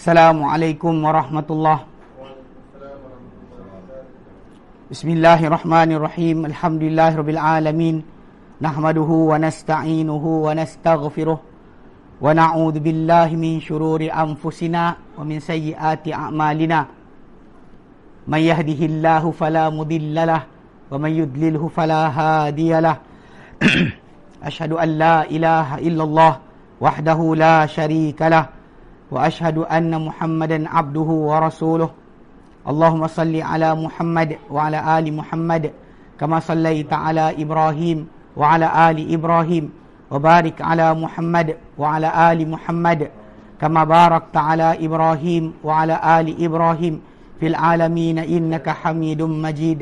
Assalamualaikum warahmatullahi Bismillahirrahmanirrahim. Alhamdulillahirrabbilalamin Nahmaduhu wa nasta'inuhu wa nastaghfiruh. Wa na'udhu billahi min syururi anfusina Wa min sayyiati a'malina. Man yahdihillahu falamudillalah Wa man yudlilhu falahadiyalah Ashadu an la ilaha illallah Wahdahu la syarikalah Wa ashadu anna muhammadan abduhu wa rasuluh اللهم صل على محمد وعلى آل محمد كما صليت على إبراهيم وعلى آل إبراهيم وبارك على محمد وعلى آل محمد كما باركت على إبراهيم وعلى آل إبراهيم في العالمين إنك حميد مجيد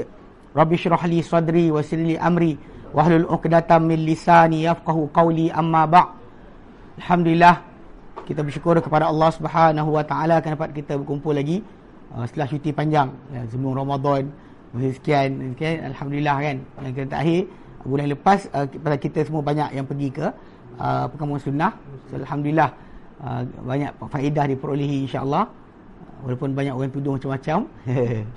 رب اشرح لي صدري ويسر لي أمري واحلل عقدة من لساني يفقه قولي أما بعد الحمد لله kita bersyukur kepada Allah Subhanahu wa taala kerana dapat kita berkumpul lagi uh, setelah cuti panjang ya, sebelum Ramadan. Masih sekian, sekian. Alhamdulillah kan? Yang kita terakhir bulan lepas uh, kita semua banyak yang pergi ke uh, perkampungan sunnah. So, Alhamdulillah uh, banyak faedah diperolehi insyaAllah. Walaupun banyak orang tuduh macam-macam.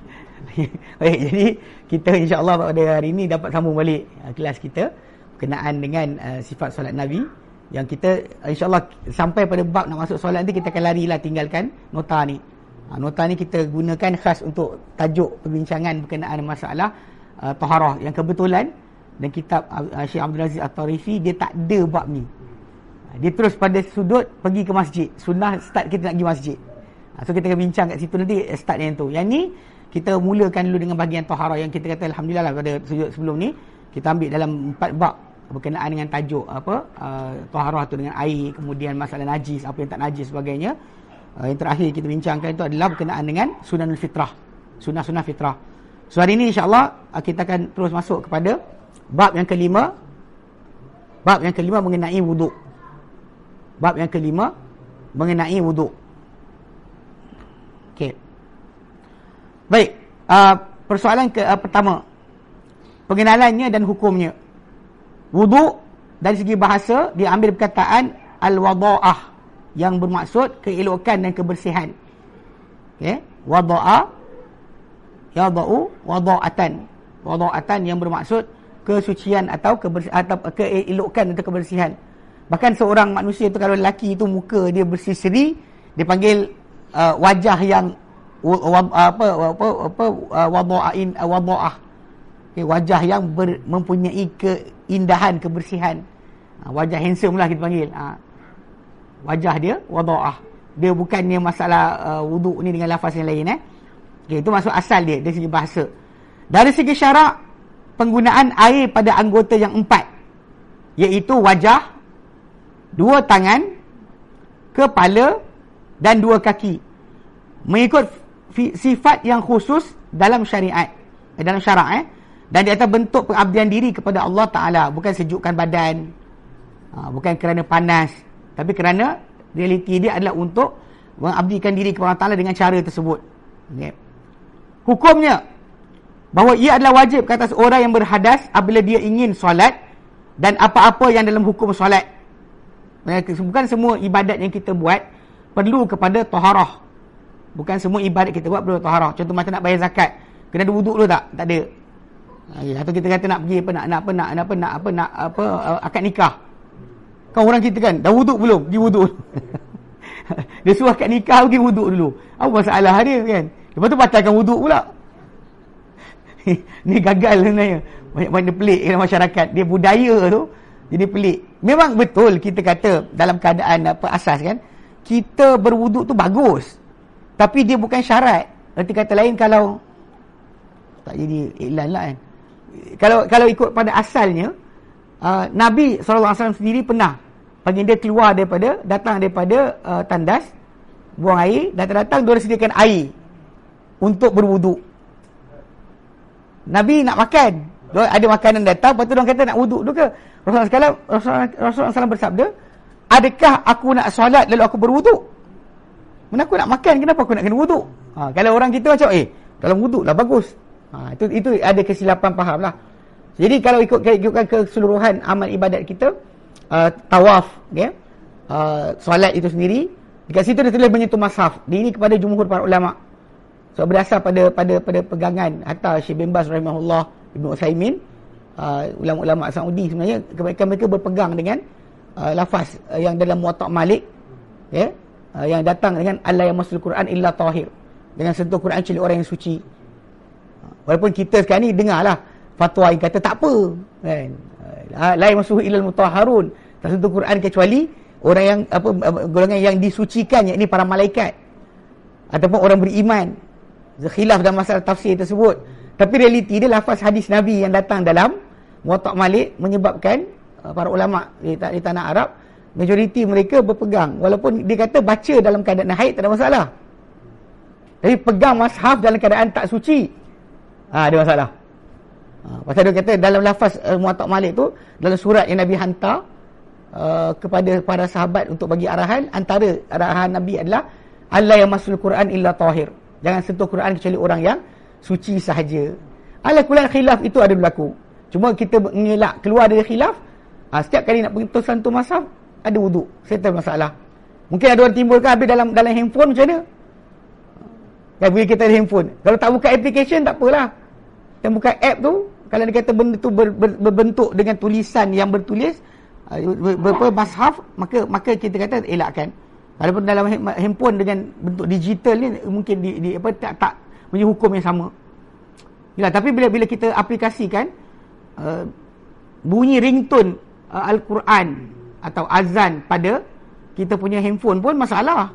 Baik jadi kita insyaAllah pada hari ini dapat sambung balik uh, kelas kita berkenaan dengan uh, sifat solat Nabi yang kita insyaAllah sampai pada bab nak masuk solat nanti kita akan larilah tinggalkan nota ni Ha, nota ni kita gunakan khas untuk tajuk perbincangan berkenaan masalah uh, taharah yang kebetulan dan kitab uh, Syekh Abdul Aziz At-Tarifi dia tak ada bab ni. Ha, dia terus pada sudut pergi ke masjid. Sunnah start kita nak pergi masjid. Ha, so kita akan bincang kat situ nanti eh, start yang tu. Yang ni kita mulakan dulu dengan bahagian taharah yang kita kata alhamdulillah lah pada sudut sebelum ni kita ambil dalam empat bab berkenaan dengan tajuk apa uh, taharah tu dengan air kemudian masalah najis apa yang tak najis sebagainya. Uh, yang terakhir kita bincangkan itu adalah berkenaan dengan sunanul fitrah sunnah-sunnah fitrah. So hari ini insyaAllah uh, kita akan terus masuk kepada bab yang kelima. Bab yang kelima mengenai wuduk bab yang kelima mengenai wuduk okay. baik uh, persoalan ke, uh, pertama. Pengenalannya dan hukumnya wuduk dari segi bahasa diambil perkataan al-wada'ah yang bermaksud keelokan dan kebersihan. Okey, wada'a yada'u wada'atan. Wada'atan yang bermaksud kesucian atau kebersihan atau keelokan atau kebersihan. Bahkan seorang manusia itu kalau lelaki itu muka dia berseri-seri dipanggil uh, wajah yang apa apa apa uh, wada'in uh, wada'ah. Okay, wajah yang ber, mempunyai keindahan kebersihan. Uh, wajah handsome lah kita panggil. Uh, wajah dia wada'ah. Dia bukannya masalah uh, wuduk ni dengan lafaz yang lain eh. Okay, itu maksud asal dia dari segi bahasa. Dari segi syarak penggunaan air pada anggota yang empat. Iaitu wajah dua tangan kepala dan dua kaki. Mengikut sifat yang khusus dalam syariat eh, dalam syarak eh dan di atas bentuk pengabdian diri kepada Allah Ta'ala bukan sejukkan badan ha, bukan kerana panas tapi kerana realiti dia adalah untuk mengabdikan diri kepada Allah Ta'ala dengan cara tersebut. Hukumnya, bahawa ia adalah wajib ke atas orang yang berhadas apabila dia ingin solat dan apa-apa yang dalam hukum solat. Bukan semua ibadat yang kita buat perlu kepada toharah. Bukan semua ibadat kita buat perlu toharah. Contoh macam nak bayar zakat. Kena ada wuduk dulu tak? Tak ada. Atau kita kata nak pergi apa nak nak apa nak apa nak apa nak apa akad nikah. Kau orang kita kan dah wuduk belum? Pergi wuduk. dia suruh kat nikah pergi wuduk dulu. Apa masalah dia kan? Lepas tu batalkan wuduk pula. ni gagal sebenarnya. Banyak-banyak pelik dalam masyarakat. Dia budaya tu. Jadi pelik. Memang betul kita kata dalam keadaan apa asas kan. Kita berwuduk tu bagus. Tapi dia bukan syarat. Nanti kata lain kalau tak jadi iklan lah kan. Kalau kalau ikut pada asalnya uh, Nabi SAW sendiri pernah pagi dia keluar daripada datang daripada uh, tandas buang air datang-datang dia sediakan air untuk berwuduk. Nabi nak makan. Dia ada makanan datang lepas tu dia kata nak wuduk tu ke? Rasulullah SAW Rasulullah SAW bersabda adakah aku nak solat lalu aku berwuduk? Mana aku nak makan kenapa aku nak kena wuduk? Ha, kalau orang kita macam eh dalam wuduk lah bagus ha, itu itu ada kesilapan faham lah jadi kalau ikut ikutkan keseluruhan amal ibadat kita, uh, tawaf, okay? uh, solat itu sendiri Dekat situ dia tulis menyentuh mushaf. Ini kepada jumhur para ulama. So berdasar pada pada pada pegangan hatta Syekh bin Baz rahimahullah Ibnu Utsaimin uh, ulama-ulama Saudi sebenarnya kebanyakan mereka berpegang dengan uh, lafaz uh, yang dalam Muwatta Malik ya yeah, uh, yang datang dengan Allah yang masuk Quran illa tahir. Dengan sentuh Quran kecuali orang yang suci. Walaupun kita sekarang ni dengarlah fatwa yang kata tak apa kan. Uh, la masuk ilal mutahharun. Tak sentuh Quran kecuali orang yang apa golongan yang disucikan yakni para malaikat. Ataupun orang beriman. Khilaf dalam masalah tafsir tersebut. Tapi realiti dia lafaz hadis nabi yang datang dalam muwatta malik menyebabkan uh, para ulama di, di tanah Arab majoriti mereka berpegang. Walaupun dia kata baca dalam keadaan haid tak ada masalah. Tapi pegang mashaf dalam keadaan tak suci ha, ada masalah. Ha, pasal dia kata dalam lafaz uh, muwatta malik tu dalam surat yang nabi hantar Uh, kepada para sahabat untuk bagi arahan antara arahan Nabi adalah Allah yang masuk Quran illa tahir. Jangan sentuh Quran kecuali orang yang suci sahaja. Ala kulan khilaf itu ada berlaku. Cuma kita mengelak keluar dari khilaf ha, setiap kali nak pergi santu masaf ada wuduk settle masalah. Mungkin ada orang timbulkan habis dalam dalam handphone macam mana? Kan kita ada handphone. Kalau tak buka application tak apalah buka app tu kalau dia kata benda tu ber, ber, berbentuk dengan tulisan yang bertulis berapa mashaf maka maka kita kata elakkan. Walaupun dalam handphone dengan bentuk digital ni mungkin di, di apa tak tak punya hukum yang sama. Ya tapi bila bila kita aplikasikan uh, bunyi ringtone uh, al-Quran atau azan pada kita punya handphone pun masalah.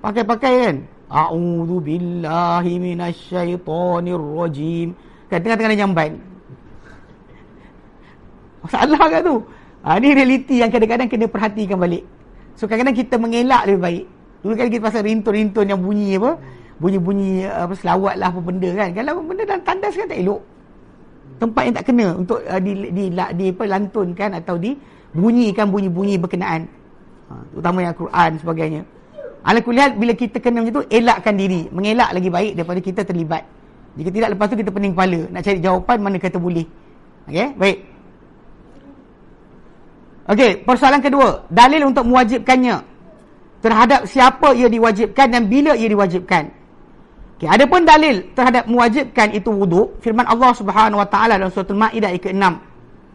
Pakai-pakai kan? A'udzu billahi minasyaitonir rajim kan tengah-tengah jamban masalah kan tu Ha, ini realiti yang kadang-kadang kena perhatikan balik. So kadang-kadang kita mengelak lebih baik. Dulu kali kita pasal ringtone-ringtone yang bunyi apa? Bunyi-bunyi apa selawat lah apa benda kan. Kalau benda dalam tandas kan tak elok. Tempat yang tak kena untuk uh, di, di, di, di apa, lantunkan atau dibunyikan bunyi-bunyi berkenaan. Ha, terutama yang Al-Quran sebagainya. Ala kulihat bila kita kena macam tu, elakkan diri. Mengelak lagi baik daripada kita terlibat. Jika tidak, lepas tu kita pening kepala. Nak cari jawapan mana kata boleh. Okay, baik. Okey, persoalan kedua, dalil untuk mewajibkannya terhadap siapa ia diwajibkan dan bila ia diwajibkan. Okey, ada pun dalil terhadap mewajibkan itu wuduk, firman Allah Subhanahu Wa Taala dalam surah Al-Maidah ayat ke-6.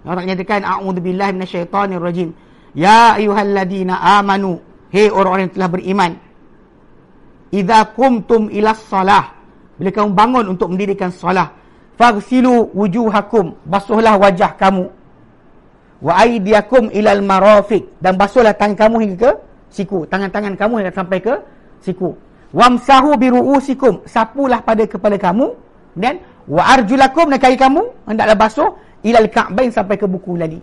Allah nyatakan a'udzubillahi minasyaitonirrajim. Ya ayyuhalladzina amanu, hei orang-orang yang telah beriman. Idza qumtum ila shalah, bila kamu bangun untuk mendirikan solah, faghsilu wujuhakum, basuhlah wajah kamu. Wa aydiyakum ilal marafiq. Dan basuhlah tangan kamu hingga ke siku. Tangan-tangan kamu hingga sampai ke siku. Wamsahu bi ruusikum. Sapulah pada kepala kamu. Dan wa arjulakum dan kaki kamu hendaklah basuh ilal ka'bain sampai ke buku lali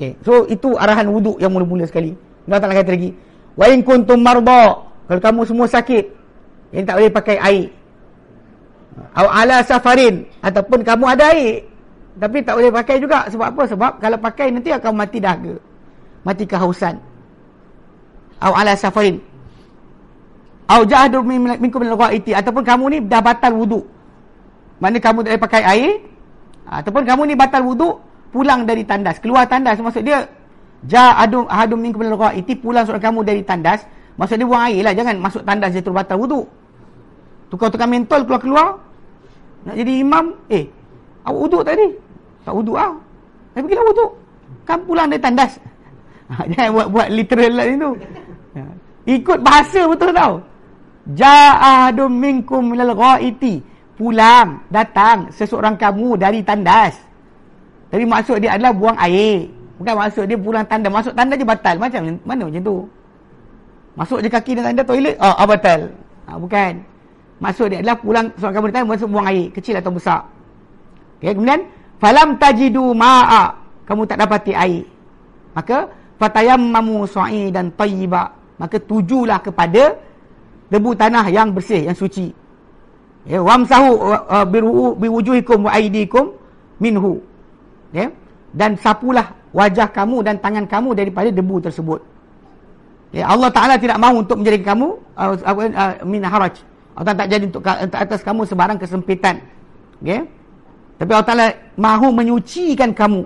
okey so itu arahan wuduk yang mula-mula sekali. Allah Taala kata lagi. Wa in kuntum marda. Kalau kamu semua sakit yang tak boleh pakai air atau ala safarin ataupun kamu ada air tapi tak boleh pakai juga. Sebab apa? Sebab kalau pakai nanti akan mati dahaga. Mati kehausan. Au ala safarin. Au jahadu minkum min al-ghaiti ataupun kamu ni dah batal wuduk. Mana kamu tak boleh pakai air ataupun kamu ni batal wuduk pulang dari tandas, keluar tandas maksud dia jahadu ahadum minkum min al-ghaiti pulang seorang kamu dari tandas, maksud dia buang air lah jangan masuk tandas dia terus batal wuduk. Tukar-tukar mentol keluar-keluar nak jadi imam, eh Awak wuduk tadi? Tak wuduk ah. Tapi pergilah wuduk. Kan pulang dari tandas. Jangan buat buat literal lah itu. Ya. Ikut bahasa betul tau. Ja'adum minkum minal ghaiti. Pulang, datang seseorang kamu dari tandas. Tapi maksud dia adalah buang air. Bukan maksud dia pulang tandas. Masuk tandas dia batal. Macam mana macam tu? Masuk je kaki dalam tandas toilet. Oh, oh batal. Ha, bukan. Maksud dia adalah pulang seorang kamu dari tandas. Masuk buang air. Kecil atau besar. Okay, kemudian falam tajidu ma'a kamu tak dapati air. Maka fatayammamu dan tayyiba. Maka tujulah kepada debu tanah yang bersih yang suci. Ya wamsahu uh, biwujuhikum wa aydikum minhu. Ya dan sapulah wajah kamu dan tangan kamu daripada debu tersebut. Ya Allah Taala tidak mahu untuk menjadikan kamu uh, uh, min haraj. Allah tak jadi untuk atas kamu sebarang kesempitan. Okay? Tapi Allah Ta'ala mahu menyucikan kamu.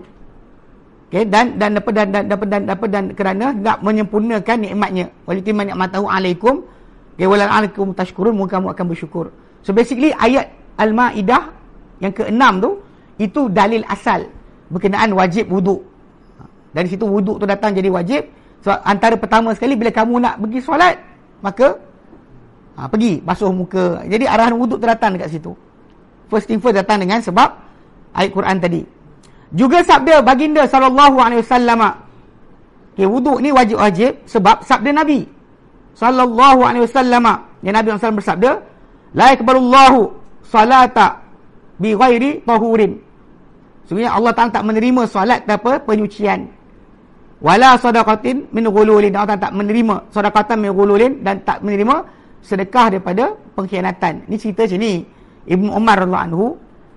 Okay, dan dan dapat dan dapat dan dapat dan kerana nak menyempurnakan nikmatnya. Walitimma ni'matahu alaikum. Okay, walal alaikum tashkurun, maka kamu akan bersyukur. So basically ayat Al-Maidah yang keenam tu itu dalil asal berkenaan wajib wuduk. Dari situ wuduk tu datang jadi wajib. Sebab antara pertama sekali bila kamu nak pergi solat, maka ha, pergi basuh muka. Jadi arahan wuduk tu datang dekat situ. First thing first datang dengan sebab ayat Quran tadi. Juga sabda baginda sallallahu alaihi wasallam. Okey, wuduk ni wajib-wajib sebab sabda Nabi sallallahu alaihi wasallam. Yang Nabi SAW bersabda, la yakbalullahu salata bi ghairi tahurin. Sebenarnya Allah Taala tak menerima solat tanpa penyucian. Wala sadaqatin min ghululin. Allah tak menerima sadaqatan min ghululin dan tak menerima sedekah daripada pengkhianatan. Ini cerita sini. Ibnu Umar radhiyallahu anhu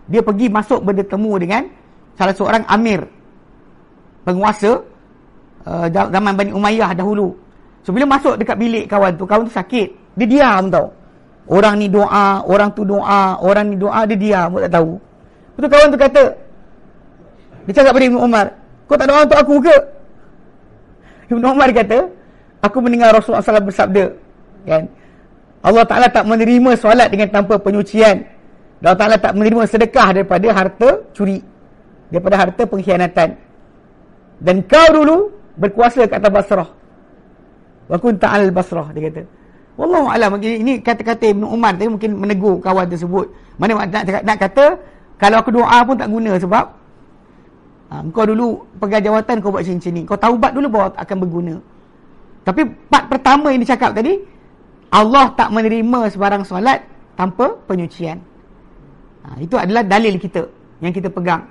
dia pergi masuk bertemu dengan salah seorang amir penguasa uh, zaman Bani Umayyah dahulu. So bila masuk dekat bilik kawan tu, kawan tu sakit. Dia diam tau. Orang ni doa, orang tu doa, orang ni doa, dia diam, tak tahu. Betul kawan tu kata, dia cakap pada Ibn Umar, kau tak doa untuk aku ke? Ibn Umar kata, aku mendengar Rasulullah SAW bersabda, kan? Allah Ta'ala tak menerima solat dengan tanpa penyucian. Allah Ta'ala tak menerima sedekah daripada harta curi daripada harta pengkhianatan. Dan kau dulu berkuasa kat atas Basrah. Wa kunta al Basrah dia kata. Wallahu alam. Ini kata-kata Ibn Umar tadi mungkin menegur kawan tersebut. Mana nak, nak, nak kata kalau aku doa pun tak guna sebab ha, kau dulu pegang jawatan kau buat macam ni kau taubat dulu bahawa akan berguna. Tapi part pertama yang dicakap tadi Allah tak menerima sebarang solat tanpa penyucian ha, itu adalah dalil kita yang kita pegang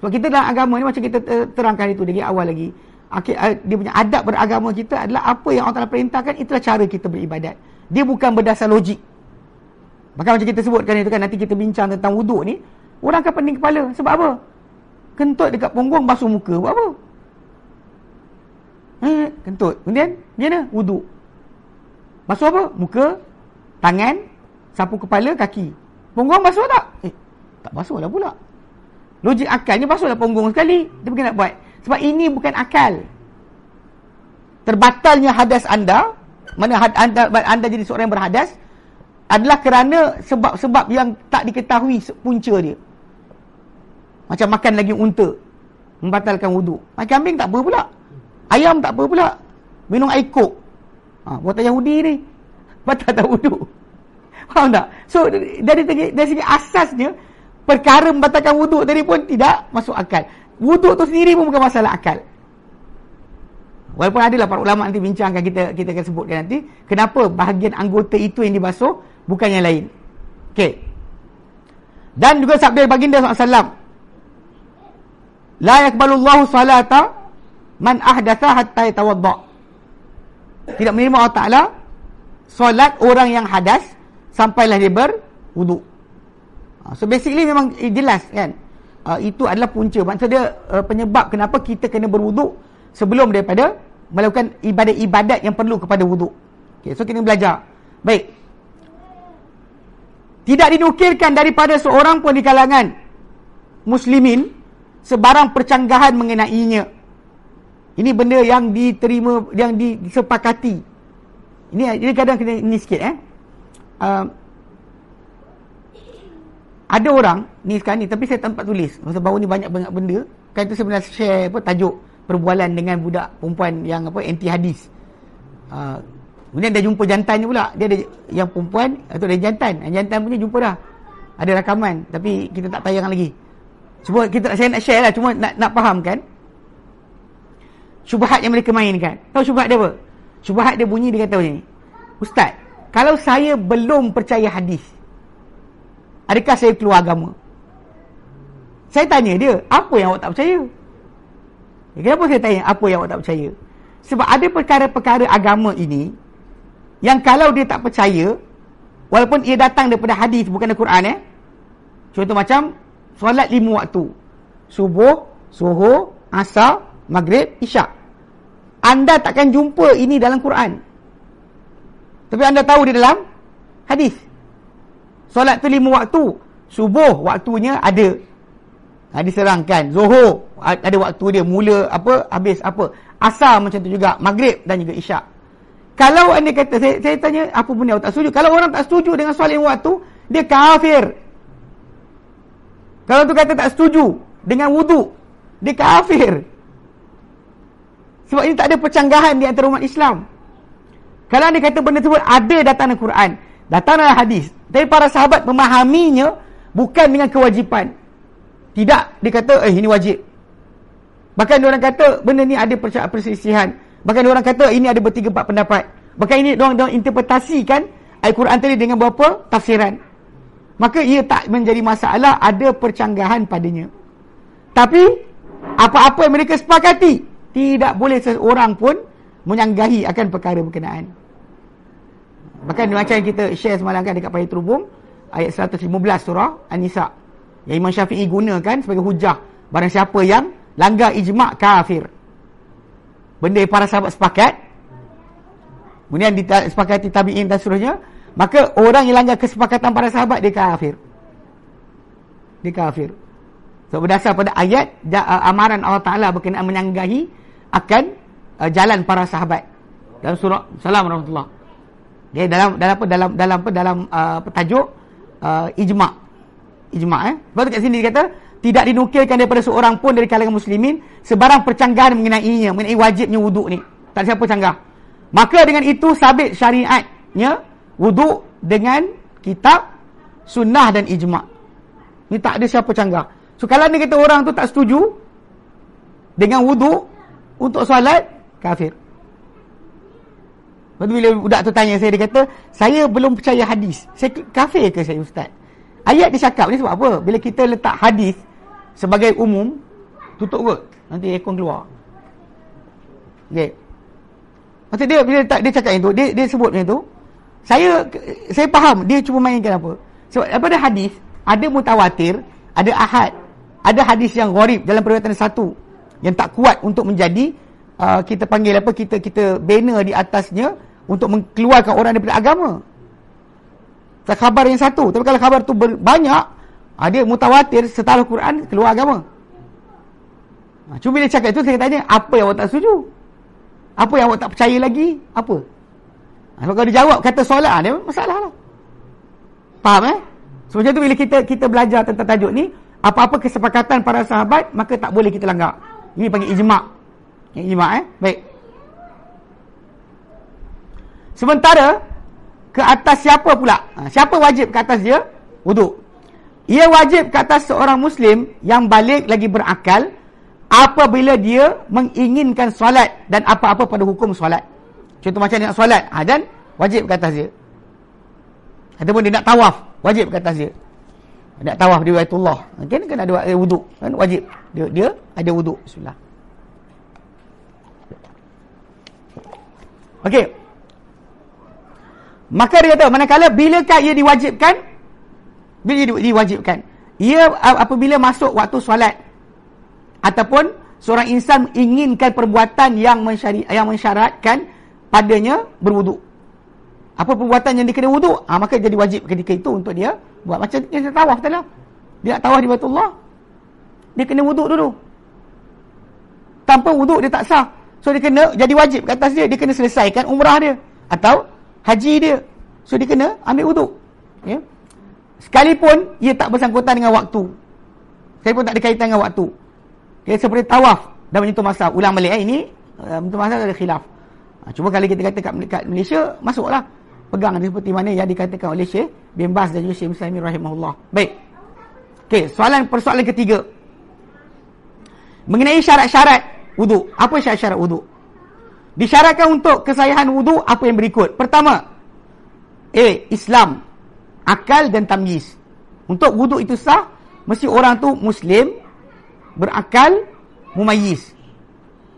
sebab kita dalam agama ni macam kita terangkan itu dari awal lagi. Eh, dia punya adab beragama kita adalah apa yang Allah perintahkan itulah cara kita beribadat. Dia bukan berdasar logik. Bahkan macam kita sebutkan itu kan nanti kita bincang tentang wuduk ni, orang akan pening kepala. Sebab apa? Kentut dekat punggung basuh muka. Buat apa? Eh, kentut. Kemudian, dia mana? Wuduk. Basuh apa? Muka, tangan, sapu kepala, kaki. Punggung basuh tak? Eh, tak basuh lah pula. Logik akalnya basuhlah punggung sekali. Dia bukan nak buat. Sebab ini bukan akal. Terbatalnya hadas anda, mana anda, anda jadi seorang yang berhadas, adalah kerana sebab-sebab yang tak diketahui punca dia. Macam makan lagi unta. Membatalkan wuduk. Makan kambing tak apa pula. Ayam tak apa pula. Minum air kok. Ha, buatan Yahudi ni. Batal tak wuduk. Faham tak? So, dari, dari segi asasnya, perkara membatalkan wuduk tadi pun tidak masuk akal. Wuduk tu sendiri pun bukan masalah akal. Walaupun adalah para ulama nanti bincangkan kita kita akan sebutkan nanti kenapa bahagian anggota itu yang dibasuh bukan yang lain. Okey. Dan juga sabda baginda SAW La yakbalullahu salata man ahdatha hatta yatawadda. Tidak menerima Allah Taala solat orang yang hadas sampailah dia berwuduk. Ha, so basically memang jelas kan. Uh, itu adalah punca. Maksud dia uh, penyebab kenapa kita kena berwuduk sebelum daripada melakukan ibadat-ibadat yang perlu kepada wuduk. Okay, so kita belajar. Baik. Tidak dinukilkan daripada seorang pun di kalangan muslimin sebarang percanggahan mengenainya. Ini benda yang diterima yang disepakati. Ini ini kadang kena ini sikit eh. Uh, ada orang ni sekarang ni tapi saya tempat tulis. Masa baru ni banyak banyak benda. Kan itu sebenarnya share apa tajuk perbualan dengan budak perempuan yang apa anti hadis uh, kemudian dia jumpa jantannya pula. Dia ada yang perempuan atau ada jantan. Yang jantan punya jumpa dah. Ada rakaman tapi kita tak tayang lagi. Cuba kita saya nak share lah cuma nak nak faham kan syubhat yang mereka mainkan tahu syubhat dia apa syubhat dia bunyi dia kata macam ni ustaz kalau saya belum percaya hadis Adakah saya keluar agama? Saya tanya dia, apa yang awak tak percaya? Ya, kenapa saya tanya apa yang awak tak percaya? Sebab ada perkara-perkara agama ini yang kalau dia tak percaya, walaupun ia datang daripada hadis bukan daripada Quran eh. Contoh macam solat lima waktu. Subuh, suhur, asar, maghrib, isyak. Anda takkan jumpa ini dalam Quran. Tapi anda tahu di dalam hadis. Solat tu lima waktu. Subuh waktunya ada. Ha, diserangkan. Zuhur ada waktu dia mula apa habis apa asar macam tu juga maghrib dan juga isyak kalau anda kata saya, saya tanya apa benda awak tak setuju kalau orang tak setuju dengan solat lima waktu dia kafir kalau tu kata tak setuju dengan wudu dia kafir sebab ini tak ada percanggahan di antara umat Islam. Kalau anda kata benda tersebut ada datang dalam Quran datang dalam hadis tapi para sahabat memahaminya bukan dengan kewajipan. Tidak dia kata eh ini wajib. Bahkan orang kata benda ni ada persisihan bahkan orang kata ini ada bertiga empat pendapat. Bahkan ini orang orang interpretasikan Al-Quran tadi dengan beberapa tafsiran. Maka ia tak menjadi masalah ada percanggahan padanya. Tapi apa-apa yang mereka sepakati tidak boleh seorang pun menyanggahi akan perkara berkenaan. Bahkan macam yang kita share semalam kan dekat Pahit Terubung ayat 115 surah An-Nisa. Yang Imam Syafi'i gunakan sebagai hujah barang siapa yang langgar ijma' kafir. Benda para sahabat sepakat kemudian disepakati tabi'in dan seterusnya maka orang yang langgar kesepakatan para sahabat dia kafir. Dia kafir. So berdasar pada ayat amaran Allah Ta'ala berkenaan menyanggahi akan uh, jalan para sahabat dalam surah salam rahmatullah dia dalam dalam apa dalam dalam apa dalam uh, petajuk uh, ijma' ijma' eh. Sebab tu kat sini dia kata tidak dinukilkan daripada seorang pun dari kalangan muslimin sebarang percanggahan mengenainya, mengenai wajibnya wuduk ni. Tak siapa canggah. Maka dengan itu sabit syariatnya wuduk dengan kitab, sunnah dan ijma'. Ni tak ada siapa canggah. So kalau dia kata orang tu tak setuju dengan wuduk untuk solat, kafir. Lepas bila budak tu tanya saya, dia kata, saya belum percaya hadis. Saya kafir ke saya ustaz? Ayat dia cakap ni sebab apa? Bila kita letak hadis sebagai umum, tutup kot. Nanti aircon keluar. Okay. Maksud dia, bila letak, dia cakap yang tu, dia, dia sebut macam tu, saya saya faham dia cuba mainkan apa. Sebab apa ada hadis, ada mutawatir, ada ahad, ada hadis yang gharib dalam periwayatan satu yang tak kuat untuk menjadi uh, kita panggil apa kita kita banner di atasnya untuk mengeluarkan orang daripada agama. Tak khabar yang satu. Tapi kalau khabar tu banyak, ada ah, mutawatir setelah Quran keluar agama. Ha, cuma bila cakap itu, saya tanya, apa yang awak tak setuju? Apa yang awak tak percaya lagi? Apa? Ha, kalau dia jawab, kata solat, ha, dia masalah lah. Faham eh? So, macam tu bila kita kita belajar tentang tajuk ni, apa-apa kesepakatan para sahabat, maka tak boleh kita langgar. Ini panggil ijma' Ijma' eh? Baik. Sementara ke atas siapa pula? Ha, siapa wajib ke atas dia? Wuduk. Ia wajib ke atas seorang Muslim yang balik lagi berakal apabila dia menginginkan solat dan apa-apa pada hukum solat. Contoh macam dia nak solat, ha, dan wajib ke atas dia. Ataupun dia nak tawaf, wajib ke atas dia. Nak tawaf di Baitullah. Kan kan ada wuduk, kan wajib. Dia dia ada wuduk. Bismillah. Okey. Maka dia kata, manakala bilakah ia diwajibkan? Bila ia diwajibkan? Ia apabila masuk waktu solat. Ataupun seorang insan inginkan perbuatan yang, mensyari, yang mensyaratkan padanya berwuduk. Apa perbuatan yang dikena wuduk? Ha, maka jadi wajib ketika itu untuk dia buat. Macam yang saya tawaf tadi. Dia nak tawaf di Baitullah. Dia kena wuduk dulu. Tanpa wuduk dia tak sah. So dia kena jadi wajib ke atas dia. Dia kena selesaikan umrah dia. Atau haji dia. So dia kena ambil wuduk. Ya. Sekalipun ia tak bersangkutan dengan waktu. Sekalipun tak ada kaitan dengan waktu. Okay, seperti tawaf dan menyentuh masa. Ulang balik eh. ini uh, menyentuh masa ada khilaf. Ha, cuma kalau kita kata kat, kat Malaysia, masuklah. Pegang seperti mana yang dikatakan oleh Syekh bin Bas dan Syekh Muslimi rahimahullah. Baik. Okey, soalan persoalan ketiga. Mengenai syarat-syarat wuduk. Apa syarat-syarat wuduk? Disyaratkan untuk kesahihan wuduk apa yang berikut. Pertama, A. Islam Akal dan tamyiz Untuk wuduk itu sah Mesti orang tu Muslim Berakal Mumayyiz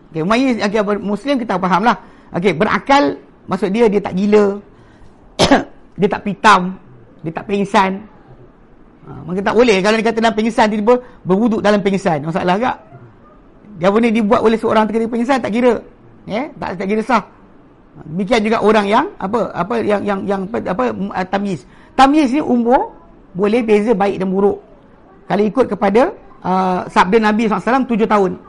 okay, Mumayyiz okay, Muslim kita faham lah okay, Berakal Maksud dia dia tak gila Dia tak pitam Dia tak pengsan ha, Maka tak boleh Kalau dia kata dalam pengsan Tiba-tiba berwuduk dalam pengsan Masalah tak Dia boleh dibuat oleh seorang Ketika pengsan tak kira eh? tak, tak kira sah Demikian juga orang yang apa apa yang yang yang apa, apa tamyiz. Tamyiz ni umur boleh beza baik dan buruk. Kalau ikut kepada uh, sabda Nabi SAW tujuh tahun.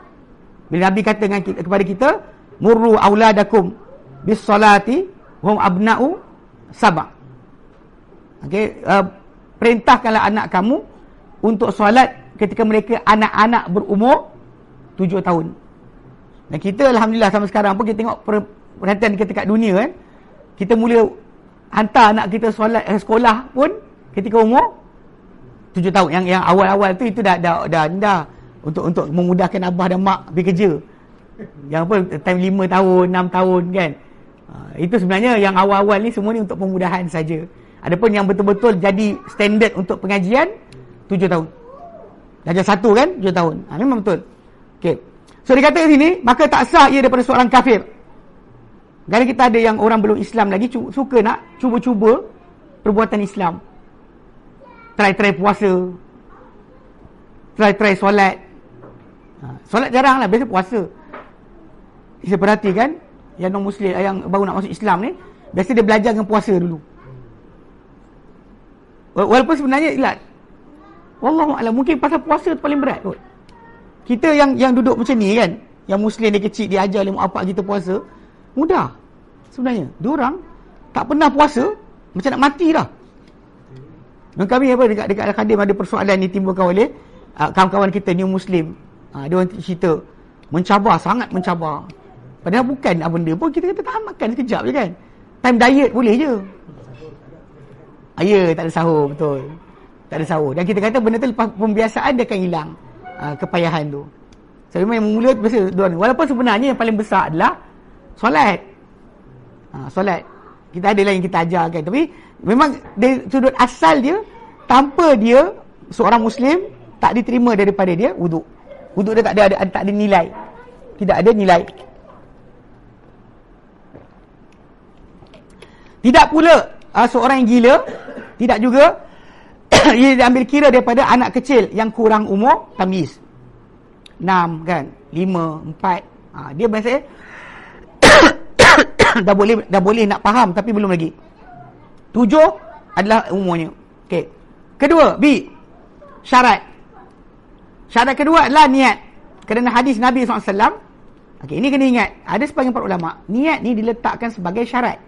Bila Nabi kata dengan kita, kepada kita, murru auladakum bis salati hum abna'u sabah. Okey, uh, perintahkanlah anak kamu untuk solat ketika mereka anak-anak berumur tujuh tahun. Dan kita alhamdulillah sampai sekarang pun kita tengok perhatian kita kat dunia kan. Kita mula hantar anak kita solat eh, sekolah pun ketika umur tujuh tahun. Yang yang awal-awal tu itu dah dah dah, dah untuk untuk memudahkan abah dan mak pergi kerja. Yang apa time lima tahun, enam tahun kan. Uh, itu sebenarnya yang awal-awal ni semua ni untuk pemudahan saja. Adapun yang betul-betul jadi standard untuk pengajian tujuh tahun. Darjah satu kan tujuh tahun. Ha, memang betul. Okey. So dia kata sini, maka tak sah ia daripada seorang kafir. Kerana kita ada yang orang belum Islam lagi suka nak cuba-cuba perbuatan Islam. Try-try puasa. Try-try solat. Ha, solat jarang lah, biasa puasa. Saya perhatikan, yang non-Muslim, yang baru nak masuk Islam ni, biasa dia belajar dengan puasa dulu. Walaupun sebenarnya, ilat. Wallahualam, mungkin pasal puasa tu paling berat kot. Kita yang yang duduk macam ni kan, yang Muslim dia kecil, dia ajar lima apa kita puasa, mudah. Sebenarnya, orang tak pernah puasa, macam nak mati dah. Dan kami apa dekat dekat Al-Qadim ada persoalan ni timbulkan oleh uh, kawan-kawan kita ni Muslim. Uh, dia orang cerita mencabar sangat mencabar. Padahal bukan apa benda pun kita kata tahan makan sekejap je kan. Time diet boleh je. Ah, ya, tak ada sahur betul. Tak ada sahur. Dan kita kata benda tu lepas pembiasaan dia akan hilang uh, kepayahan tu. So memang yang mula biasa dua ni. Walaupun sebenarnya yang paling besar adalah solat. Ha, solat. Kita ada lah yang kita ajarkan. Tapi memang dari sudut asal dia, tanpa dia, seorang Muslim, tak diterima daripada dia, wuduk. Wuduk dia tak ada, ada, tak ada nilai. Tidak ada nilai. Tidak pula uh, seorang yang gila, tidak juga ia diambil kira daripada anak kecil yang kurang umur tamiz. Enam kan, lima, empat. Ha, dia biasa dah boleh dah boleh nak faham tapi belum lagi. Tujuh adalah umurnya. Okey. Kedua, B. Syarat. Syarat kedua adalah niat. Kerana hadis Nabi SAW. Okey, ini kena ingat. Ada sebagian para ulama, niat ni diletakkan sebagai syarat.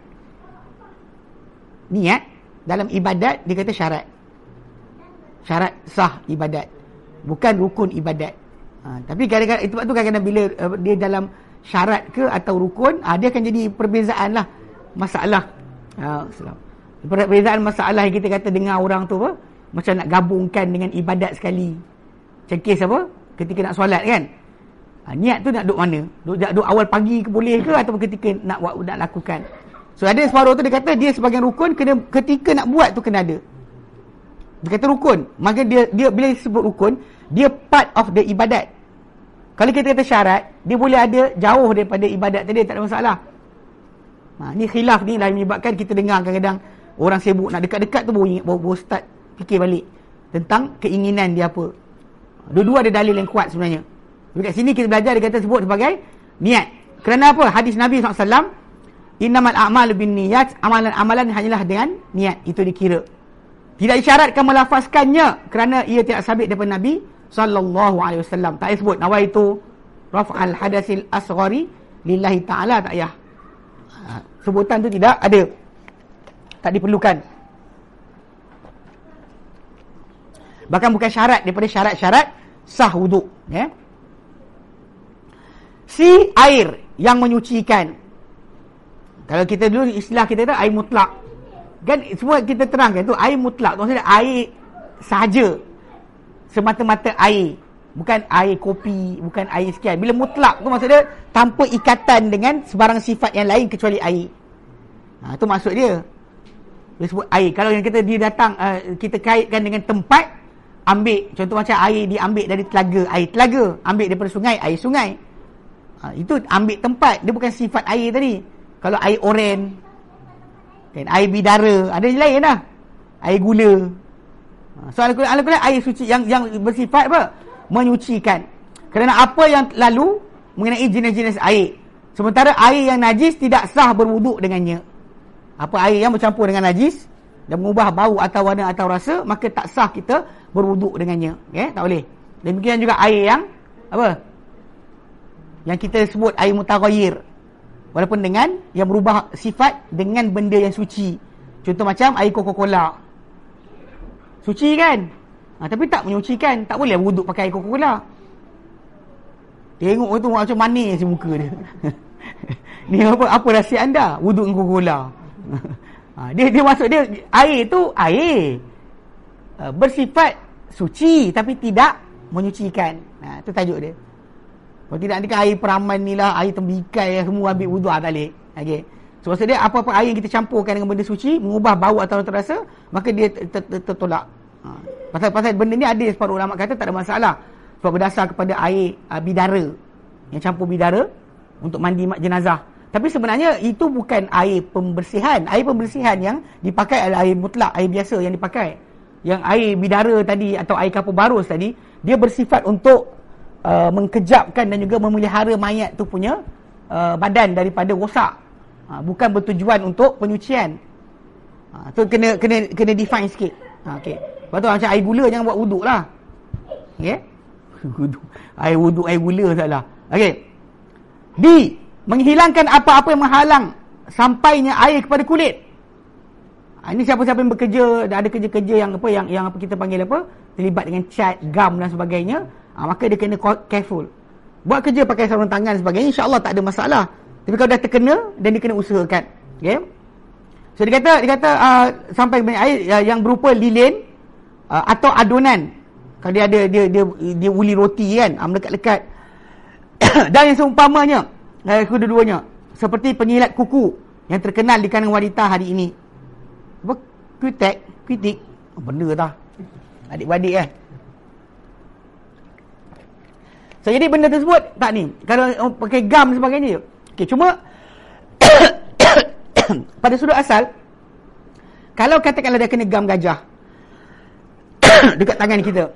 Niat dalam ibadat dia kata syarat. Syarat sah ibadat. Bukan rukun ibadat. Ha, tapi kadang-kadang itu waktu kadang-kadang bila uh, dia dalam syarat ke atau rukun uh, dia akan jadi perbezaan lah. Masalah. Uh, perbezaan masalah yang kita kata dengar orang tu apa? Macam nak gabungkan dengan ibadat sekali. Kes apa? Ketika nak solat kan? Uh, niat tu nak duduk mana? Duduk, duduk awal pagi ke boleh ke? Atau ketika nak nak lakukan so ada separuh tu dia kata dia sebagai rukun kena ketika nak buat tu kena ada dia kata rukun maka dia dia bila sebut rukun dia part of the ibadat kalau kita kata syarat, dia boleh ada jauh daripada ibadat tadi, tak ada masalah. Ha, ni khilaf ni lah menyebabkan kita dengar kadang-kadang orang sibuk nak dekat-dekat tu baru, baru, baru start fikir balik tentang keinginan dia apa. Dua-dua ada dalil yang kuat sebenarnya. Tapi kat sini kita belajar dia kata sebut sebagai niat. Kerana apa? Hadis Nabi SAW, Innamal a'mal bin niat, amalan-amalan hanyalah dengan niat. Itu dikira. Tidak isyaratkan melafazkannya kerana ia tidak sabit daripada Nabi sallallahu alaihi wasallam. Tak sebut. Nawaitu raf'al hadasil asghari lillahi taala tak payah. Ha, sebutan tu tidak ada. Tak diperlukan. Bahkan bukan syarat. Daripada syarat-syarat sah wuduk ya. Si air yang menyucikan kalau kita dulu istilah kita tu air mutlak. Kan semua kita terangkan tu air mutlak. Maksudnya air sahaja. Semata-mata air. Bukan air kopi bukan air sekian. Bila mutlak tu maksud dia tanpa ikatan dengan sebarang sifat yang lain kecuali air. Ha, tu maksud dia. Dia sebut air. Kalau yang kita dia datang uh, kita kaitkan dengan tempat ambil. Contoh macam air diambil dari telaga. Air telaga. Ambil daripada sungai air sungai. Ha, itu ambil tempat. Dia bukan sifat air tadi kalau air oren kan air bidara ada yang lain lah air gula Ha, so al-Quran al air suci yang yang bersifat apa? Menyucikan. Kerana apa yang lalu mengenai jenis-jenis air. Sementara air yang najis tidak sah berwuduk dengannya. Apa air yang bercampur dengan najis dan mengubah bau atau warna atau rasa, maka tak sah kita berwuduk dengannya. Okay? Tak boleh. Demikian juga air yang apa? Yang kita sebut air mutaghayyir. Walaupun dengan yang berubah sifat dengan benda yang suci. Contoh macam air Coca-Cola. Suci kan? Ha, tapi tak menyucikan. Tak boleh wuduk pakai air Coca-Cola. Tengok tu macam manis muka dia. Ni apa apa rahsia anda? Wuduk dengan Coca-Cola. ha, dia dia masuk dia air tu air. Uh, bersifat suci tapi tidak menyucikan. Ha, tu tajuk dia. Kalau tidak nanti kan air peraman ni lah, air tembikai yang semua ambil wuduk tak boleh. Okay. So maksud dia apa-apa air yang kita campurkan dengan benda suci, mengubah bau atau terasa, maka dia tertolak. Ha. Pasal, pasal benda ni ada separuh ulama kata tak ada masalah. Sebab berdasar kepada air uh, bidara. Yang campur bidara untuk mandi jenazah. Tapi sebenarnya itu bukan air pembersihan. Air pembersihan yang dipakai adalah air mutlak, air biasa yang dipakai. Yang air bidara tadi atau air kapur barus tadi, dia bersifat untuk uh, mengkejapkan dan juga memelihara mayat tu punya uh, badan daripada rosak. Uh, bukan bertujuan untuk penyucian. Uh, tu kena kena kena define sikit. Uh, okey. Lepas tu macam air gula jangan buat wuduk lah. Okey. air wuduk air gula salah. Okey. D. Menghilangkan apa-apa yang menghalang sampainya air kepada kulit. Ha, ini siapa-siapa yang bekerja, ada kerja-kerja yang apa yang yang apa kita panggil apa? Terlibat dengan cat, gam dan sebagainya ha, maka dia kena careful. Buat kerja pakai sarung tangan sebagainya insyaAllah tak ada masalah. Tapi kalau dah terkena dan dia kena usahakan. Okay? so dia kata dia kata uh, sampai banyak air uh, yang berupa lilin uh, atau adonan. Kalau dia ada dia dia dia uli roti kan uh, melekat-lekat. Dan yang seumpamanya uh, kedua-duanya seperti penyilat kuku yang terkenal di kalangan wanita hari ini. Apa? Kutek kritik. Benda dah. Adik-adik kan? eh? So, jadi benda tersebut tak ni. Kalau pakai gam sebagainya. Okey, cuma pada sudut asal kalau katakanlah dia kena gam gajah dekat tangan kita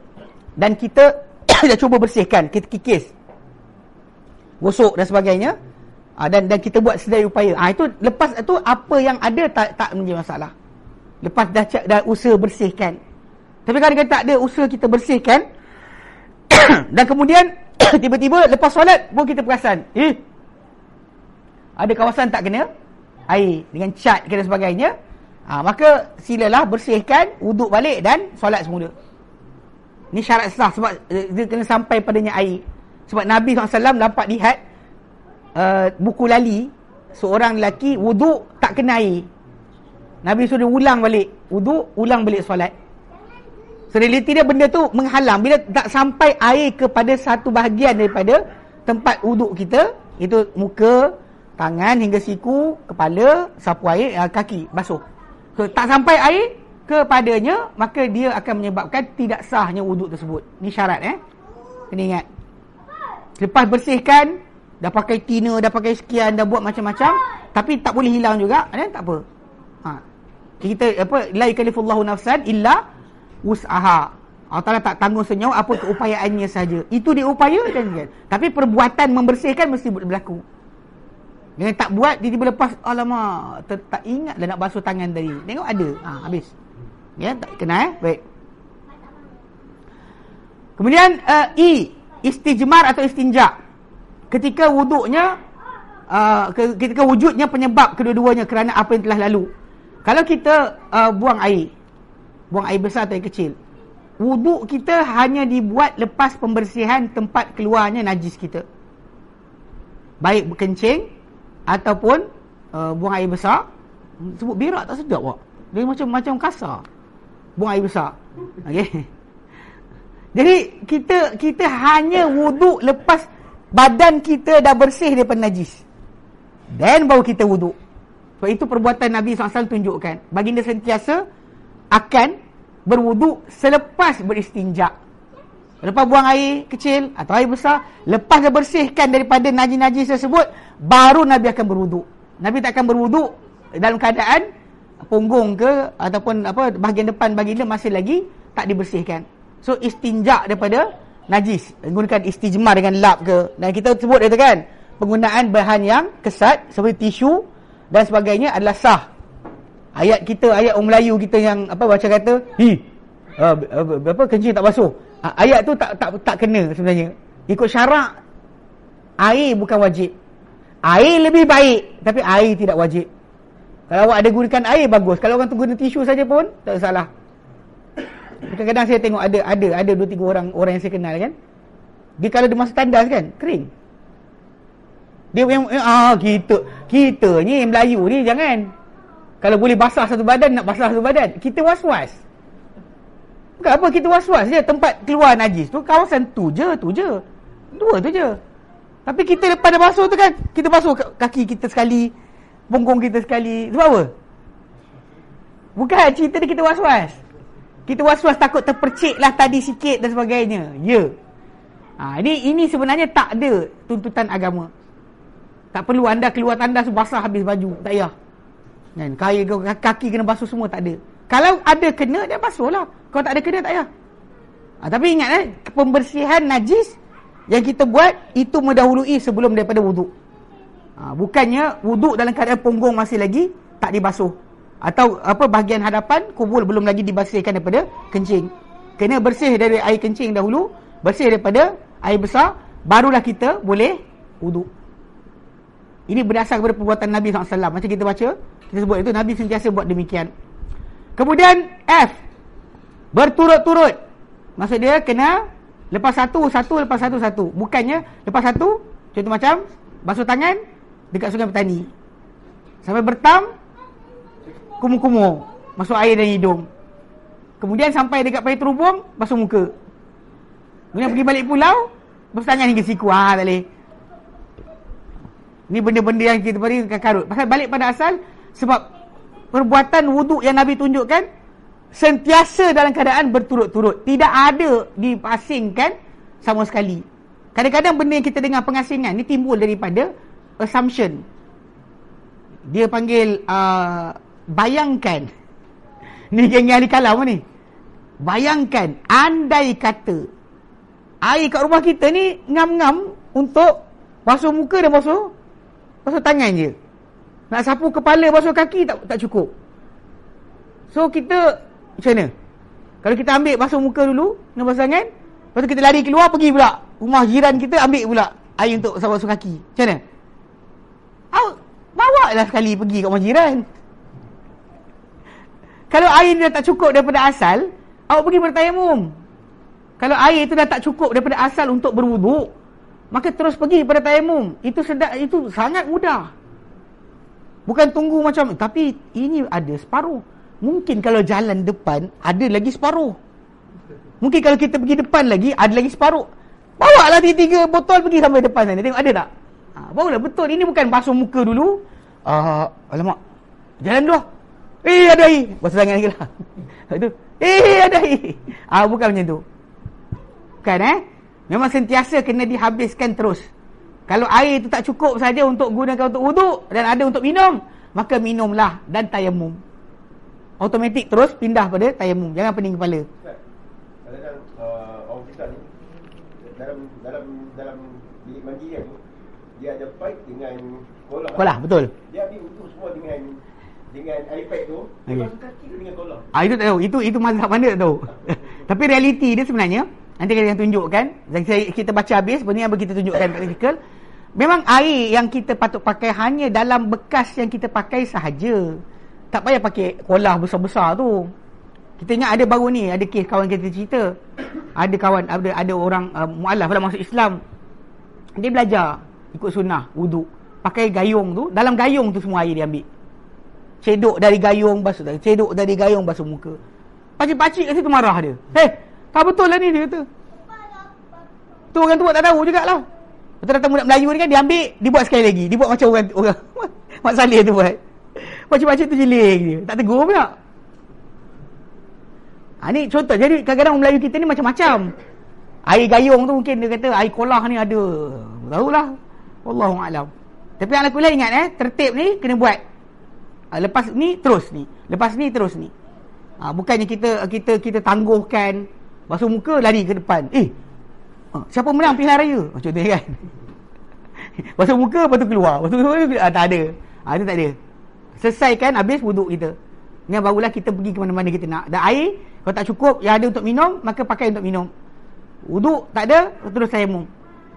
dan kita dah cuba bersihkan, kita kikis. Gosok dan sebagainya. Ha, dan dan kita buat sedaya upaya. Ah ha, itu lepas itu apa yang ada tak tak menjadi masalah. Lepas dah dah usaha bersihkan. Tapi kalau kita tak ada usaha kita bersihkan dan kemudian tiba-tiba lepas solat pun kita perasan eh ada kawasan tak kena air dengan cat dan sebagainya? Ha, maka silalah bersihkan wuduk balik dan solat semula. Ni syarat sah sebab eh, dia kena sampai padanya air. Sebab Nabi SAW nampak lihat uh, buku lali seorang lelaki wuduk tak kena air. Nabi suruh ulang balik wuduk ulang balik solat So realiti dia benda tu menghalang bila tak sampai air kepada satu bahagian daripada tempat wuduk kita, itu muka, tangan hingga siku, kepala, sapu air, ah, kaki basuh. So tak sampai air kepadanya, maka dia akan menyebabkan tidak sahnya wuduk tersebut. Ni syarat eh. Kena ingat. Lepas bersihkan, dah pakai tina, dah pakai sekian, dah buat macam-macam, tapi tak boleh hilang juga, eh? tak apa. Ha. Kita apa la yakallifullahu nafsan illa usaha. Allah Ta'ala tak tanggung senyawa apa keupayaannya saja. Itu dia upayakan kan. Tapi perbuatan membersihkan mesti berlaku. Jangan tak buat, dia tiba lepas, alamak, ter, tak ingat dah nak basuh tangan tadi. Tengok ada. Ha, habis. Ya, tak kena eh. Baik. Kemudian, uh, I. Istijmar atau istinja. Ketika wuduknya, uh, ketika wujudnya penyebab kedua-duanya kerana apa yang telah lalu. Kalau kita uh, buang air, buang air besar atau air kecil. Wuduk kita hanya dibuat lepas pembersihan tempat keluarnya najis kita. Baik berkencing ataupun uh, buang air besar. Sebut berak tak sedap wak. Dia macam macam kasar. Buang air besar. Okey. Jadi kita kita hanya wuduk lepas badan kita dah bersih daripada najis. Dan baru kita wuduk. Sebab itu perbuatan Nabi SAW tunjukkan. Baginda sentiasa akan berwuduk selepas beristinja. Lepas buang air kecil atau air besar, lepas dia bersihkan daripada najis-najis tersebut, baru Nabi akan berwuduk. Nabi tak akan berwuduk dalam keadaan punggung ke ataupun apa bahagian depan baginda masih lagi tak dibersihkan. So istinja daripada najis. Menggunakan istijmar dengan lap ke. Dan kita sebut itu kan, penggunaan bahan yang kesat seperti tisu dan sebagainya adalah sah Ayat kita, ayat orang Melayu kita yang apa baca kata, hi, uh, apa kencing tak basuh. ayat tu tak tak tak kena sebenarnya. Ikut syarak air bukan wajib. Air lebih baik tapi air tidak wajib. Kalau awak ada gunakan air bagus. Kalau orang tu guna tisu saja pun tak salah. Kadang-kadang saya tengok ada ada ada dua tiga orang orang yang saya kenal kan. Dia kalau dia masuk tandas kan kering. Dia yang ah kita kita ni Melayu ni jangan. Kalau boleh basah satu badan nak basah satu badan. Kita was-was. Bukan apa kita was-was je tempat keluar najis tu kawasan tu je tu je. Dua tu je. Tapi kita lepas dah basuh tu kan kita basuh kaki kita sekali punggung kita sekali. Sebab apa? Bukan cerita ni kita was-was. Kita was-was takut terpercik lah tadi sikit dan sebagainya. Ya. Ha, ini, ini sebenarnya tak ada tuntutan agama. Tak perlu anda keluar tandas basah habis baju. Tak payah. Kan? Kaki, kaki kena basuh semua tak ada. Kalau ada kena, dia basuh lah. Kalau tak ada kena, tak payah. Ha, tapi ingat eh, pembersihan najis yang kita buat, itu mendahului sebelum daripada wuduk. Ha, bukannya wuduk dalam keadaan punggung masih lagi tak dibasuh. Atau apa bahagian hadapan kubur belum lagi dibasuhkan daripada kencing. Kena bersih dari air kencing dahulu, bersih daripada air besar, barulah kita boleh wuduk. Ini berdasar kepada perbuatan Nabi SAW. Macam kita baca, kita sebut itu Nabi sentiasa buat demikian. Kemudian F. Berturut-turut. Maksud dia kena lepas satu, satu, lepas satu, satu. Bukannya lepas satu, contoh macam basuh tangan, dekat sungai petani sampai bertam kumuh-kumuh masuk air dari hidung kemudian sampai dekat payah terubung basuh muka kemudian pergi balik pulau basuh tangan hingga siku ah tak boleh ni benda-benda yang kita beri karut pasal balik pada asal sebab perbuatan wuduk yang Nabi tunjukkan sentiasa dalam keadaan berturut-turut. Tidak ada dipasingkan sama sekali. Kadang-kadang benda yang kita dengar pengasingan ni timbul daripada assumption. Dia panggil uh, bayangkan. Ni geng ahli kalam ni. Bayangkan andai kata air kat rumah kita ni ngam-ngam untuk basuh muka dan basuh basuh tangan je nak sapu kepala basuh kaki tak tak cukup so kita macam mana kalau kita ambil basuh muka dulu dengan basuh tangan lepas tu kita lari keluar pergi pula rumah jiran kita ambil pula air untuk basuh kaki macam mana Awak bawa lah sekali pergi kat rumah jiran. Kalau air dia tak cukup daripada asal, awak pergi bertayamum. Kalau air itu dah tak cukup daripada asal untuk berwuduk, maka terus pergi pada tayamum. Itu sedap, itu sangat mudah. Bukan tunggu macam, tapi ini ada separuh. Mungkin kalau jalan depan, ada lagi separuh. Mungkin kalau kita pergi depan lagi, ada lagi separuh. Bawa lah tiga-tiga botol pergi sampai depan sana. Tengok ada tak? Ha, barulah betul. Ini bukan basuh muka dulu. Uh, alamak. Jalan dulu. Eh, ada air. Basuh tangan lagi lah. Itu. Eh, ada air. Ah, bukan macam tu. Bukan eh. Memang sentiasa kena dihabiskan terus. Kalau air itu tak cukup saja untuk gunakan untuk wuduk dan ada untuk minum, maka minumlah dan tayamum. Automatik terus pindah pada tayamum. Jangan pening kepala. Kadang-kadang uh, orang kita ni dalam dalam dalam bilik mandi kan dia ada pipe dengan kolah. Kolah, betul. Dia ambil untuk semua dengan dengan iPad tu, dia Okey. masuk kaki dengan kolah. Ah itu tak tahu. Itu itu mazhab mana tak tahu. Tapi realiti dia sebenarnya nanti kita akan tunjukkan kita baca habis sebenarnya apa kita tunjukkan artikel. Memang air yang kita patut pakai hanya dalam bekas yang kita pakai sahaja. Tak payah pakai kolah besar-besar tu. Kita ingat ada baru ni, ada kes kawan kita cerita. Ada kawan ada ada orang uh, mualaf lah masuk Islam. Dia belajar ikut sunnah wuduk. Pakai gayung tu, dalam gayung tu semua air dia ambil. Cedok dari gayung basuh tangan. Cedok dari gayung basuh muka. Pakcik-pakcik kat situ marah dia. Eh, tak betul lah ni dia kata. Tu orang tua tak tahu jugalah. Betul datang budak Melayu ni kan dia ambil, dia buat sekali lagi. Dia buat macam orang orang Mak Saleh tu buat. Pakcik-pakcik tu jeling dia. Tak tegur pula. Ha, ni contoh. Jadi kadang-kadang Melayu kita ni macam-macam. Air gayung tu mungkin dia kata air kolah ni ada. Tahulah. Wallahualam. Tapi ala kulai ingat eh, tertib ni kena buat. Ha, lepas ni terus ni. Lepas ni terus ni. Ha, bukannya kita kita kita tangguhkan basuh muka lari ke depan. Eh. Ha, siapa menang pilihan raya? Macam tu kan. basuh muka lepas tu keluar. Lepas tu keluar, ha, tak ada. Ha, itu tak ada. Selesaikan habis wuduk kita. Ni barulah kita pergi ke mana-mana kita nak. Dan air kalau tak cukup yang ada untuk minum, maka pakai untuk minum. Wuduk tak ada, terus tayamum.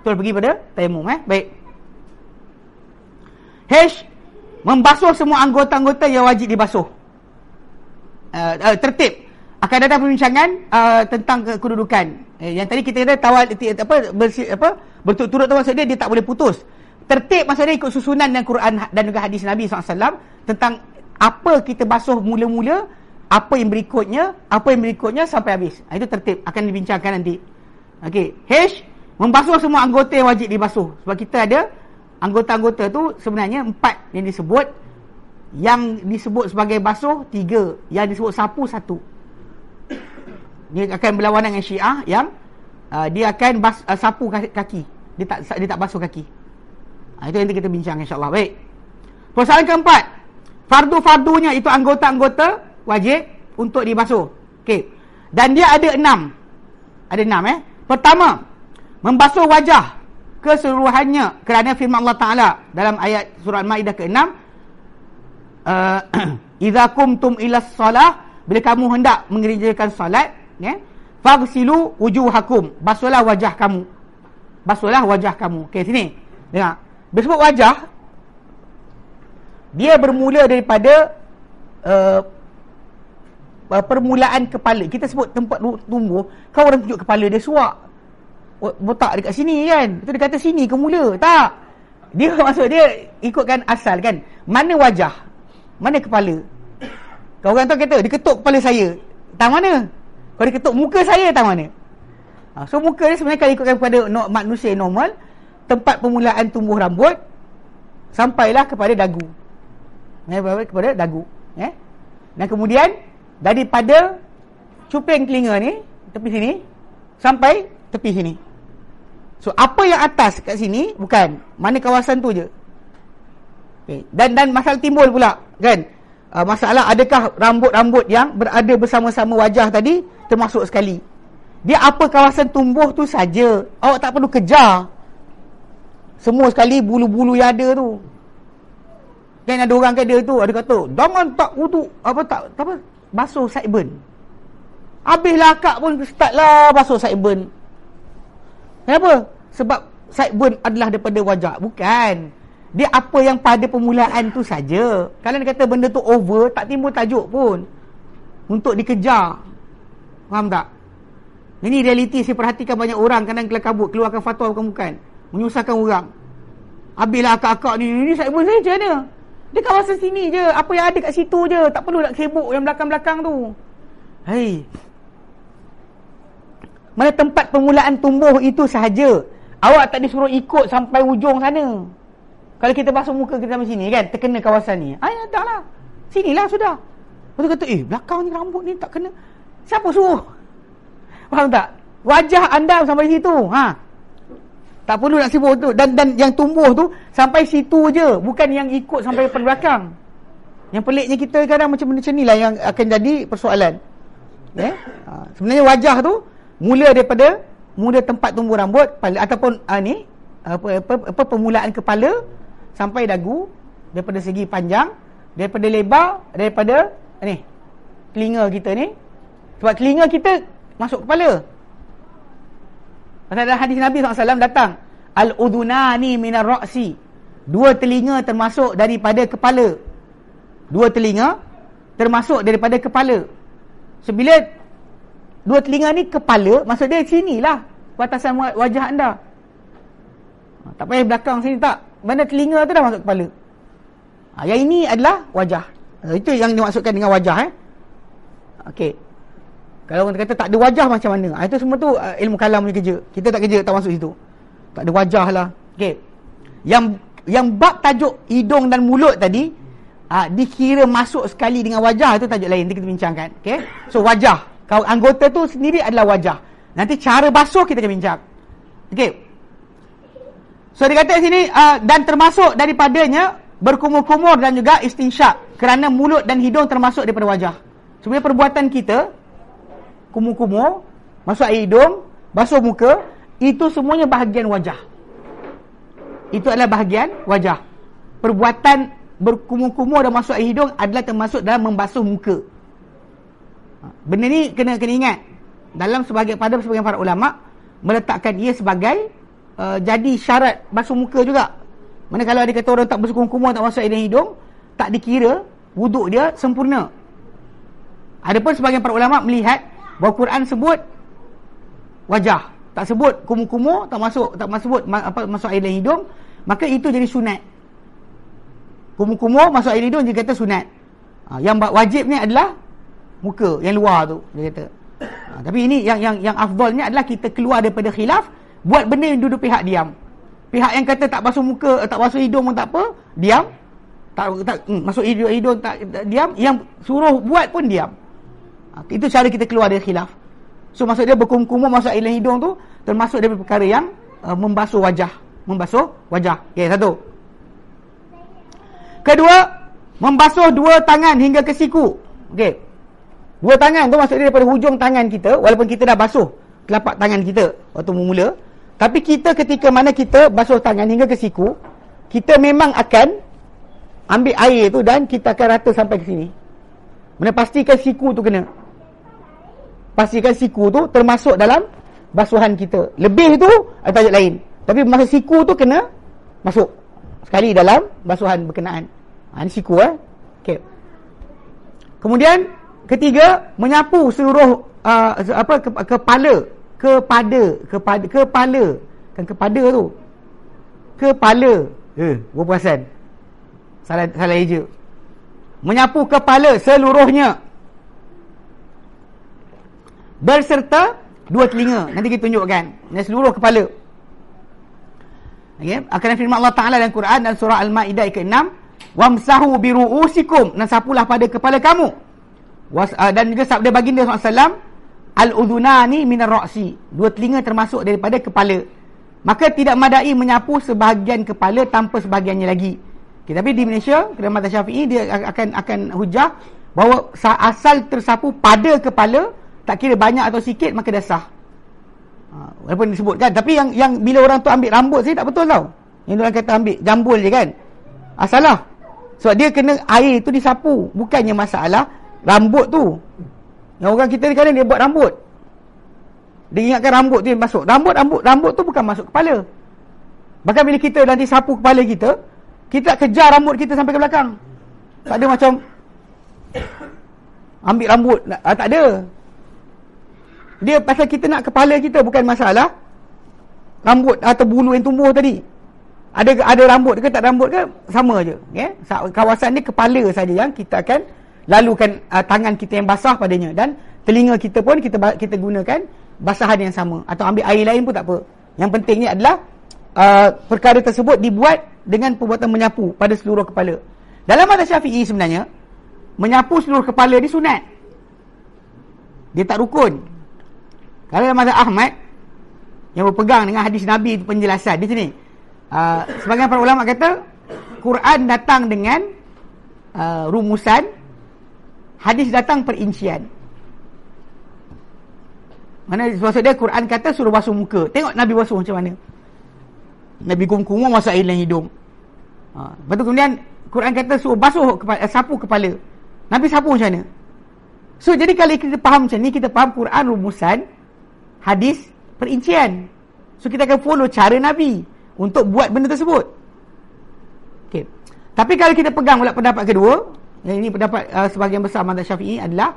Terus pergi pada tayamum eh. Baik. H membasuh semua anggota-anggota yang wajib dibasuh. Uh, uh, tertib. Akan datang perbincangan uh, tentang kedudukan. Eh, yang tadi kita kata tawal apa bersih, apa berturut-turut tu maksud dia dia tak boleh putus. Tertib maksud dia ikut susunan dan Quran dan juga hadis Nabi SAW tentang apa kita basuh mula-mula, apa yang berikutnya, apa yang berikutnya sampai habis. Ha, itu tertib akan dibincangkan nanti. Okey, H membasuh semua anggota yang wajib dibasuh. Sebab kita ada anggota-anggota tu sebenarnya empat yang disebut yang disebut sebagai basuh tiga yang disebut sapu satu dia akan berlawanan dengan syiah yang uh, dia akan bas, uh, sapu kaki. Dia tak dia tak basuh kaki. Uh, itu nanti kita bincang insyaAllah. Baik. Persoalan keempat. Fardu-fardunya itu anggota-anggota wajib untuk dibasuh. Okay. dan dia ada enam. Ada enam eh. Pertama membasuh wajah keseluruhannya kerana firman Allah Taala dalam ayat surah Al-Maidah ke-6 uh, idza kumtum ila salah bila kamu hendak mengerjakan solat ya? Fagsilu wujuhakum. Basuhlah wajah kamu. Basuhlah wajah kamu. Okey sini. Dengar disebut wajah dia bermula daripada uh, permulaan kepala. Kita sebut tempat tumbuh kau orang tunjuk kepala dia suak. Botak dekat sini kan? Itu dia kata sini ke mula tak. Dia maksud dia ikutkan asal kan? Mana wajah? Mana kepala? Kau orang tu kata dia ketuk kepala saya. Tak mana kalau dia ketuk muka saya tak mana ha, so muka dia sebenarnya kalau ikutkan kepada no, manusia normal tempat permulaan tumbuh rambut sampailah kepada dagu eh, kepada dagu eh? dan kemudian daripada cuping telinga ni tepi sini sampai tepi sini So apa yang atas kat sini bukan mana kawasan tu je. Okay. Dan dan masalah timbul pula kan. Uh, masalah adakah rambut-rambut yang berada bersama-sama wajah tadi termasuk sekali. Dia apa kawasan tumbuh tu saja. Awak tak perlu kejar. Semua sekali bulu-bulu yang ada tu. Dan ada orang kata tu ada kata, "Jangan tak wudu apa tak apa basuh sideburn." Habislah akak pun start lah basuh sideburn. Kenapa? Sebab sideburn adalah daripada wajah. Bukan. Dia apa yang pada permulaan tu saja. Kalau dia kata benda tu over, tak timbul tajuk pun. Untuk dikejar. Faham tak? Ini realiti saya perhatikan banyak orang kadang keluar kabut, keluarkan fatwa bukan-bukan. Menyusahkan orang. Habislah akak-akak ni, ini sideburn saya macam mana? Dia kawasan sini je. Apa yang ada kat situ je. Tak perlu nak sibuk yang belakang-belakang tu. Hei, mana tempat permulaan tumbuh itu sahaja. Awak tak disuruh ikut sampai ujung sana. Kalau kita basuh muka kita sampai sini kan, terkena kawasan ni. Ah, ya, dah lah. Sinilah sudah. Lepas kata, eh, belakang ni rambut ni tak kena. Siapa suruh? Faham tak? Wajah anda sampai situ. Ha. Tak perlu nak sibuk tu. Dan dan yang tumbuh tu, sampai situ je. Bukan yang ikut sampai ke belakang. Yang peliknya kita kadang macam macam ni lah yang akan jadi persoalan. Eh? Ha. Sebenarnya wajah tu, mula daripada mula tempat tumbuh rambut ataupun uh, ni apa, apa apa permulaan kepala sampai dagu daripada segi panjang daripada lebar daripada ni telinga kita ni sebab telinga kita masuk kepala Pasal hadis Nabi SAW datang Al-udunani minar ra'si Dua telinga termasuk daripada kepala Dua telinga termasuk daripada kepala Sebila Dua telinga ni kepala, maksud dia sinilah batasan wajah anda. Ha, tak payah belakang sini tak. Mana telinga tu dah masuk kepala. Ha, yang ini adalah wajah. Ha, itu yang dimaksudkan dengan wajah eh. Okey. Kalau orang kata tak ada wajah macam mana? Ha, itu semua tu uh, ilmu kalam punya kerja. Kita tak kerja tak masuk situ. Tak ada wajah lah. Okey. Yang yang bab tajuk hidung dan mulut tadi uh, dikira masuk sekali dengan wajah itu tajuk lain kita bincangkan. Okey. So wajah kau anggota tu sendiri adalah wajah. Nanti cara basuh kita akan bincang. Okey. So dia kata sini uh, dan termasuk daripadanya berkumur-kumur dan juga istinsyak kerana mulut dan hidung termasuk daripada wajah. Sebenarnya perbuatan kita kumur-kumur, masuk air hidung, basuh muka, itu semuanya bahagian wajah. Itu adalah bahagian wajah. Perbuatan berkumur-kumur dan masuk air hidung adalah termasuk dalam membasuh muka. Benda ni kena kena ingat. Dalam sebagai pada sebagian para ulama, meletakkan ia sebagai uh, jadi syarat basuh muka juga. Mana kalau ada kata orang tak basuh kumu tak masuk air hidung, tak dikira wuduk dia sempurna. Adapun sebagian para ulama melihat bahawa Quran sebut wajah, tak sebut kumu-kumu, tak masuk tak masuk apa masuk air hidung, maka itu jadi sunat. Kumu-kumu masuk air hidung dia kata sunat. Ha, yang wajibnya adalah muka yang luar tu dia kata. Ha, tapi ini yang yang yang afdalnya adalah kita keluar daripada khilaf buat benda yang duduk pihak diam. Pihak yang kata tak basuh muka, tak basuh hidung pun tak apa, diam. Tak tak hmm, masuk hidung hidung tak, tak diam, yang suruh buat pun diam. Ha, itu cara kita keluar dari khilaf. So maksud dia berkumkum masuk air hidung tu termasuk dari perkara yang uh, membasuh wajah, membasuh wajah. Okey, satu. Kedua, membasuh dua tangan hingga ke siku. Okey. Dua tangan tu maksud dia daripada hujung tangan kita walaupun kita dah basuh telapak tangan kita waktu mula tapi kita ketika mana kita basuh tangan hingga ke siku kita memang akan ambil air tu dan kita akan rata sampai ke sini mana pastikan siku tu kena pastikan siku tu termasuk dalam basuhan kita lebih tu ada tajuk lain tapi masa siku tu kena masuk sekali dalam basuhan berkenaan ha, ini siku eh okay. kemudian Ketiga, menyapu seluruh uh, apa ke, kepala kepada kepada kepala kan kepada tu. Kepala. Eh, gua perasan. Salah salah eja. Menyapu kepala seluruhnya. Berserta dua telinga. Nanti kita tunjukkan. Yang seluruh kepala. Okay. Akan firman Allah Ta'ala dalam Quran dan surah Al-Ma'idah ke-6. Wamsahu biru'usikum. Dan sapulah pada kepala kamu. Was, uh, dan juga sabda baginda SAW Al-udhunani minar ra'si Dua telinga termasuk daripada kepala Maka tidak madai menyapu sebahagian kepala tanpa sebahagiannya lagi okay, Tapi di Malaysia, mata syafi'i Dia akan akan hujah Bahawa asal tersapu pada kepala Tak kira banyak atau sikit maka dah sah. Uh, Walaupun disebutkan Tapi yang yang bila orang tu ambil rambut saya tak betul tau. Yang orang kata ambil jambul je kan. Asalah. Sebab dia kena air tu disapu. Bukannya masalah Rambut tu. Yang orang kita ni kadang dia buat rambut. Dia ingatkan rambut tu masuk. Rambut, rambut, rambut tu bukan masuk kepala. Bahkan bila kita nanti sapu kepala kita Kita kejar rambut kita sampai ke belakang. Tak ada macam Ambil rambut. Ah, Tak ada Dia pasal kita nak kepala kita Bukan masalah Rambut atau bulu yang tumbuh tadi ada ada rambut ke tak rambut ke sama aje okay? kawasan ni kepala saja yang kita akan lalukan uh, tangan kita yang basah padanya dan telinga kita pun kita kita gunakan basahan yang sama atau ambil air lain pun tak apa. Yang pentingnya adalah uh, perkara tersebut dibuat dengan perbuatan menyapu pada seluruh kepala. Dalam mazhab Syafi'i sebenarnya menyapu seluruh kepala ni sunat. Dia tak rukun. Kalau dalam mazhab Ahmad yang berpegang dengan hadis Nabi itu penjelasan di sini. Uh, sebagian para ulama kata Quran datang dengan uh, rumusan hadis datang perincian. Mana maksud dia Quran kata suruh basuh muka. Tengok Nabi basuh macam mana. Nabi kumkum masuk air dalam hidung. Ha, lepas tu kemudian Quran kata suruh basuh kepala, eh, sapu kepala. Nabi sapu macam mana? So jadi kalau kita faham macam ni kita faham Quran rumusan hadis perincian. So kita akan follow cara Nabi untuk buat benda tersebut. Okay. Tapi kalau kita pegang pula pendapat kedua, yang ini pendapat uh, sebahagian besar mazhab Syafi'i adalah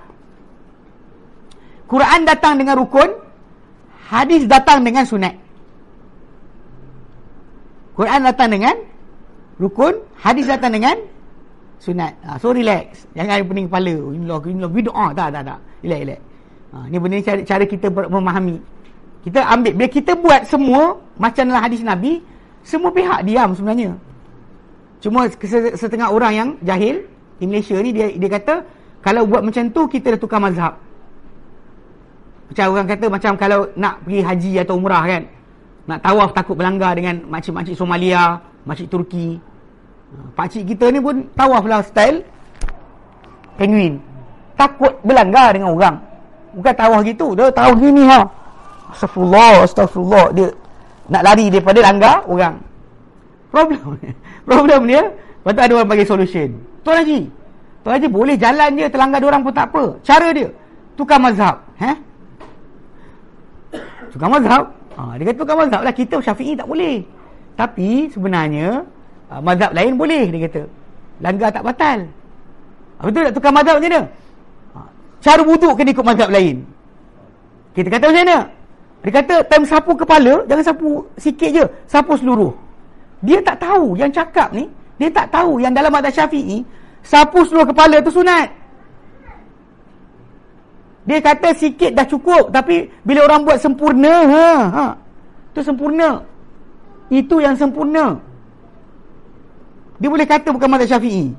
Quran datang dengan rukun, hadis datang dengan sunat. Quran datang dengan rukun, hadis datang dengan sunat. Ha, so relax. Jangan pening kepala. Ini lah, ini lah bid'ah. Tak, tak, tak. Relax, relax. Ha, ini benda cara, cara kita memahami. Kita ambil, bila kita buat semua, macam dalam hadis Nabi, semua pihak diam sebenarnya. Cuma setengah orang yang jahil, di Malaysia ni dia dia kata kalau buat macam tu kita dah tukar mazhab. Macam orang kata macam kalau nak pergi haji atau umrah kan. Nak tawaf takut berlanggar dengan makcik-makcik Somalia, makcik Turki. Pakcik kita ni pun tawaf lah style penguin. Takut berlanggar dengan orang. Bukan tawaf gitu. Dia tawaf gini ha. Astagfirullah, astagfirullah. Dia nak lari daripada langgar orang. Problem. Problem dia, lepas ada orang bagi solution. Tuan Haji Tuan Haji boleh jalan je Terlanggar orang pun tak apa Cara dia Tukar mazhab eh? Tukar mazhab Ha, dia kata tukar mazhab lah. Kita syafi'i tak boleh. Tapi sebenarnya uh, mazhab lain boleh dia kata. Langgar tak batal. Ha, betul tak tukar mazhab macam mana? Cara wuduk kena ikut mazhab lain. Kita kata macam mana? Dia kata time sapu kepala jangan sapu sikit je, sapu seluruh. Dia tak tahu yang cakap ni, dia tak tahu yang dalam mazhab Syafi'i sapu seluruh kepala tu sunat. Dia kata sikit dah cukup tapi bila orang buat sempurna ha ha tu sempurna. Itu yang sempurna. Dia boleh kata bukan mazhab Syafi'i.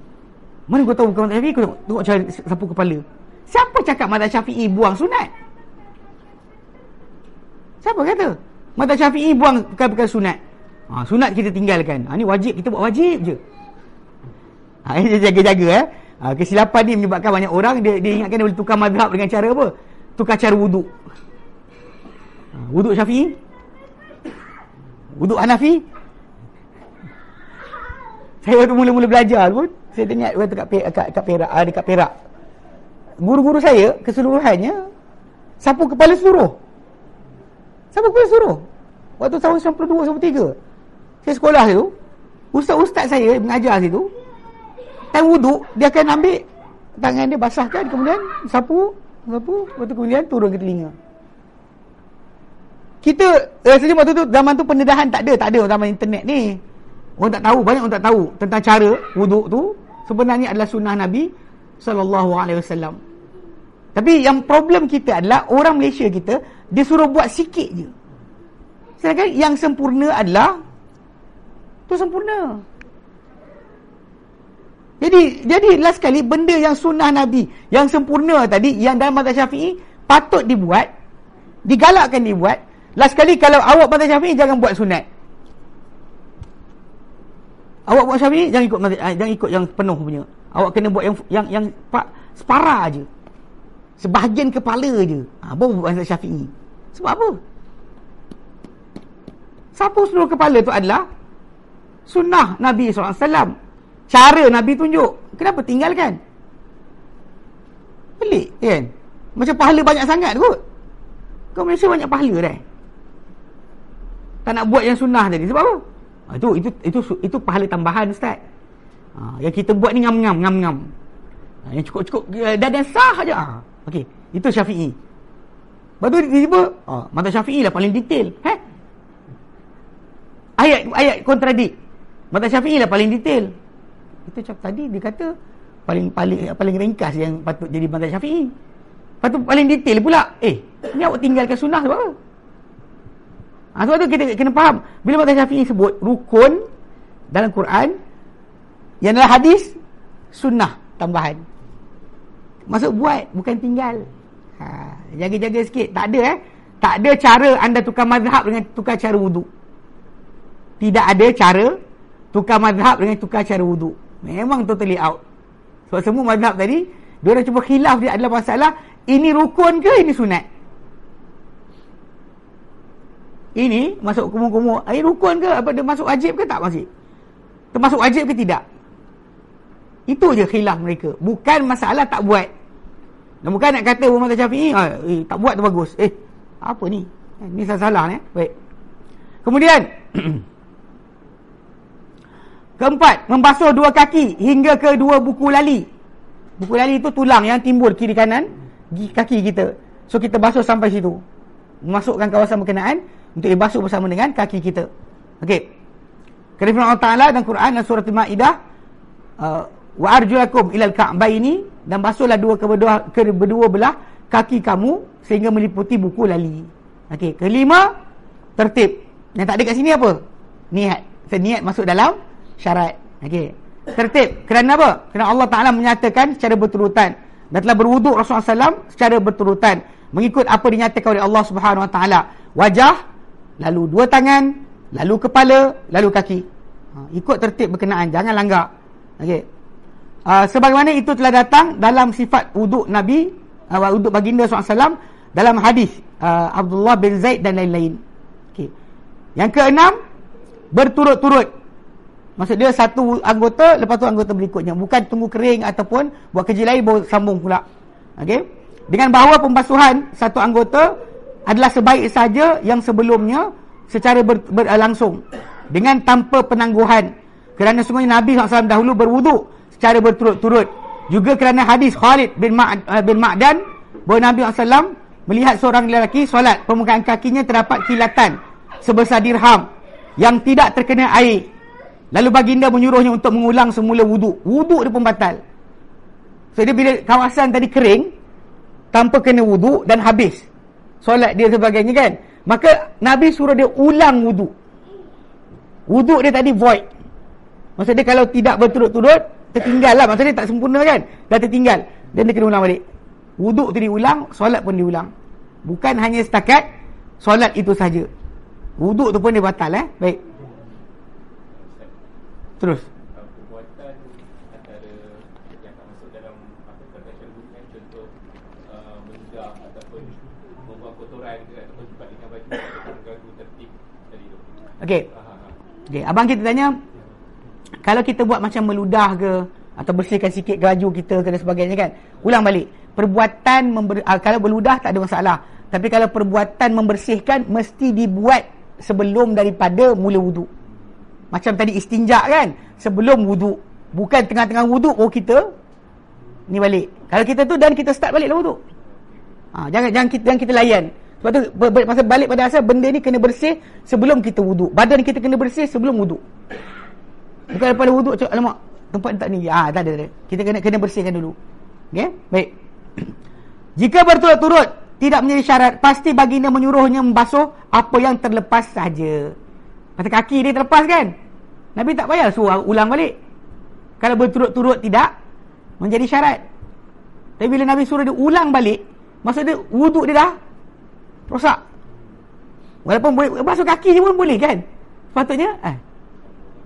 Mana kau tahu bukan mazhab Syafi'i? Kau tengok cara sapu kepala. Siapa cakap mazhab Syafi'i buang sunat? Siapa kata? Mazhab Syafi'i buang bukan-bukan sunat. Ha, sunat kita tinggalkan. Ha, ni wajib kita buat wajib je. Ha, ini jaga-jaga eh. Ha, kesilapan ni menyebabkan banyak orang dia, dia ingatkan dia boleh tukar mazhab dengan cara apa? Tukar cara wuduk. Ha, wuduk Syafi'i? Wuduk Hanafi? Saya waktu mula-mula belajar pun, saya tengok waktu kat, kat, kat Perak, ada kat Perak. Guru-guru saya, keseluruhannya, sapu kepala seluruh. Sapu kepala seluruh. Waktu tahun 92, 93. Saya sekolah tu, ustaz-ustaz saya mengajar situ, time wuduk dia akan ambil tangan dia basahkan kemudian sapu sapu lepas tu kemudian turun ke telinga kita rasanya waktu tu zaman tu pendedahan tak ada tak ada zaman internet ni orang tak tahu banyak orang tak tahu tentang cara wuduk tu sebenarnya adalah sunnah Nabi sallallahu alaihi wasallam tapi yang problem kita adalah orang Malaysia kita dia suruh buat sikit je sedangkan yang sempurna adalah tu sempurna jadi jadi last sekali benda yang sunnah Nabi yang sempurna tadi yang dalam mazhab Syafi'i patut dibuat digalakkan dibuat last sekali kalau awak mazhab Syafi'i jangan buat sunat. Awak buat Syafi'i jangan ikut mazhab, jangan ikut yang penuh punya. Awak kena buat yang yang yang separa aja. Sebahagian kepala aje. Ha baru mazhab Syafi'i. Sebab apa? Sapu seluruh kepala tu adalah sunnah Nabi SAW Cara Nabi tunjuk. Kenapa tinggalkan? Pelik kan? Macam pahala banyak sangat kot. Kau Malaysia banyak pahala dah. Tak nak buat yang sunnah tadi. Sebab apa? Ha, itu, itu itu itu pahala tambahan Ustaz. Ha, yang kita buat ni ngam-ngam. ngam-ngam. Ha, yang cukup-cukup dah dan sah aja. Ha, Okey, itu Syafi'i. Tu tiba-tiba, ha, mata Syafi'i lah paling detail. Eh? Ayat ayat kontradik. Mata Syafi'i lah paling detail. Kita cakap tadi dia kata paling paling paling ringkas yang patut jadi mazhab Syafi'i. Patut paling detail pula. Eh, ni awak tinggalkan sunnah sebab apa? Ha, sebab tu kita kena faham. Bila mazhab Syafi'i sebut rukun dalam Quran yang dalam hadis sunnah tambahan. Masuk buat bukan tinggal. Ha, jaga-jaga sikit. Tak ada eh. Tak ada cara anda tukar mazhab dengan tukar cara wuduk. Tidak ada cara tukar mazhab dengan tukar cara wuduk. Memang totally out. Sebab semua mazhab tadi, dia orang cuba khilaf dia adalah masalah ini rukun ke ini sunat? Ini masuk kumur-kumur, ini rukun ke apa dia masuk wajib ke tak masih? Termasuk wajib ke tidak? Itu je khilaf mereka. Bukan masalah tak buat. Dan bukan nak kata Umar Syafi'i, eh, eh, tak buat tu bagus. Eh, apa ni? Eh, ni salah-salah ni. Baik. Kemudian, Keempat, membasuh dua kaki hingga ke dua buku lali. Buku lali itu tulang yang timbul kiri kanan kaki kita. So kita basuh sampai situ. Memasukkan kawasan berkenaan untuk dibasuh bersama dengan kaki kita. Okey. Kerana Allah Taala dalam Quran dan surah Al-Maidah uh, wa arjulakum ilal ka'baini dan basuhlah dua kedua kedua belah kaki kamu sehingga meliputi buku lali. Okey, kelima tertib. Yang tak ada kat sini apa? Niat. Saya niat masuk dalam syarat. Okey. Tertib. Kerana apa? Kerana Allah Taala menyatakan secara berturutan dan telah berwuduk Rasulullah SAW secara berturutan mengikut apa dinyatakan oleh Allah Subhanahu Wa Taala. Wajah, lalu dua tangan, lalu kepala, lalu kaki. Ha, ikut tertib berkenaan, jangan langgar. Okey. Uh, sebagaimana itu telah datang dalam sifat wuduk Nabi, uh, wuduk baginda SAW dalam hadis uh, Abdullah bin Zaid dan lain-lain. Okey. Yang keenam, berturut-turut Maksud dia satu anggota lepas tu anggota berikutnya. Bukan tunggu kering ataupun buat kerja lain baru sambung pula. Okey. Dengan bahawa pembasuhan satu anggota adalah sebaik saja yang sebelumnya secara ber, berlangsung dengan tanpa penangguhan kerana semuanya Nabi SAW dahulu berwuduk secara berturut-turut. Juga kerana hadis Khalid bin, Ma, uh, bin Ma'dan bahawa Nabi SAW melihat seorang lelaki solat permukaan kakinya terdapat kilatan sebesar dirham yang tidak terkena air. Lalu baginda menyuruhnya untuk mengulang semula wuduk. Wuduk dia pun batal. So dia bila kawasan tadi kering tanpa kena wuduk dan habis solat dia sebagainya kan. Maka Nabi suruh dia ulang wuduk. Wuduk dia tadi void. Maksudnya kalau tidak berturut-turut tertinggal lah maksudnya tak sempurna kan? Dah tertinggal dan dia kena ulang balik. Wuduk tu diulang solat pun diulang. Bukan hanya setakat solat itu saja wuduk tu pun dia batal eh? Baik. Terus. Okey. Okey, abang kita tanya kalau kita buat macam meludah ke atau bersihkan sikit baju kita ke dan sebagainya kan. Ulang balik. Perbuatan member, uh, kalau berludah tak ada masalah. Tapi kalau perbuatan membersihkan mesti dibuat sebelum daripada mula wuduk. Macam tadi istinja kan, sebelum wuduk. Bukan tengah-tengah wuduk oh kita ni balik. Kalau kita tu dan kita start baliklah wuduk. Ha, jangan jangan kita jangan kita layan. Sebab tu masa balik pada asal benda ni kena bersih sebelum kita wuduk. Badan kita kena bersih sebelum wuduk. Bukan daripada wuduk cakap alamak tempat tak ni. Ah tak ada, tak ada. Kita kena kena bersihkan dulu. Okey? Baik. Jika berturut-turut tidak menjadi syarat, pasti baginda menyuruhnya membasuh apa yang terlepas saja. Mata kaki dia terlepas kan? Nabi tak payah suruh ulang balik. Kalau berturut-turut tidak menjadi syarat. Tapi bila Nabi suruh dia ulang balik, maksud dia wuduk dia dah rosak. Walaupun boleh basuh kaki je pun boleh kan? Sepatutnya eh,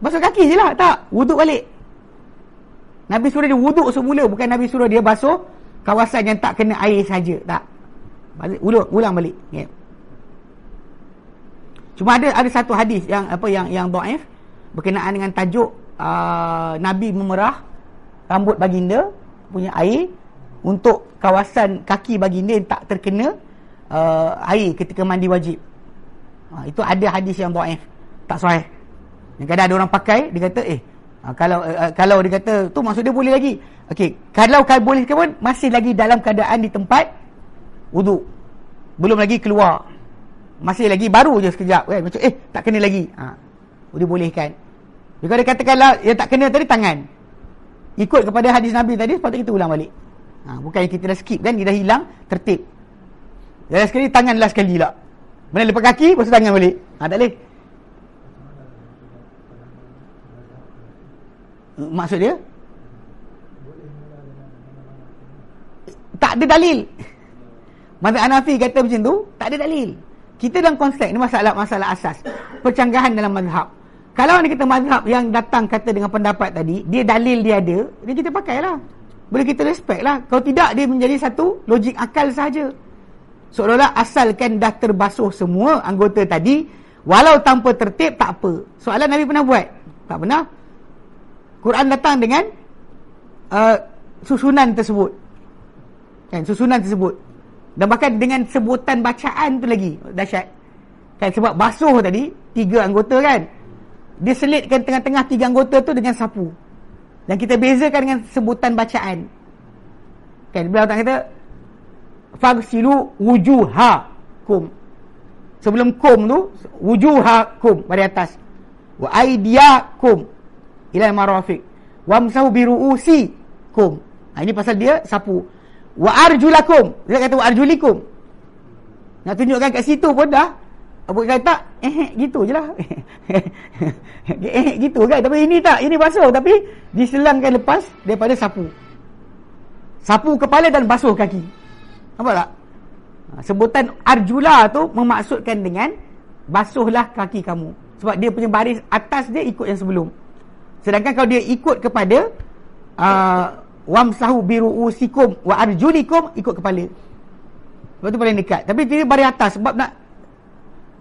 basuh kaki je lah. Tak, wuduk balik. Nabi suruh dia wuduk semula. Bukan Nabi suruh dia basuh kawasan yang tak kena air saja. Tak. Balik, ulang, ulang balik. Yeah. Cuma ada ada satu hadis yang apa yang yang dhaif berkenaan dengan tajuk uh, Nabi memerah rambut baginda punya air untuk kawasan kaki baginda yang tak terkena uh, air ketika mandi wajib. Ha, itu ada hadis yang dhaif. Tak sahih. Kadang ada orang pakai dia kata eh uh, kalau uh, kalau dia kata tu maksud dia boleh lagi. Okey, kalau kalau boleh ke pun masih lagi dalam keadaan di tempat wuduk. Belum lagi keluar. Masih lagi baru je sekejap kan. Macam eh tak kena lagi. Ha. Dia bolehkan. Jika dia katakanlah yang tak kena tadi tangan. Ikut kepada hadis Nabi tadi sepatutnya kita ulang balik. Ha, bukan kita dah skip kan dia dah hilang tertib. Last sekali tangan last sekali lah. Mana lepas kaki, lepas tangan balik. Ha, tak boleh. Maksud dia? Tak ada dalil. Masa Hanafi kata macam tu, tak ada dalil. Kita dalam konsep ni masalah-masalah asas. Percanggahan dalam mazhab. Kalau ni kita mazhab yang datang kata dengan pendapat tadi, dia dalil dia ada, dia kita pakailah. Boleh kita respect lah. Kalau tidak, dia menjadi satu logik akal saja seolah-olah asalkan dah terbasuh semua anggota tadi walau tanpa tertib tak apa soalan Nabi pernah buat tak pernah Quran datang dengan uh, susunan tersebut. Kan susunan tersebut. Dan bahkan dengan sebutan bacaan tu lagi dahsyat. Kan sebab basuh tadi tiga anggota kan. Dia selitkan tengah-tengah tiga anggota tu dengan sapu. Dan kita bezakan dengan sebutan bacaan. Kan bila orang kata fagsilu wujuhakum. Sebelum kum tu wujuhakum pada atas. Wa aydiyakum ila marafiq wamsahu bi ru'usikum. Ha, ini pasal dia sapu. Wa arjulakum. Dia kata wa arjulikum. Nak tunjukkan kat situ pun dah. Apa kata eh gitu je lah. Eh gitu kan. Tapi ini tak ini basuh. Tapi diselangkan lepas daripada sapu. Sapu kepala dan basuh kaki. Nampak tak? Ha, sebutan arjula tu memaksudkan dengan basuhlah kaki kamu. Sebab dia punya baris atas dia ikut yang sebelum. Sedangkan kalau dia ikut kepada uh, wamsahu biruusikum wa arjulikum ikut kepala. Sebab tu paling dekat. Tapi dia baris atas sebab nak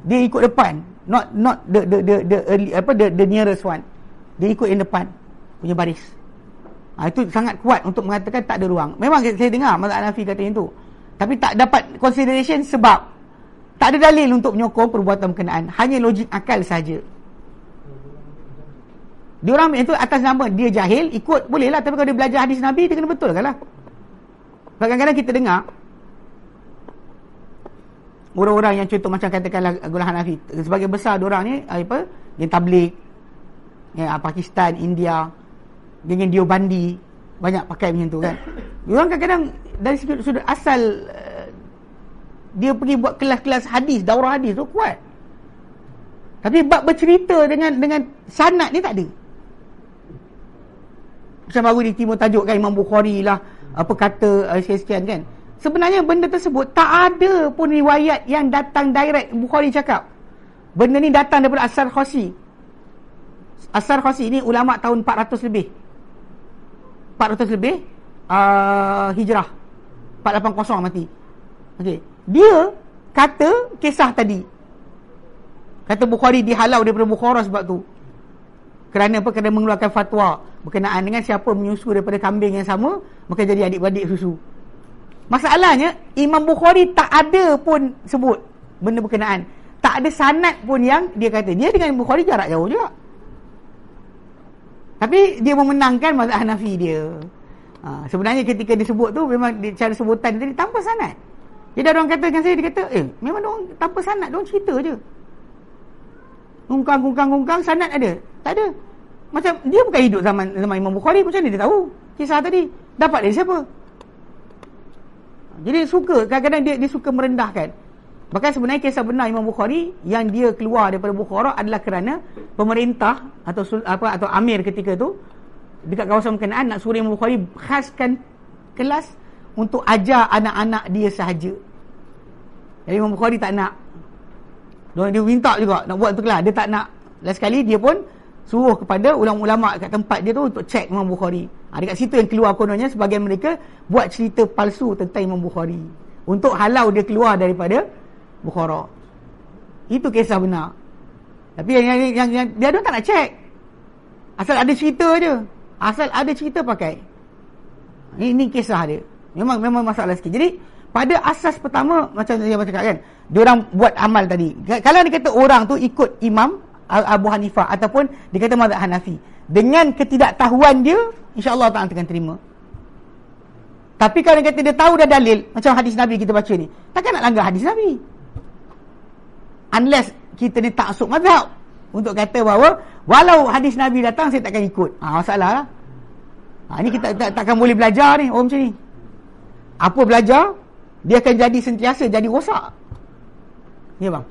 dia ikut depan. Not not the the the, the early, apa the, the nearest one. Dia ikut yang depan punya baris. Ha, itu sangat kuat untuk mengatakan tak ada ruang. Memang saya dengar Mazhab Hanafi kata yang tu. Tapi tak dapat consideration sebab Tak ada dalil untuk menyokong perbuatan berkenaan. Hanya logik akal saja. Dia orang itu atas nama dia jahil, ikut boleh lah. Tapi kalau dia belajar hadis Nabi, dia kena betul kan lah. Kadang-kadang kita dengar, orang-orang yang contoh macam katakanlah Gula Hanafi, sebagai besar orang ni, apa, yang tablik, yang Pakistan, India, dengan Diobandi, banyak pakai macam tu kan. Orang kadang-kadang dari sudut, sudut asal dia pergi buat kelas-kelas hadis, daurah hadis tu kuat. Tapi bab bercerita dengan dengan sanad ni tak ada. Macam baru di timur tajuk kan Imam Bukhari lah apa kata uh, sekian kan. Sebenarnya benda tersebut tak ada pun riwayat yang datang direct Bukhari cakap. Benda ni datang daripada Asar Khosi. Asar Khosi ni ulama tahun 400 lebih. 400 lebih uh, hijrah. 480 mati. Okey dia kata kisah tadi kata Bukhari dihalau daripada Bukhara sebab tu kerana apa? Kerana mengeluarkan fatwa. Berkenaan dengan siapa menyusu daripada kambing yang sama maka jadi adik-beradik susu. Masalahnya Imam Bukhari tak ada pun sebut benda berkenaan. Tak ada sanad pun yang dia kata. Dia dengan Bukhari jarak jauh juga. Tapi dia memenangkan mazhab Hanafi dia. Ha, sebenarnya ketika disebut tu memang cara sebutan tadi tanpa sanad. Jadi ada orang kata dengan saya, dia kata, eh, memang orang tanpa sanat, orang cerita je. Gungkang, gungkang, gungkang, sanat ada. Tak ada. Macam, dia bukan hidup zaman zaman Imam Bukhari, macam mana dia tahu kisah tadi? Dapat dari siapa? Jadi suka, kadang-kadang dia, dia suka merendahkan. Bahkan sebenarnya kisah benar Imam Bukhari yang dia keluar daripada Bukhara adalah kerana pemerintah atau apa atau amir ketika tu dekat kawasan berkenaan nak suruh Imam Bukhari khaskan kelas untuk ajar anak-anak dia sahaja. Jadi Imam Bukhari tak nak. Dia, dia minta juga nak buat tu kelas. Dia tak nak. Last sekali dia pun suruh kepada ulama-ulama kat tempat dia tu untuk cek Imam Bukhari. Ha, dekat situ yang keluar kononnya sebagian mereka buat cerita palsu tentang Imam Bukhari. Untuk halau dia keluar daripada Bukhara. Itu kisah benar. Tapi yang, yang, yang, yang dia tak nak cek. Asal ada cerita je. Asal ada cerita pakai. Ini, ini kisah dia. Memang memang masalah sikit. Jadi pada asas pertama macam saya cakap kan, dia orang buat amal tadi. Kalau dia kata orang tu ikut imam Abu Hanifah ataupun dia kata mazhab Hanafi, dengan ketidaktahuan dia, insya-Allah tak akan terima. Tapi kalau dia kata dia tahu dah dalil, macam hadis Nabi kita baca ni, takkan nak langgar hadis Nabi. Unless kita ni tak taksub mazhab untuk kata bahawa walau hadis Nabi datang saya takkan ikut. Ha masalah lah. Ha, ini kita tak, takkan boleh belajar ni orang macam ni apa belajar dia akan jadi sentiasa jadi rosak ya bang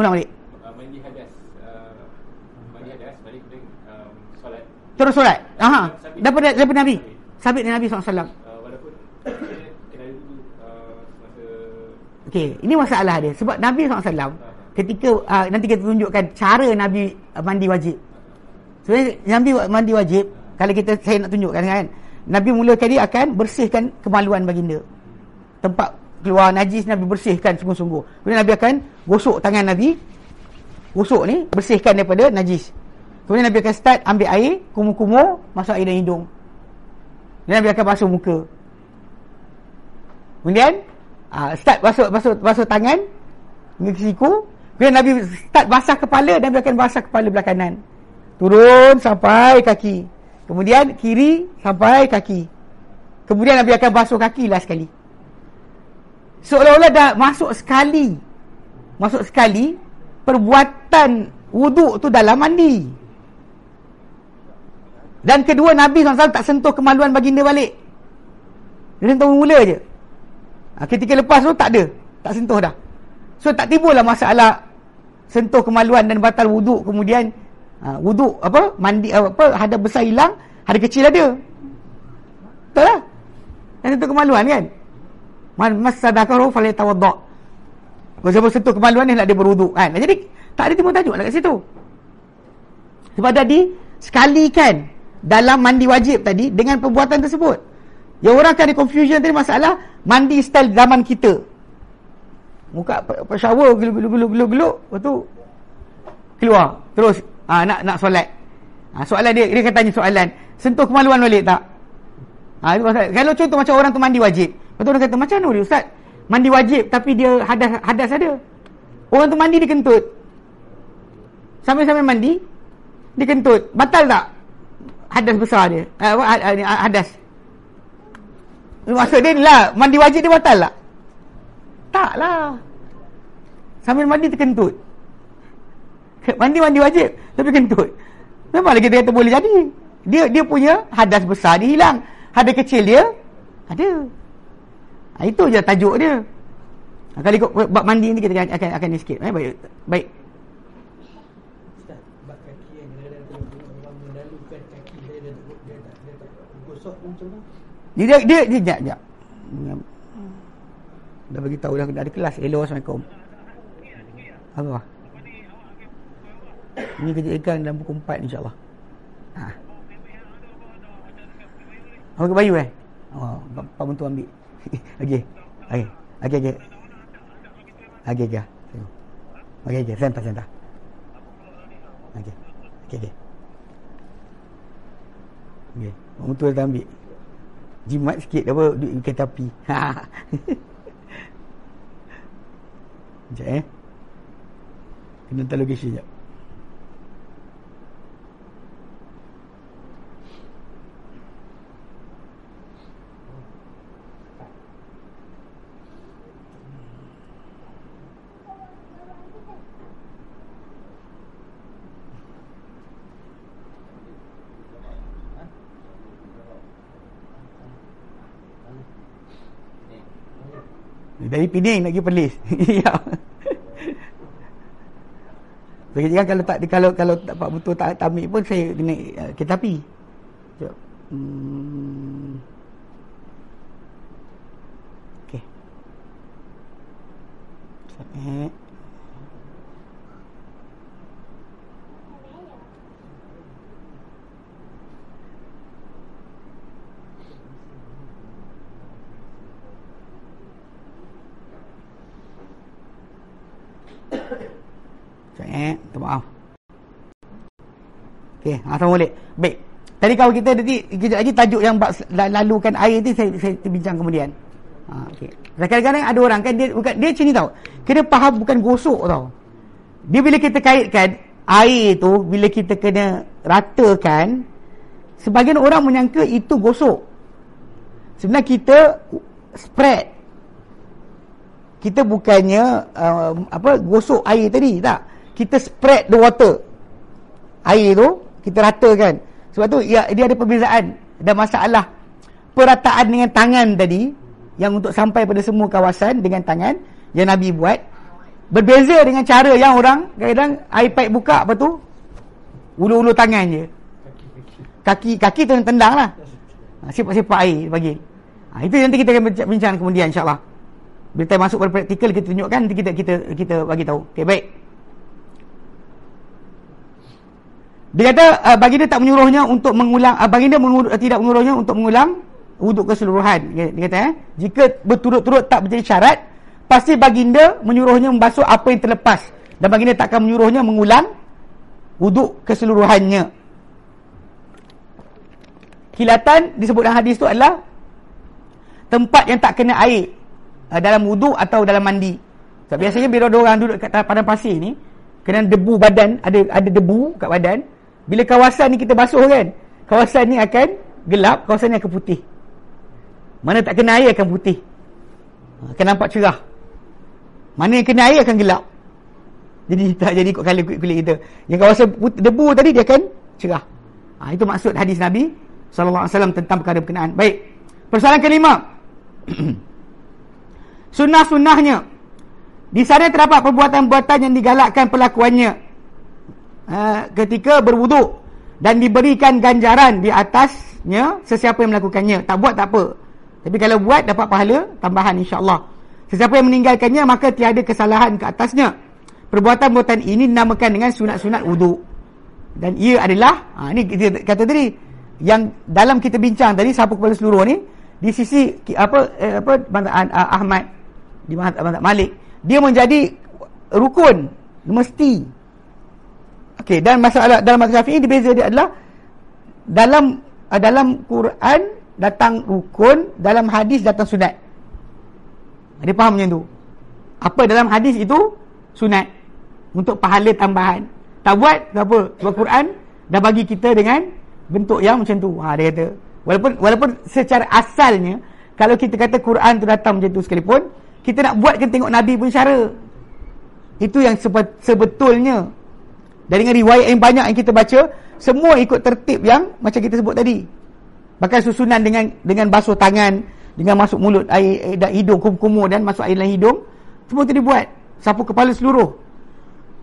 Ulang balik. Mandi hadas. Mandi hadas balik dengan solat. Terus solat. Aha. Daripada daripada Nabi. Sabit dari Nabi SAW. Uh, walaupun Okey, ini masalah dia. Sebab Nabi SAW ketika uh, nanti kita tunjukkan cara Nabi mandi wajib. Sebenarnya Nabi mandi wajib Kalau kita saya nak tunjukkan kan Nabi mula kali akan bersihkan kemaluan baginda Tempat keluar najis Nabi bersihkan sungguh-sungguh. Kemudian Nabi akan gosok tangan Nabi. Gosok ni bersihkan daripada najis. Kemudian Nabi akan start ambil air Kumur-kumur masuk air dalam hidung. Kemudian Nabi akan basuh muka. Kemudian uh, Start basuh, basuh, basuh tangan Ke siku. Kemudian Nabi start basah kepala Dan Nabi akan basah kepala belah kanan. Turun sampai kaki. Kemudian kiri sampai kaki. Kemudian Nabi akan basuh kaki lah sekali seolah-olah dah masuk sekali. Masuk sekali perbuatan wuduk tu dalam mandi. Dan kedua Nabi SAW tak sentuh kemaluan baginda balik. Dia sentuh mula je. Ha, ketika lepas tu tak ada. Tak sentuh dah. So tak timbullah masalah sentuh kemaluan dan batal wuduk. Kemudian ha, wuduk apa mandi apa ada besar hilang ada kecil ada. Betul lah yang itu kemaluan kan man masadakaru falitawadda siapa sentuh kemaluan ni nak dia berwuduk kan jadi tak ada timbul tajuk nak kat situ sebab tadi sekali kan dalam mandi wajib tadi dengan perbuatan tersebut yang orang kan ada confusion tadi masalah mandi style zaman kita muka shower geluk-geluk-geluk-geluk lepas tu keluar terus ha, nak nak solat. Ha, soalan dia dia kata tanya soalan, sentuh kemaluan balik tak? Ha, kalau contoh macam orang tu mandi wajib. Lepas tu orang kata, macam mana dia Ustaz? Mandi wajib tapi dia hadas hadas ada. Orang tu mandi dikentut. Sampai-sampai mandi, dikentut. Batal tak? Hadas besar dia. Uh, hadas. Maksud dia lah, mandi wajib dia batal tak? Tak lah. Sambil mandi terkentut. Mandi-mandi wajib, tapi kentut. Memang lagi kita kata boleh jadi. Dia dia punya hadas besar dia hilang. Hadas kecil dia ada. Ha, itu je tajuk dia. Ha, kalau ikut bab mandi ni kita akan akan, akan ni sikit. Eh, baik. Baik. Dia dia dia jap jap. Dah bagi tahu dah ada kelas. Hello Assalamualaikum. Apa? Ini kerja ikan dalam buku 4 insya-Allah. Ha. Apa bayu eh? Oh, Pak Buntu ambil. Okey. Okey. Okey okey. Okey okey. Okey okey, sentar sentar. Okey. Okey okey. Okey. Pak Buntu dah ambil. Jimat sikit apa duduk ikan tapi. Sekejap eh. Kena hantar lokasi sekejap. Dari Pening nak pergi Perlis. Ya. Bagi jangan kalau tak kalau kalau tak pak betul tak tamik pun saya kena uh, kereta api. Hmm. Okey. Eh. Eh, minta maaf. Okey, Assalamualaikum. Baik. Tadi kalau kita tadi kejap lagi tajuk yang lalukan air tu saya saya bincang kemudian. Ha, okey. Kadang-kadang ada orang kan dia bukan dia macam ni tau. Kena faham bukan gosok tau. Dia bila kita kaitkan air tu bila kita kena ratakan sebagian orang menyangka itu gosok. Sebenarnya kita spread kita bukannya uh, apa gosok air tadi tak kita spread the water. Air tu kita ratakan sebab tu ya, dia ada perbezaan dan masalah perataan dengan tangan tadi yang untuk sampai pada semua kawasan dengan tangan yang Nabi buat. Berbeza dengan cara yang orang kadang-kadang air pipe buka apa tu? Ulu-ulu tangan je. Kaki kaki tu tendang lah. Ha, sepak-sepak air bagi ha, itu nanti kita akan bincang kemudian insyaAllah. Bila kita masuk pada praktikal kita tunjukkan nanti kita kita kita bagi tahu. Okey baik Dia kata uh, baginda tak menyuruhnya untuk mengulang uh, baginda mengur, uh, tidak menyuruhnya untuk mengulang wuduk keseluruhan. Dia, kata eh, jika berturut-turut tak menjadi syarat, pasti baginda menyuruhnya membasuh apa yang terlepas dan baginda tak akan menyuruhnya mengulang wuduk keseluruhannya. Kilatan disebut dalam hadis itu adalah tempat yang tak kena air uh, dalam wuduk atau dalam mandi. So, biasanya bila orang duduk kat padang pasir ni, kena debu badan, ada ada debu kat badan, bila kawasan ni kita basuh kan Kawasan ni akan gelap Kawasan ni akan putih. Mana tak kena air akan putih. Ha, Akan nampak cerah. Mana yang kena air akan gelap. Jadi tak jadi ikut kali kulit kita. Yang kawasan putih, debu tadi dia akan cerah. Ha, Itu maksud hadis Nabi SAW tentang perkara berkenaan. Baik. Persoalan kelima. Sunnah-sunnahnya. Di sana terdapat perbuatan-perbuatan yang digalakkan pelakuannya Ha, ketika berwuduk dan diberikan ganjaran di atasnya sesiapa yang melakukannya. Tak buat tak apa. Tapi kalau buat dapat pahala tambahan insya-Allah. Sesiapa yang meninggalkannya maka tiada kesalahan ke atasnya. Perbuatan-perbuatan ini dinamakan dengan sunat-sunat wuduk. Dan ia adalah ha, ini kita kata tadi yang dalam kita bincang tadi siapa kepala seluruh ni di sisi apa eh, apa Ahmad di Malik dia menjadi rukun mesti Okey, dan masalah dalam mazhab Syafi'i dibeza dia adalah dalam uh, dalam Quran datang rukun, dalam hadis datang sunat. Dia faham macam tu. Apa dalam hadis itu sunat untuk pahala tambahan. Tak buat tak apa. Sebab Quran dah bagi kita dengan bentuk yang macam tu. Ha dia kata. Walaupun walaupun secara asalnya kalau kita kata Quran tu datang macam tu sekalipun, kita nak buat kan tengok Nabi pun cara. Itu yang sebetulnya. Dan dengan riwayat yang banyak yang kita baca, semua ikut tertib yang macam kita sebut tadi. Bahkan susunan dengan dengan basuh tangan, dengan masuk mulut air, air dan hidung kumur dan masuk air dalam hidung, semua itu dibuat. Sapu kepala seluruh.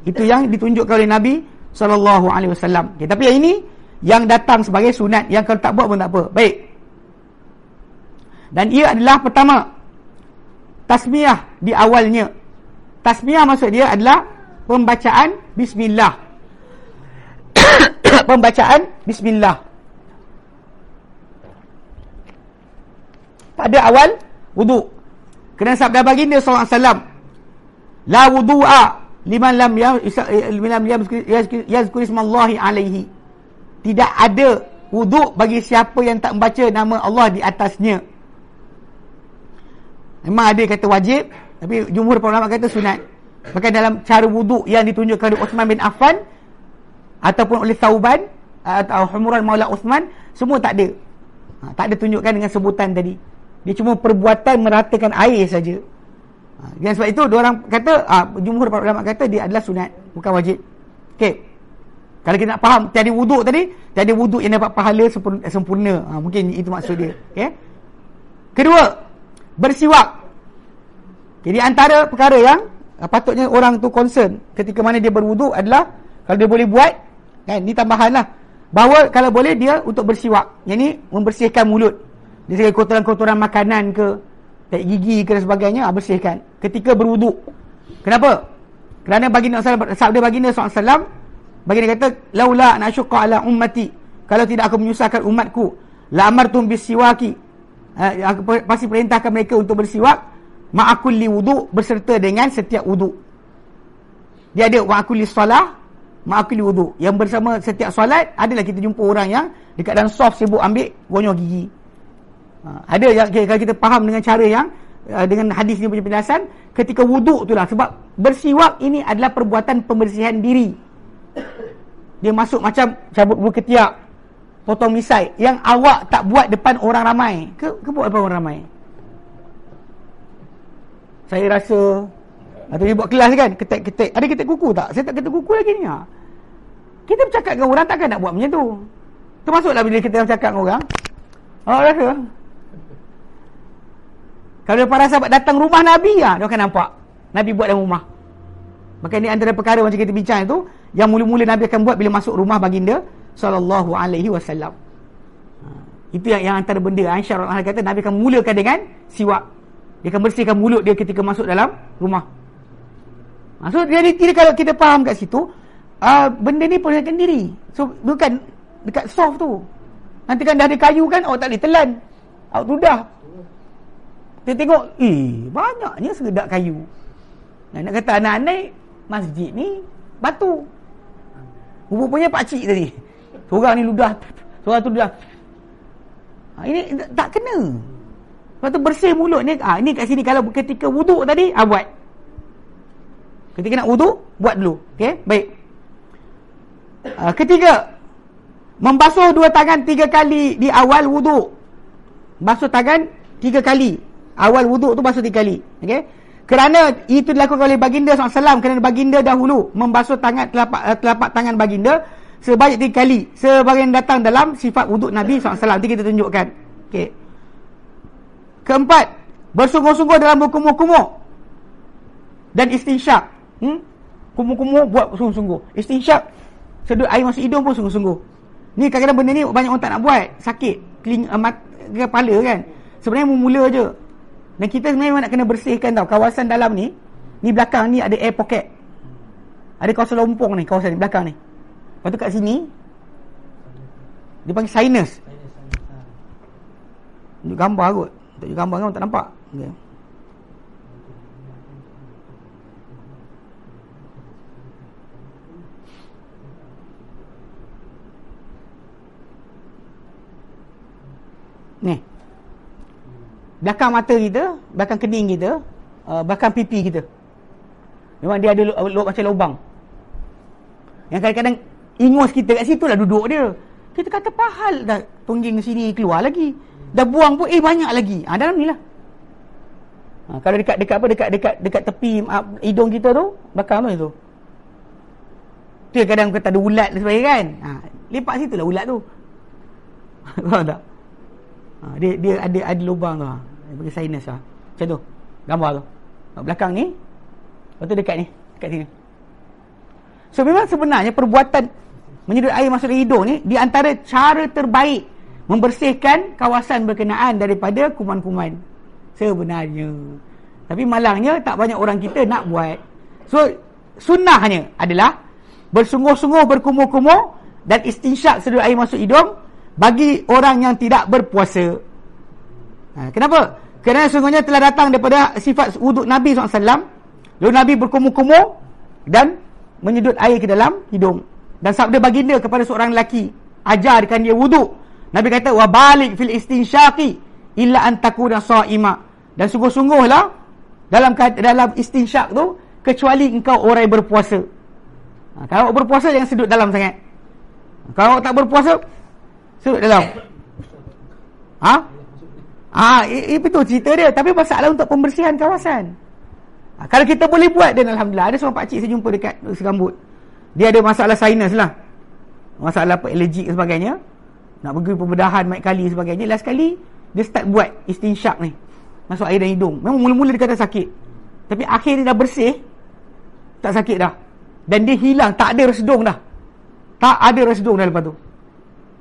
Itu yang ditunjukkan oleh Nabi wasallam. Okay, tapi yang ini yang datang sebagai sunat yang kalau tak buat pun tak apa. Baik. Dan ia adalah pertama tasmiyah di awalnya. Tasmiyah maksud dia adalah pembacaan bismillah. pembacaan bismillah. pada awal wudu. Kerana sabda baginda sallallahu alaihi wasallam la wudu'a liman lam ya liman lam yazkur ismallahi alaihi. Tidak ada wudu bagi siapa yang tak membaca nama Allah di atasnya. Memang ada kata wajib, tapi jumhur para ulama kata sunat. Bahkan dalam cara wudu yang ditunjukkan oleh Uthman bin Affan ataupun oleh Thauban atau Humuran Maula Uthman, semua tak ada. Ha, tak ada tunjukkan dengan sebutan tadi. Dia cuma perbuatan meratakan air saja. Ha, dan sebab itu orang kata ha, jumhur para ulama kata dia adalah sunat bukan wajib. Okey. Kalau kita nak faham tiada wuduk tadi, tiada wuduk yang dapat pahala sempurna. Ha, mungkin itu maksud dia. Okey. Kedua, bersiwak. Jadi antara perkara yang ha, patutnya orang tu concern ketika mana dia berwuduk adalah kalau dia boleh buat kan? Ni tambahanlah bahawa kalau boleh dia untuk bersiwak. Yang ni membersihkan mulut. Dia sekali kotoran-kotoran makanan ke Tak gigi ke dan sebagainya ah, Bersihkan. Ketika berwuduk. Kenapa? Kerana baginda SAW Sabda baginda SAW Baginda kata Laula nasyukka ala ummati. Kalau tidak aku menyusahkan umatku La amartum bisiwaki. Eh, Aku pasti perintahkan mereka untuk bersiwak Ma'akulli wuduk Berserta dengan setiap wuduk Dia ada Ma'akulli salah Ma'akulli wuduk Yang bersama setiap solat Adalah kita jumpa orang yang Dekat dalam soft sibuk ambil Gonyol gigi. Ha, ada yang kalau kita faham dengan cara yang uh, dengan hadis ni punya penjelasan ketika wuduk tu lah sebab bersiwak ini adalah perbuatan pembersihan diri. Dia masuk macam cabut bulu ketiak potong misai yang awak tak buat depan orang ramai. Ke, ke buat depan orang ramai? Saya rasa atau dia buat kelas kan ketek-ketek ada ketek kuku tak saya tak ketek kuku lagi ni ha. kita bercakap dengan orang takkan nak buat macam tu termasuklah bila kita bercakap dengan orang Oh, rasa kalau para sahabat datang rumah Nabi ya, dia akan nampak Nabi buat dalam rumah. Maka ini antara perkara macam kita bincang itu yang mula-mula Nabi akan buat bila masuk rumah baginda sallallahu alaihi wasallam. Ha, itu yang, yang antara benda Aisyah radhiyallahu kata Nabi akan mulakan dengan siwak. Dia akan bersihkan mulut dia ketika masuk dalam rumah. Maksud jadi tidak kalau kita faham kat situ, uh, benda ni perlukan diri. So bukan dekat soft tu. Nanti kan dah ada kayu kan, oh tak boleh telan. Awak tudah. Dia tengok, eh, banyaknya segedak kayu. Nah, nak kata anak-anak masjid ni batu. Rupanya pakcik tadi. Seorang ni ludah. Seorang tu ludah. Ha, ini tak kena. Lepas tu bersih mulut ni. Ha, ini kat sini kalau ketika wuduk tadi, ha, buat. Ketika nak wuduk, buat dulu. Okay, baik. Ha, ketiga, membasuh dua tangan tiga kali di awal wuduk. Basuh tangan tiga kali. Awal wuduk tu basuh tiga kali. Okey? Kerana itu dilakukan oleh baginda SAW kerana baginda dahulu membasuh tangan telapak, uh, telapak tangan baginda sebanyak tiga kali. Sebagian datang dalam sifat wuduk Nabi SAW nanti kita tunjukkan. Okey. Keempat bersungguh-sungguh dalam berkumur-kumur dan istinsyak hmm? kumur-kumur buat sungguh-sungguh istinsyak sedut air masuk hidung pun sungguh-sungguh ni kadang-kadang benda ni banyak orang tak nak buat sakit keling, uh, mat, kepala kan sebenarnya mula je dan kita memang nak kena bersihkan tau kawasan dalam ni. Ni belakang ni ada air pocket. Ada kawasan lompong ni kawasan ni belakang ni. Lepas tu kat sini dia panggil sinus. Tunjuk gambar kot. Tunjuk gambar kan tak nampak. Okay. Ni. Belakang mata kita, belakang kening kita, uh, belakang pipi kita. Memang dia ada lo, lo, macam lubang. Yang kadang-kadang ingus kita kat situ lah duduk dia. Kita kata pahal dah tungging sini keluar lagi. Dah buang pun eh banyak lagi. Ha, dalam ni lah. Ha, kalau dekat dekat apa dekat dekat dekat tepi uh, hidung kita tu, belakang tu itu. Tu kadang kata ada ulat dan sebagainya kan. Ha, lepak situ lah ulat tu. Faham tak? Ha, dia dia ada ada lubang tu. Ha. Dia bagi sinus lah. Macam tu. Gambar tu. Belakang ni. Lepas tu dekat ni. Dekat sini. So memang sebenarnya perbuatan menyedut air masuk hidung ni di antara cara terbaik membersihkan kawasan berkenaan daripada kuman-kuman. Sebenarnya. Tapi malangnya tak banyak orang kita nak buat. So sunnahnya adalah bersungguh-sungguh berkumur-kumur dan istinsyak sedut air masuk hidung bagi orang yang tidak berpuasa. Ha, kenapa? Kerana sungguhnya telah datang daripada sifat wuduk Nabi SAW. Lalu Nabi berkumur-kumur dan menyedut air ke dalam hidung dan sabda baginda kepada seorang lelaki ajarkan dia wuduk Nabi kata wa balik fil istinsyaqi illa an takuna saima dan sungguh-sungguhlah dalam dalam istinsyak tu kecuali engkau orang yang berpuasa ha, kalau berpuasa jangan sedut dalam sangat kalau tak berpuasa sedut dalam ha ha, itu cerita dia tapi masalah untuk pembersihan kawasan Ha, kalau kita boleh buat dan Alhamdulillah. Ada seorang pakcik saya jumpa dekat serambut. Dia ada masalah sinus lah. Masalah apa, alergik dan sebagainya. Nak pergi pembedahan baik kali sebagainya. Last kali, dia start buat istinsyak ni. Masuk air dan hidung. Memang mula-mula dia kata sakit. Tapi akhir dia dah bersih. Tak sakit dah. Dan dia hilang. Tak ada resedung dah. Tak ada resedung dah lepas tu.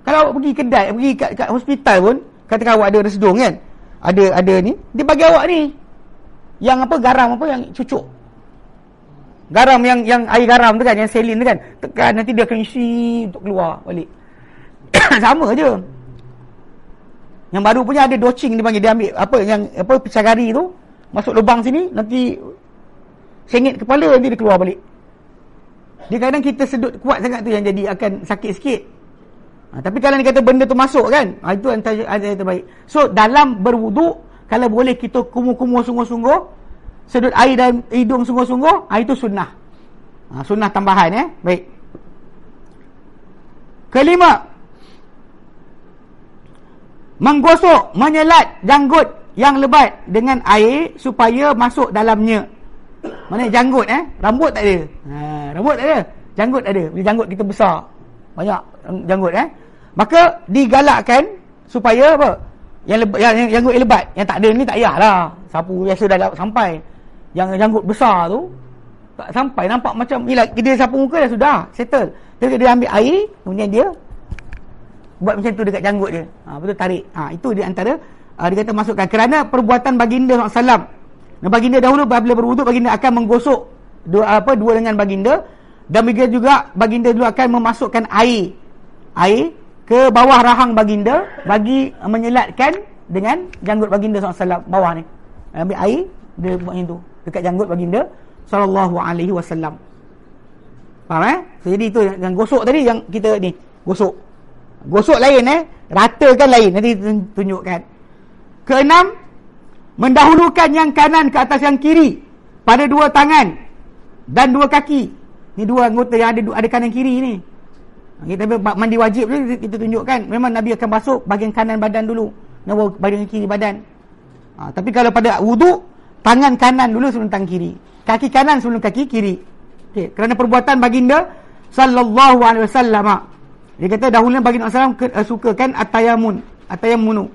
Kalau awak pergi kedai, pergi kat, kat hospital pun, katakan awak ada resedung kan. Ada ada ni. Dia bagi awak ni. Yang apa garam apa yang cucuk. Garam yang yang air garam tu kan yang selin tu kan? Tekan nanti dia akan isi untuk keluar balik. Sama je. Yang baru punya ada docing dia panggil. Dia ambil apa yang apa pecagari tu masuk lubang sini nanti sengit kepala nanti dia keluar balik. Dia kadang kita sedut kuat sangat tu yang jadi akan sakit sikit ha, tapi kalau dia kata benda tu masuk kan ha, itu antara, antara terbaik. So dalam berwuduk kalau boleh kita kumur-kumur sungguh-sungguh sedut air dan hidung sungguh-sungguh ha, itu sunnah. Ha, sunnah tambahan eh. Baik. Kelima. Menggosok menyelat janggut yang lebat dengan air supaya masuk dalamnya. Mana janggut eh? Rambut tak ada. Ha, rambut tak ada. Janggut ada. Bila janggut kita besar banyak janggut eh? Maka digalakkan supaya apa? Yang lebat, yang, yang janggut lebat. Yang tak ada ni tak payahlah. Sapu biasa dah sampai. Yang janggut besar tu tak sampai. Nampak macam bila dia sapu muka dah sudah settle. Tapi dia ambil air kemudian dia buat macam tu dekat janggut dia. Ha, betul tarik. Ha, itu di antara uh, dia kata masukkan. Kerana perbuatan baginda dan baginda dahulu bila berwuduk baginda akan menggosok dua apa dua dengan baginda dan begitu juga baginda dulu akan memasukkan air. Air ke bawah rahang baginda bagi menyelatkan dengan janggut baginda SAW bawah ni. Ambil air dia buat macam tu. Dekat janggut baginda wasallam. Faham eh? So, jadi itu yang gosok tadi yang kita ni. Gosok. Gosok lain eh? Ratakan lain. Nanti tunjukkan. Keenam mendahulukan yang kanan ke atas yang kiri pada dua tangan dan dua kaki ni dua anggota yang ada ada kanan kiri ni kita mandi wajib tu kita tunjukkan memang Nabi akan basuh bahagian kanan badan dulu dan bahagian kiri badan. Ha, tapi kalau pada wuduk tangan kanan dulu sebelum tangan kiri. Kaki kanan sebelum kaki kiri. Okey, kerana perbuatan baginda sallallahu alaihi wasallam. Dia kata dahulu baginda sallallahu uh, sukakan atayamun, atayamunu.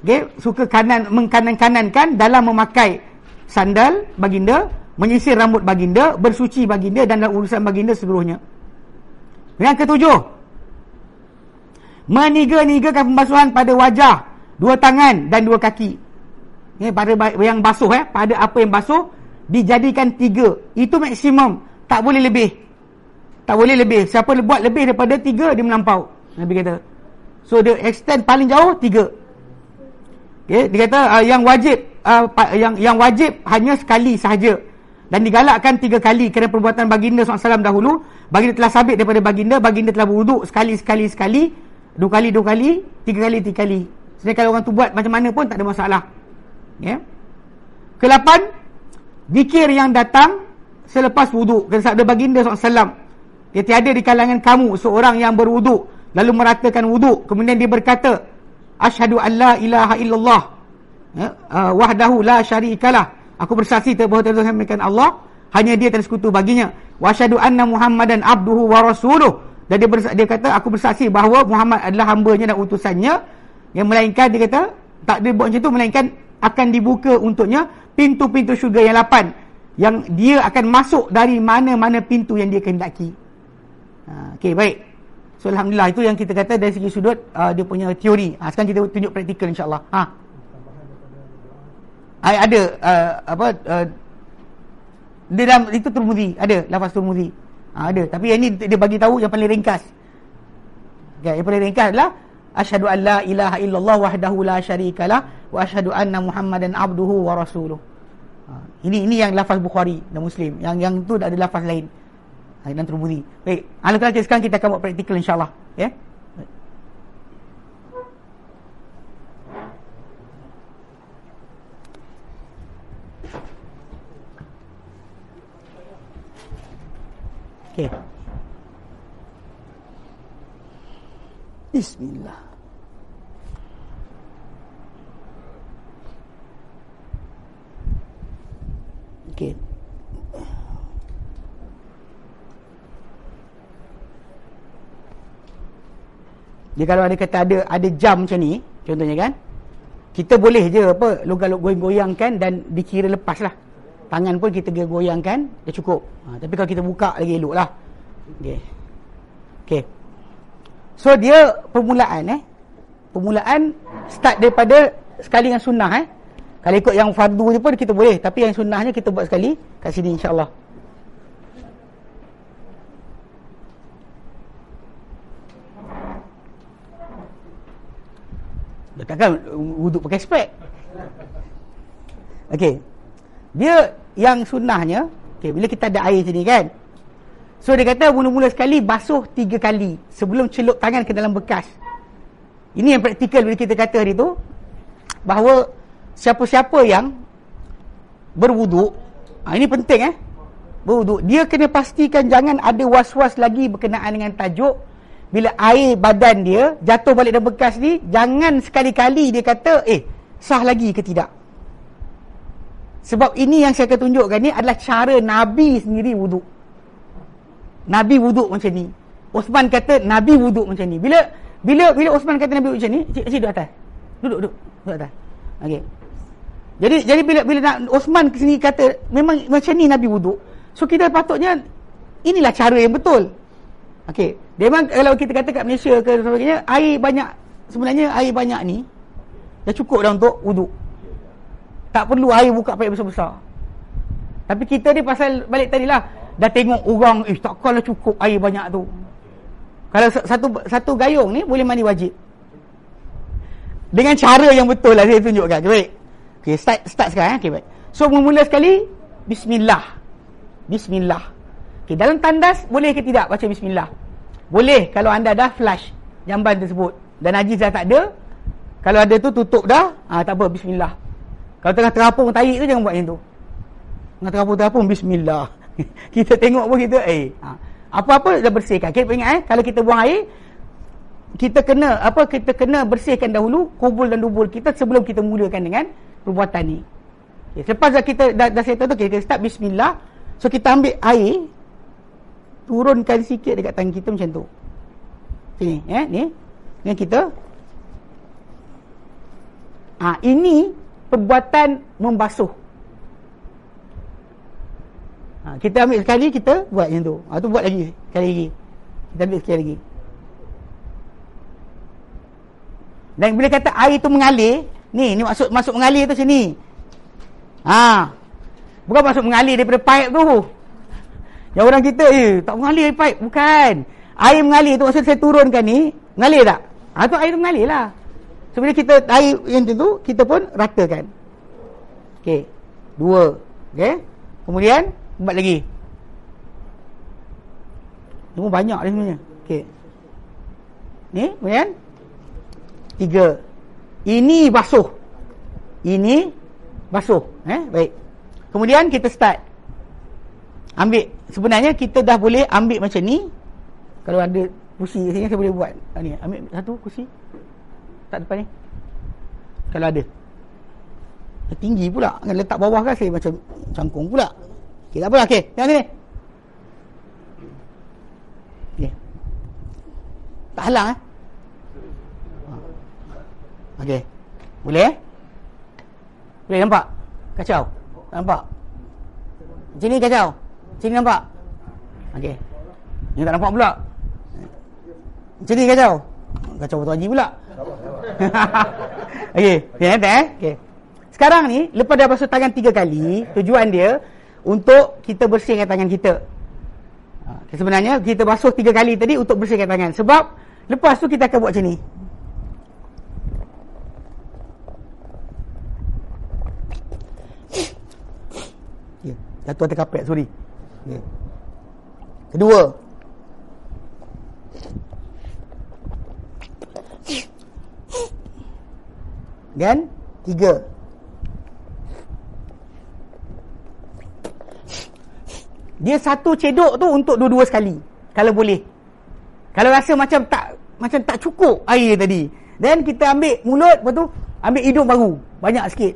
Okey, suka kanan mengkanan-kanankan dalam memakai sandal baginda, menyisir rambut baginda, bersuci baginda dan dalam urusan baginda seluruhnya. Yang ketujuh. Meniga-nigakan pembasuhan pada wajah, dua tangan dan dua kaki. Ini pada yang basuh eh, pada apa yang basuh dijadikan tiga. Itu maksimum, tak boleh lebih. Tak boleh lebih. Siapa buat lebih daripada tiga dia melampau. Nabi kata. So dia extend paling jauh tiga. Okay, dia kata uh, yang wajib uh, yang yang wajib hanya sekali sahaja dan digalakkan tiga kali kerana perbuatan baginda SAW dahulu Baginda telah sabit daripada baginda Baginda telah berwuduk sekali, sekali, sekali Dua kali, dua kali Tiga kali, tiga kali Sebenarnya kalau orang tu buat macam mana pun tak ada masalah. Ya. Kelapan, zikir yang datang selepas wuduk. Kata sabda baginda SAW. Dia tiada di kalangan kamu seorang yang berwuduk lalu meratakan wuduk kemudian dia berkata asyhadu alla ilaha illallah ya, uh, wahdahu la syarikalah aku bersaksi bahawa Tuhan mekan Allah hanya dia tak sekutu baginya wa asyhadu anna muhammadan abduhu wa rasuluh dan dia, dia kata aku bersaksi bahawa Muhammad adalah hamba-Nya dan utusannya yang melainkan dia kata tak dia buat macam tu melainkan akan dibuka untuknya pintu-pintu syurga yang lapan yang dia akan masuk dari mana-mana pintu yang dia kehendaki. Ha, Okey, baik. So alhamdulillah itu yang kita kata dari segi sudut uh, dia punya teori. Ha, sekarang kita tunjuk praktikal insya-Allah. Ha. Ay, ada uh, apa uh, dia dalam itu Turmuzi, ada lafaz Turmuzi. Ha, ada, tapi yang ni dia bagi tahu yang paling ringkas. Okay, yang paling ringkas adalah asyhadu an la ilaha illallah wahdahu la syarikalah wa asyhadu anna muhammadan abduhu wa rasuluh. Ha, ini ini yang lafaz Bukhari dan Muslim. Yang yang tu ada lafaz lain. Ha, dan Turmuzi. Baik, alhamdulillah sekarang kita akan buat praktikal insya-Allah, ya. Yeah? Okey. Bismillah. Okey. Dia kalau ada kata ada ada jam macam ni, contohnya kan. Kita boleh je apa, logal goyang-goyangkan dan dikira lepas lah. Tangan pun kita goyangkan, dah cukup. Ha, tapi kalau kita buka lagi elok lah. Okay. okay. So dia permulaan eh. Permulaan start daripada sekali yang sunnah eh. Kalau ikut yang fardu je pun kita boleh. Tapi yang sunnahnya kita buat sekali kat sini insyaAllah. Takkan wuduk pakai spek. Okey. Dia yang sunnahnya, okey, bila kita ada air sini kan. So dia kata mula-mula sekali basuh tiga kali sebelum celup tangan ke dalam bekas. Ini yang praktikal bila kita kata hari tu bahawa siapa-siapa yang berwuduk, ha, ini penting eh. Berwuduk, dia kena pastikan jangan ada was-was lagi berkenaan dengan tajuk bila air badan dia jatuh balik dalam bekas ni, jangan sekali-kali dia kata, eh, sah lagi ke tidak? Sebab ini yang saya akan tunjukkan ni adalah cara Nabi sendiri wuduk. Nabi wuduk macam ni. Osman kata Nabi wuduk macam ni. Bila bila bila Osman kata Nabi wuduk macam ni, cik, cik duduk atas. Duduk, duduk. Duduk atas. Okey. Jadi jadi bila bila Osman sini kata memang macam ni Nabi wuduk. So kita patutnya inilah cara yang betul. Okey. Memang kalau kita kata kat Malaysia ke sebagainya, air banyak sebenarnya air banyak ni dah cukup dah untuk wuduk. Tak perlu air buka paip besar-besar. Tapi kita ni pasal balik tadi lah. Dah tengok orang, eh takkanlah cukup air banyak tu. Kalau satu satu gayung ni boleh mandi wajib. Dengan cara yang betul lah saya tunjukkan. Okay. Okay, start, start sekarang. Okay, baik. So, mula sekali, Bismillah. Bismillah. Okay, dalam tandas, boleh ke tidak baca Bismillah? Boleh kalau anda dah flush jamban tersebut. Dan najis dah tak ada. Kalau ada tu, tutup dah. Ah, tak apa, Bismillah. Kalau tengah terapung tahi tu jangan buat macam tu. Tengah terapung-terapung bismillah. kita tengok pun kita eh ha. apa-apa dah bersihkan. Kita ingat eh kalau kita buang air kita kena apa kita kena bersihkan dahulu kubul dan dubul kita sebelum kita mulakan dengan perbuatan ni. Okay, selepas dah kita dah, dah settle tu okay, kita start bismillah. So kita ambil air turunkan sikit dekat tangan kita macam tu. Sini eh ni. Dengan kita Ah ha, ini perbuatan membasuh. Ha, kita ambil sekali, kita buat macam tu. Ha, tu buat lagi, sekali lagi. Kita ambil sekali lagi. Dan bila kata air tu mengalir, ni, ni maksud masuk mengalir tu sini. Ha. Bukan masuk mengalir daripada pipe tu. Yang orang kita, eh, tak mengalir pipe. Bukan. Air mengalir tu maksud saya turunkan ni, mengalir tak? Ha, tu air tu mengalir lah. So bila kita air yang tu kita pun ratakan. Okey. Dua. Okey. Kemudian buat lagi. Ini banyak ni sebenarnya. Okey. Ni, kemudian tiga. Ini basuh. Ini basuh. Eh, baik. Kemudian kita start. Ambil. Sebenarnya kita dah boleh ambil macam ni. Kalau ada kursi sini saya boleh buat. Ha, ni, ambil satu kursi. Tak depan ni. Kalau ada. Tinggi pula. Letak bawah kan saya macam cangkung pula. Okay, tak apalah. Okay, tengok sini. Okay. Tak halang eh. Okay. Boleh eh? Boleh nampak? Kacau? Nampak? Macam ni kacau? Macam ni nampak? Okay. Ni tak nampak pula. Macam ni kacau? Kacau betul haji pula. okay. Okay, eh? Okay. Sekarang ni, lepas dah basuh tangan tiga kali, tujuan dia untuk kita bersihkan tangan kita. Ha, sebenarnya, kita basuh tiga kali tadi untuk bersihkan tangan. Sebab, lepas tu kita akan buat macam ni. Jatuh atas kapet, sorry. Okay. Kedua. Dan tiga. Dia satu cedok tu untuk dua-dua sekali. Kalau boleh. Kalau rasa macam tak macam tak cukup air tadi. Dan kita ambil mulut, lepas tu ambil hidung baru. Banyak sikit.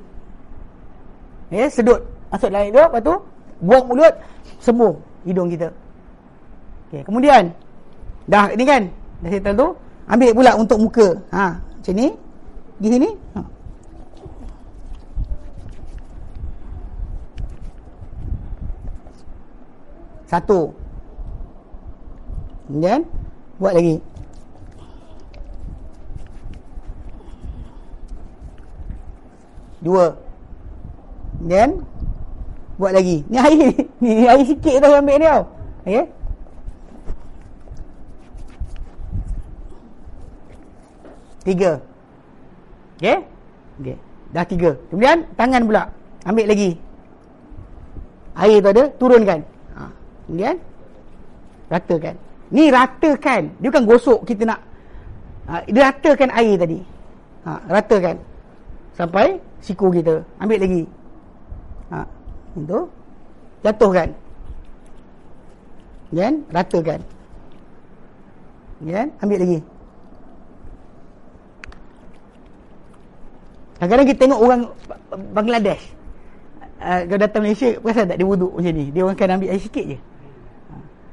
Ya, sedut. Masuk dalam hidung, lepas tu buang mulut sembuh hidung kita okey kemudian dah ni kan dah settle tu ambil pula untuk muka ha macam ni di sini ha. satu kemudian buat lagi dua kemudian buat lagi. Ni air ni air sikit tau ambil ni tau. Okey. Tiga. Okey? Okey. Dah tiga. Kemudian tangan pula. Ambil lagi. Air tu ada, turunkan. Ha. Kemudian ratakan. Ni ratakan. Dia bukan gosok kita nak. Ha. dia ratakan air tadi. Ha. ratakan. Sampai siku kita. Ambil lagi. Ha itu jatuhkan kan ratakan kan ambil lagi kadang-kadang kita tengok orang Bangladesh. Uh, kalau datang Malaysia perasan tak dia wuduk macam ni. Dia orang akan ambil air sikit je.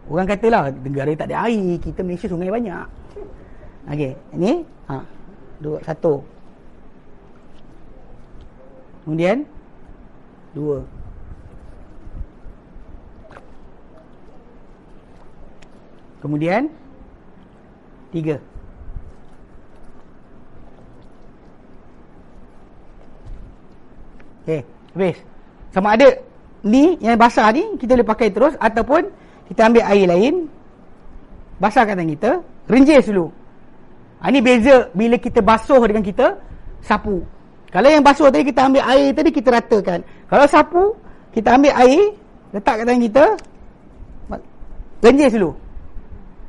Orang katalah negara tak ada air kita Malaysia sungai banyak. Okey, ini ha dua satu. Kemudian dua. Kemudian Tiga Okay Habis. Sama ada Ni yang basah ni Kita boleh pakai terus Ataupun Kita ambil air lain. Basahkan tangan kita Renjis dulu. Ha, Ini beza Bila kita basuh dengan kita Sapu. Kalau yang basuh tadi Kita ambil air tadi Kita ratakan. Kalau sapu Kita ambil air Letak kat tangan kita Renjis dulu.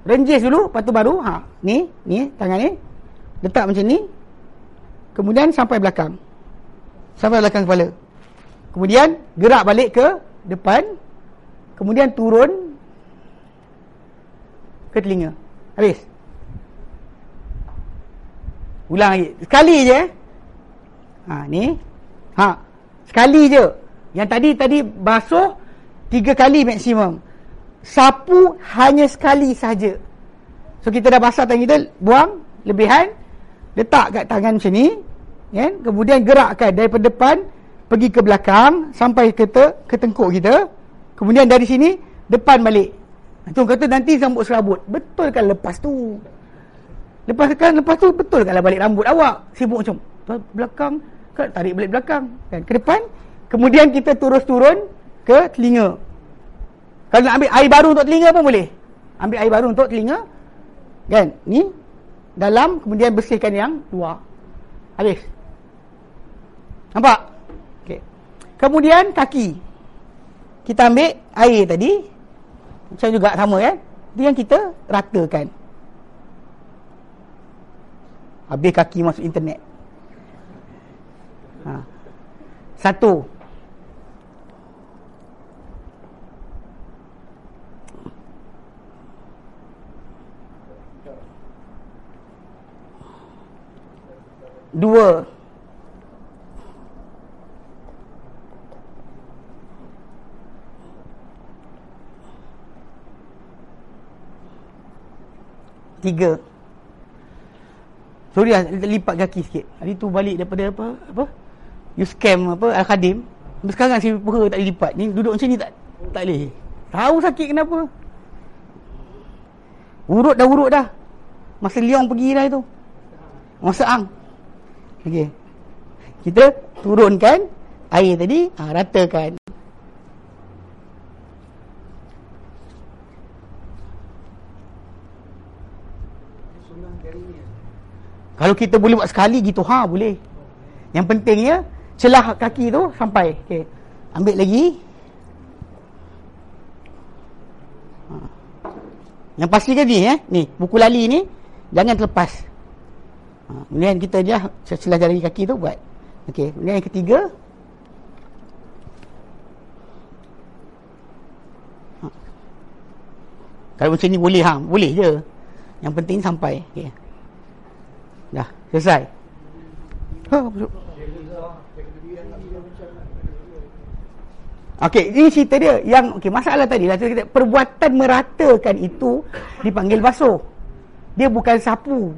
Renjis dulu Lepas tu baru ha, Ni Ni tangan ni Letak macam ni Kemudian sampai belakang Sampai belakang kepala. Kemudian Gerak balik ke Depan. Kemudian turun Ke telinga. Habis. Ulang lagi. Sekali je. Ha ni. Ha Sekali je. Yang tadi Tadi basuh Tiga kali maksimum. Sapu hanya sekali saja. So kita dah basah tangan kita, buang lebihan, letak kat tangan macam ni, kan? Kemudian gerakkan daripada depan pergi ke belakang sampai ke te, ke tengkuk kita. Kemudian dari sini depan balik. Tu kata nanti rambut serabut. Betul kan lepas tu? Lepas kan lepas tu betul kan balik rambut awak? Sibuk macam belakang, kan tarik balik belakang kan ke depan. Kemudian kita terus turun ke telinga. Kalau nak ambil air baru untuk telinga pun boleh. Ambil air baru untuk telinga. Kan? Ni. Dalam. Kemudian bersihkan yang luar. Habis. Nampak? Okay. Kemudian kaki. Kita ambil air tadi. Macam juga sama kan? Itu yang kita ratakan. Habis kaki masuk internet. Ha. Satu. Dua. Tiga. Sorry lah, lipat kaki sikit. Hari tu balik daripada apa? Apa? You scam apa? Al-Khadim. Sekarang si peha tak lipat. Ni duduk macam ni tak tak boleh. Tahu sakit kenapa? Urut dah urut dah. Masa Leong pergi dah itu. Masa Ang. Okey. Kita turunkan air tadi, ha, ratakan. Kalau kita boleh buat sekali gitu, ha boleh. Yang pentingnya celah kaki tu sampai. Okey. Ambil lagi. Ha. Yang pastikan ni eh, ni buku lali ni jangan terlepas. Ha, kemudian kita je celah jari kaki tu buat. Okey, kemudian yang ketiga ha. Kalau macam ni boleh ha, boleh je. Yang penting sampai. Okey. Dah, selesai. Ha, Okey, ini cerita dia yang okey masalah tadi lah kita perbuatan meratakan itu dipanggil basuh. Dia bukan sapu.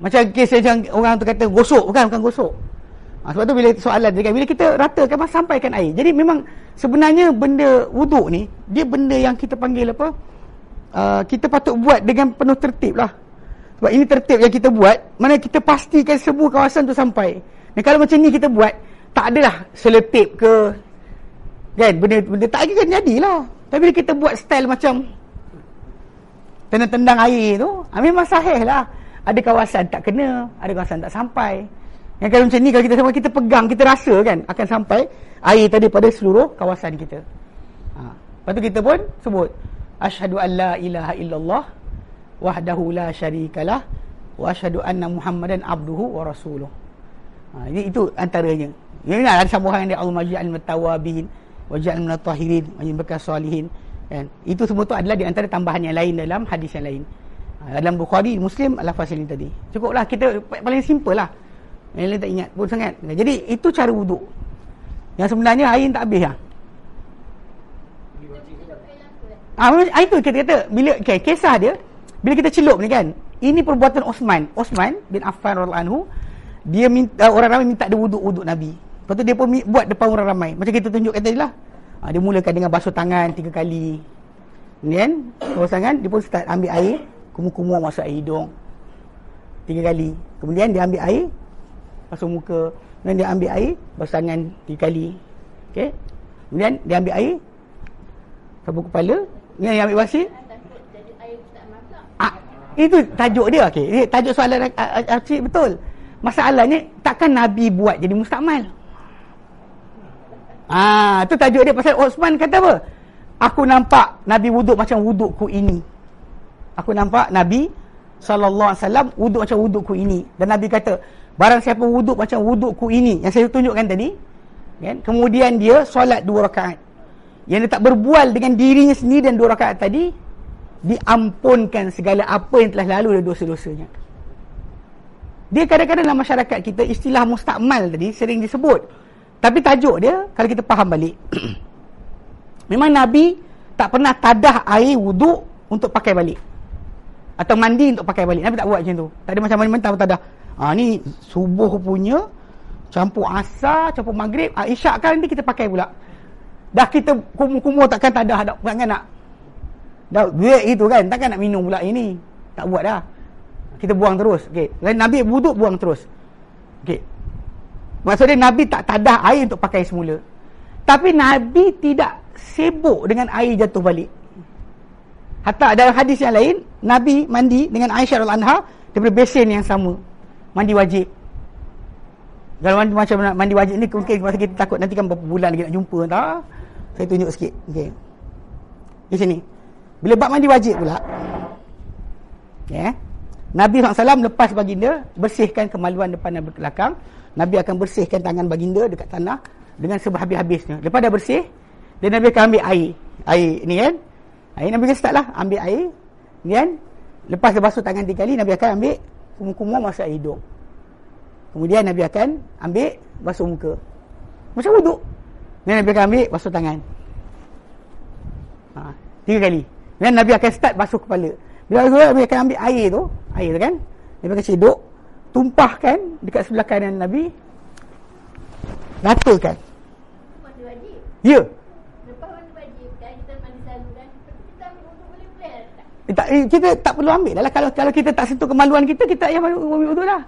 Macam kes macam orang tu kata gosok bukan bukan gosok. Ha, sebab tu bila soalan dia kan bila kita ratakan masa sampaikan air. Jadi memang sebenarnya benda wuduk ni dia benda yang kita panggil apa? Uh, kita patut buat dengan penuh tertib lah. Sebab ini tertib yang kita buat, mana kita pastikan sebuah kawasan tu sampai. Dan kalau macam ni kita buat, tak adalah seletip ke Kan benda benda tak akan jadilah. Tapi kita buat style macam tendang-tendang air tu, ha, memang sahih lah. Ada kawasan tak kena, ada kawasan tak sampai. Yang kalau macam ni kalau kita sampai kita pegang, kita rasa kan akan sampai air tadi pada seluruh kawasan kita. Ha. Lepas tu kita pun sebut asyhadu alla ilaha illallah wahdahu la syarikalah wa asyhadu anna muhammadan abduhu wa rasuluh. Ha, ini itu antaranya. Ini ada sambungan yang dia Allah majid al-mutawabin wajal min tahirin wa bekas salihin kan? Itu semua tu adalah di antara tambahan yang lain dalam hadis yang lain. Ha, dalam Bukhari Muslim al-lafaz ini tadi. Cukuplah kita paling simple lah. Yang lain tak ingat pun sangat. Jadi itu cara wuduk. Yang sebenarnya air tak habis lah. Ah, ha, itu kita kata bila okay, kisah dia bila kita celup ni kan ini perbuatan Osman Osman bin Affan radhiyallahu anhu dia minta orang ramai minta dia wuduk-wuduk Nabi Lepas tu dia pun buat depan orang ramai. Macam kita tunjukkan tadi lah. Ha, dia mulakan dengan basuh tangan tiga kali. Kemudian, basuh tangan, dia pun start ambil air. Kumur-kumur masuk air hidung. Tiga kali. Kemudian dia ambil air. Basuh muka. Kemudian dia ambil air. Basuh tangan tiga kali. Okay. Kemudian dia ambil air. Sabu kepala. Kemudian dia ambil basuh. Itu tajuk dia. Okay. Tajuk soalan Arcik betul. Masalahnya, takkan Nabi buat jadi mustakmal? Ah, tu tajuk dia pasal Osman kata apa? Aku nampak Nabi wuduk macam wudukku ini. Aku nampak Nabi sallallahu alaihi wasallam wuduk macam wudukku ini dan Nabi kata, barang siapa wuduk macam wudukku ini yang saya tunjukkan tadi, kan? Kemudian dia solat dua rakaat. Yang dia tak berbual dengan dirinya sendiri dan dua rakaat tadi diampunkan segala apa yang telah lalu dari dosa-dosanya. Dia kadang-kadang dalam masyarakat kita istilah mustakmal tadi sering disebut. Tapi tajuk dia kalau kita faham balik memang Nabi tak pernah tadah air wuduk untuk pakai balik. Atau mandi untuk pakai balik. Nabi tak buat macam tu. Tak ada macam mana-mana tadah ha, ni subuh punya campur asar campur maghrib ha, isyak kan nanti kita pakai pula. Dah kita kumur-kumur takkan tadah tak kan nak dah duit itu kan takkan nak minum pula ini tak buat dah kita buang terus okay. Nabi wuduk buang terus okay. Maksudnya Nabi tak tadah air untuk pakai semula. Tapi Nabi tidak sibuk dengan air jatuh balik. Hatta dalam hadis yang lain, Nabi mandi dengan Aisyah al-Anha daripada besen yang sama. Mandi wajib. Kalau mandi macam mandi wajib ni mungkin masa kita takut nanti kan berapa bulan lagi nak jumpa. Tak? Saya tunjuk sikit. Okay. Di sini. Bila bab mandi wajib pula. Ya. Yeah. Nabi SAW lepas baginda bersihkan kemaluan depan dan belakang. Nabi akan bersihkan tangan baginda dekat tanah dengan sehabis-habisnya. Lepas dah bersih, dia Nabi akan ambil air. Air ni kan. Air Nabi start lah. Ambil air. Ni kan. Lepas dia basuh tangan tiga kali, Nabi akan ambil kumur-kumur masuk air hidung. Kemudian Nabi akan ambil basuh muka. Macam wuduk. Kemudian Nabi akan ambil basuh tangan. Ha, tiga kali. Kemudian Nabi akan start basuh kepala. Bila Nabi akan ambil air tu, air tu kan. Nabi akan cedok. Tumpahkan dekat sebelah kanan Nabi. Ratakan. Ya. Eh, tak, eh, kita tak perlu ambil dah lah. Kalau, kalau kita tak sentuh kemaluan kita, kita yang ambil wuduk lah.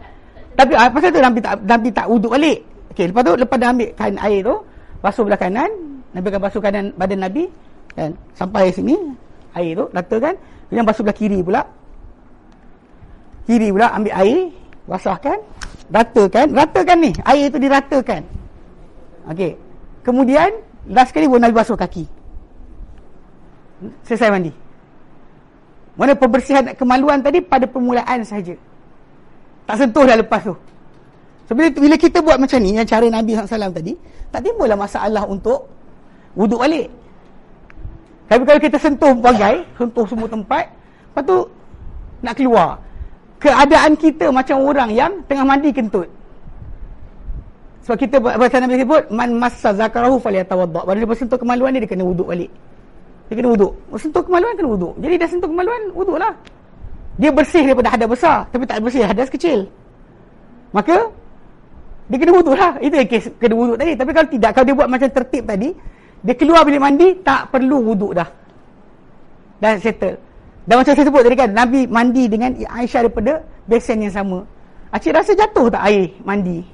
Tapi ah, pasal tu Nabi tak, Nabi tak wuduk balik. Okey, lepas tu, lepas dah ambil kain air tu, basuh belah kanan, Nabi akan basuh kanan badan Nabi, kan, sampai sini, air tu, ratakan. Kemudian basuh belah kiri pula. Kiri pula, ambil air, basahkan, ratakan, ratakan ni, air tu diratakan. Okey. Kemudian, last sekali pun Nabi basuh kaki. Selesai mandi. Mana pembersihan kemaluan tadi pada permulaan saja. Tak sentuh dah lepas tu. Bila, bila kita buat macam ni, yang cara Nabi SAW tadi, tak timbullah masalah untuk wuduk balik. Tapi kalau kita sentuh bagai, sentuh semua tempat, lepas tu nak keluar. Keadaan kita macam orang yang tengah mandi kentut. Sebab kita bahasa Nabi sebut, man massa zakarahu faliyatawadda. Bila dia bersentuh kemaluan dia, dia kena wuduk balik. Dia kena wuduk. Sentuh kemaluan kena wuduk. Jadi dah sentuh kemaluan, wuduk lah. Dia bersih daripada hadas besar. Tapi tak bersih hadas kecil. Maka, dia kena wuduk lah. Itu kes kena wuduk tadi. Tapi kalau tidak, kalau dia buat macam tertib tadi, dia keluar bilik mandi, tak perlu wuduk dah. Dah settle. Dan macam saya sebut tadi kan, Nabi mandi dengan Aisyah daripada besen yang sama. Acik rasa jatuh tak air mandi?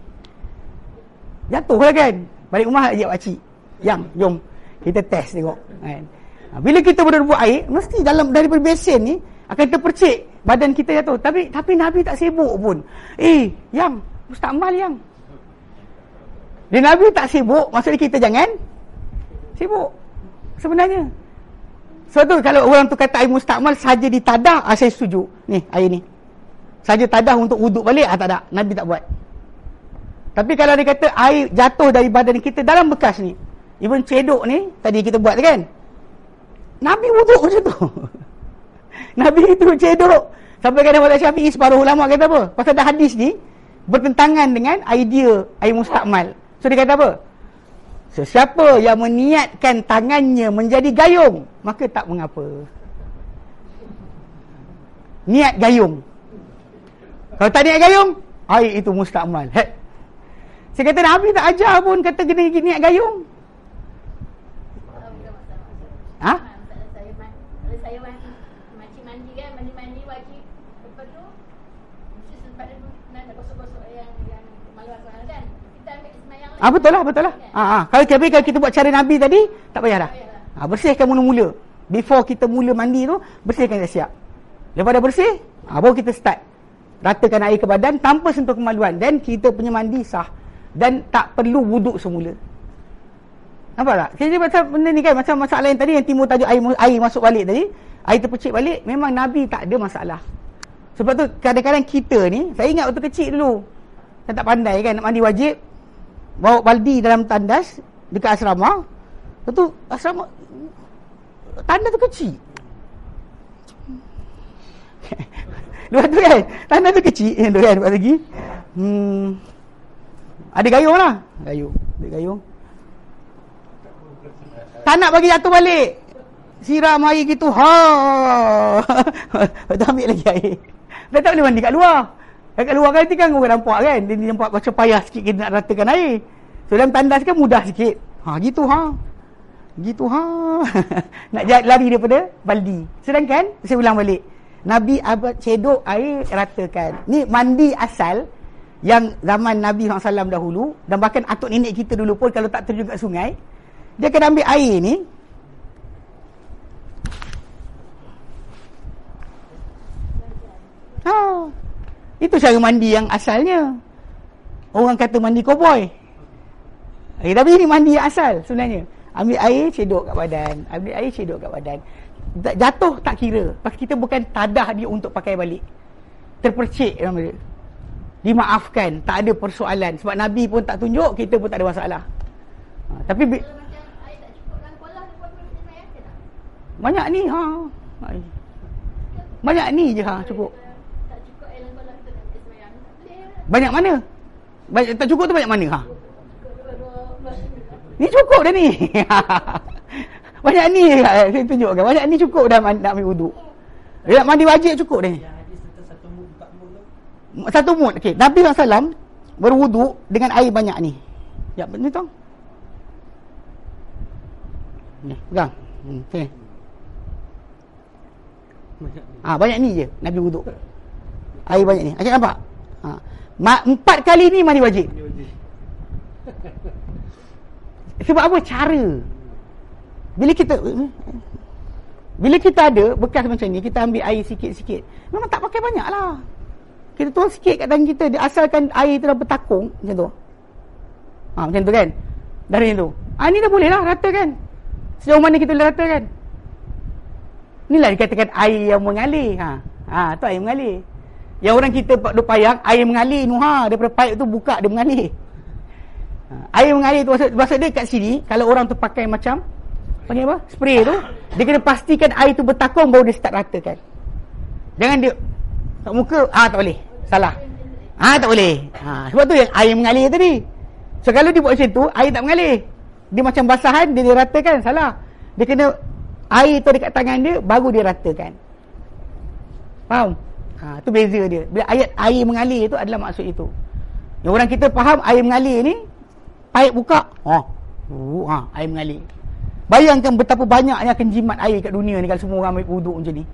Jatuh lah kan? Balik rumah, ya pakcik. Yang, jom. Kita test tengok. Kan? Ha, bila kita berbuat air, mesti dalam daripada besen ni akan terpercik badan kita jatuh. Tapi tapi Nabi tak sibuk pun. Eh, yang mustakmal yang. Dia Nabi tak sibuk, maksudnya kita jangan sibuk. Sebenarnya. Sebab tu kalau orang tu kata air mustakmal saja ditadah, ah, saya setuju. Ni, air ni. Saja tadah untuk wuduk balik, ah, tak ada. Nabi tak buat. Tapi kalau dia kata air jatuh dari badan kita dalam bekas ni. Even cedok ni, tadi kita buat kan? Nabi wuduk macam tu. Nabi itu cedok. Sampai kata Malik Syafi'i separuh ulama kata apa? Pasal dah hadis ni bertentangan dengan idea air mustakmal. So dia kata apa? Sesiapa yang meniatkan tangannya menjadi gayung, maka tak mengapa. Niat gayung. Kalau tak niat gayung, air itu mustakmal. He. Saya kata Nabi tak ajar pun kata kena niat gayung. Ha? Ah betul lah, betul lah. Ah, ah. Kalau, tapi kalau kita buat cara Nabi tadi, tak payah dah. Ah, bersihkan mula-mula. Before kita mula mandi tu, bersihkan dah siap. Lepas dah bersih, ah, baru kita start. Ratakan air ke badan tanpa sentuh kemaluan. Dan kita punya mandi sah. Dan tak perlu wuduk semula. Nampak tak? Jadi macam benda ni kan, macam masalah yang tadi yang timur tajuk air, air masuk balik tadi. Air terpecik balik, memang Nabi tak ada masalah. Sebab tu kadang-kadang kita ni, saya ingat waktu kecil dulu. Saya tak pandai kan, nak mandi wajib bawa baldi dalam tandas dekat asrama. Lepas tu asrama tanda tu kecil. Lepas tu kan, tanda tu kecil eh, tu kan, lepas lagi. Hmm, ada gayung lah. Gayung. Ada gayung. Tak nak bagi jatuh balik. Siram air gitu. Ha. Lepas tu ambil lagi air. Dah tak boleh mandi kat luar. Kat luar kan nanti kan orang nampak kan. Dia nampak macam payah sikit kita nak ratakan air. So dalam tandas kan mudah sikit. Ha gitu ha. Gitu ha. nak lari daripada baldi. Sedangkan saya ulang balik. Nabi abad cedok air ratakan. Ni mandi asal yang zaman Nabi SAW dahulu dan bahkan atuk nenek kita dulu pun kalau tak terjun kat sungai dia akan ambil air ni Ha. Itu cara mandi yang asalnya. Orang kata mandi koboi. Eh, tapi ini mandi yang asal sebenarnya. Ambil air, cedok kat badan. Ambil air, cedok kat badan. Jatuh tak kira. Pasal kita bukan tadah dia untuk pakai balik. terpercik dalam dia. Dimaafkan, tak ada persoalan. Sebab Nabi pun tak tunjuk, kita pun tak ada masalah. Ha, tapi bi- banyak ni ha. Banyak ni je ha cukup. Banyak mana? Banyak tak cukup tu banyak mana ha? Ni cukup dah ni. banyak ni saya tunjukkan. Banyak ni cukup dah nak ambil wuduk. Dia mandi wajib cukup dah ni. Satu mud. Okey, Nabi SAW berwuduk dengan air banyak ni. Ya, ni tong. Ni, pegang. Hmm, okay. Ah ha, banyak ni je Nabi wuduk. Air banyak ni. Acik nampak? Ha. Ma, empat kali ni mandi wajib. Sebab apa? Cara. Bila kita bila kita ada bekas macam ni, kita ambil air sikit-sikit. Memang tak pakai banyak lah. Kita tuang sikit kat tangan kita, dia asalkan air tu dah bertakung, macam tu. Ha, macam tu kan? Dari tu. Ha, ni dah boleh lah, rata kan? Sejauh mana kita boleh rata kan? Inilah dikatakan air yang mengalir. Ha, ha tu air mengalir. Yang orang kita duk payang, air mengalir tu ha, daripada pipe tu buka, dia mengalir. Ha, air mengalir tu maksud, maksud dia kat sini, kalau orang tu pakai macam, panggil apa? Spray tu, dia kena pastikan air tu bertakung baru dia start ratakan. Jangan dia, kat muka, ah tak boleh. Salah. Ah tak boleh. Ha, sebab tu yang air mengalir tadi. So kalau dia buat macam tu, air tak mengalir. Dia macam basahan, dia diratakan. Salah. Dia kena air tu dekat tangan dia, baru dia ratakan. Faham? Ha, tu beza dia. Bila ayat air mengalir tu adalah maksud itu. Yang orang kita faham air mengalir ni, paip buka, oh, uh, ha, air mengalir. Bayangkan betapa banyaknya akan jimat air kat dunia ni kalau semua orang ambil wuduk macam ni.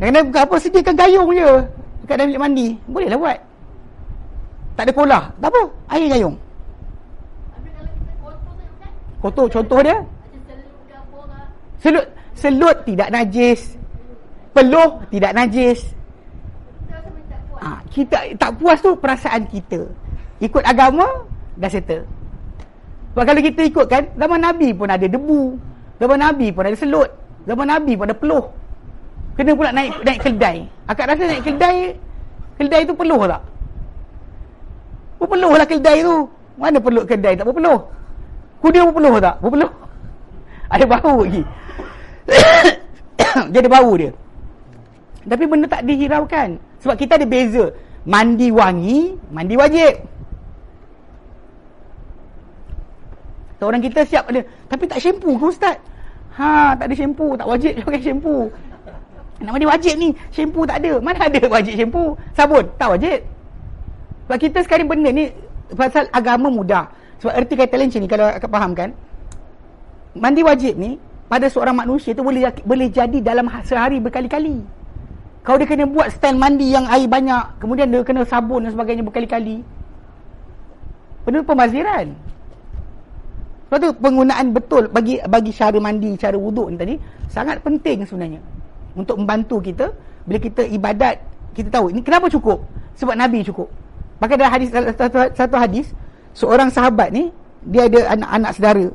Kena buka apa sediakan gayung je dekat dalam bilik mandi. Bolehlah buat. Tak ada kolah. Tak apa. Air gayung. Kotor contoh dia. Selut selut tidak najis. Peluh tidak najis. Ha, kita tak puas tu perasaan kita. Ikut agama dah settle. Sebab kalau kita ikutkan zaman Nabi pun ada debu. Zaman Nabi pun ada selut. Zaman Nabi pun ada peluh. Kena pula naik naik keldai. Akak rasa naik keldai keldai tu peluh tak? Berpeluh lah keldai tu. Mana perlu keldai tak berpeluh? Kuda berpeluh tak? Berpeluh. Ada bau lagi. Jadi bau dia. Tapi benda tak dihiraukan. Sebab kita ada beza. Mandi wangi, mandi wajib. So, orang kita siap ada. Tapi tak shampoo ke Ustaz? Ha, tak ada shampoo. Tak wajib pakai shampoo. Nak mandi wajib ni Shampoo tak ada Mana ada wajib shampoo Sabun Tak wajib Sebab kita sekarang benda ni Pasal agama mudah Sebab erti kata lain macam ni Kalau akak faham kan Mandi wajib ni Pada seorang manusia tu Boleh boleh jadi dalam ha-, sehari berkali-kali Kau dia kena buat style mandi yang air banyak Kemudian dia kena sabun dan sebagainya berkali-kali. Benda pemaziran. Sebab tu penggunaan betul Bagi bagi cara mandi Cara wuduk ni tadi Sangat penting sebenarnya. Untuk membantu kita bila kita ibadat kita tahu ini kenapa cukup? Sebab nabi cukup. Maka dalam hadis satu hadis seorang sahabat ni dia ada anak-anak saudara.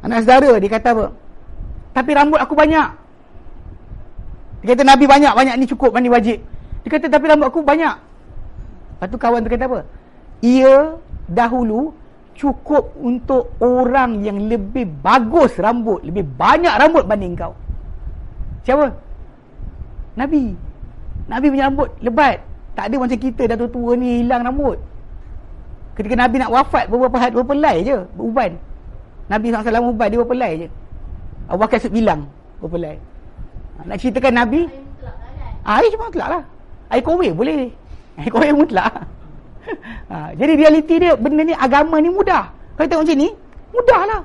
Anak saudara dia kata apa? Tapi rambut aku banyak dia kata nabi banyak banyak ni cukup mandi wajib dia kata tapi rambut aku banyak lepas tu kawan tu kata apa ia dahulu cukup untuk orang yang lebih bagus rambut lebih banyak rambut banding kau siapa Nabi. Nabi punya rambut lebat. Tak ada macam kita dah tua-tua ni hilang rambut. Ketika Nabi nak wafat beberapa hari beberapa helai je beruban. Nabi SAW uban dia beberapa helai je. Abu Bakar bilang beberapa helai. Nak ceritakan Nabi? Air cuma mutlak lah. Air kowe boleh. Air kowe mutlak ha, Jadi realiti dia Benda ni agama ni mudah. Kalau tengok macam ni Mudah lah.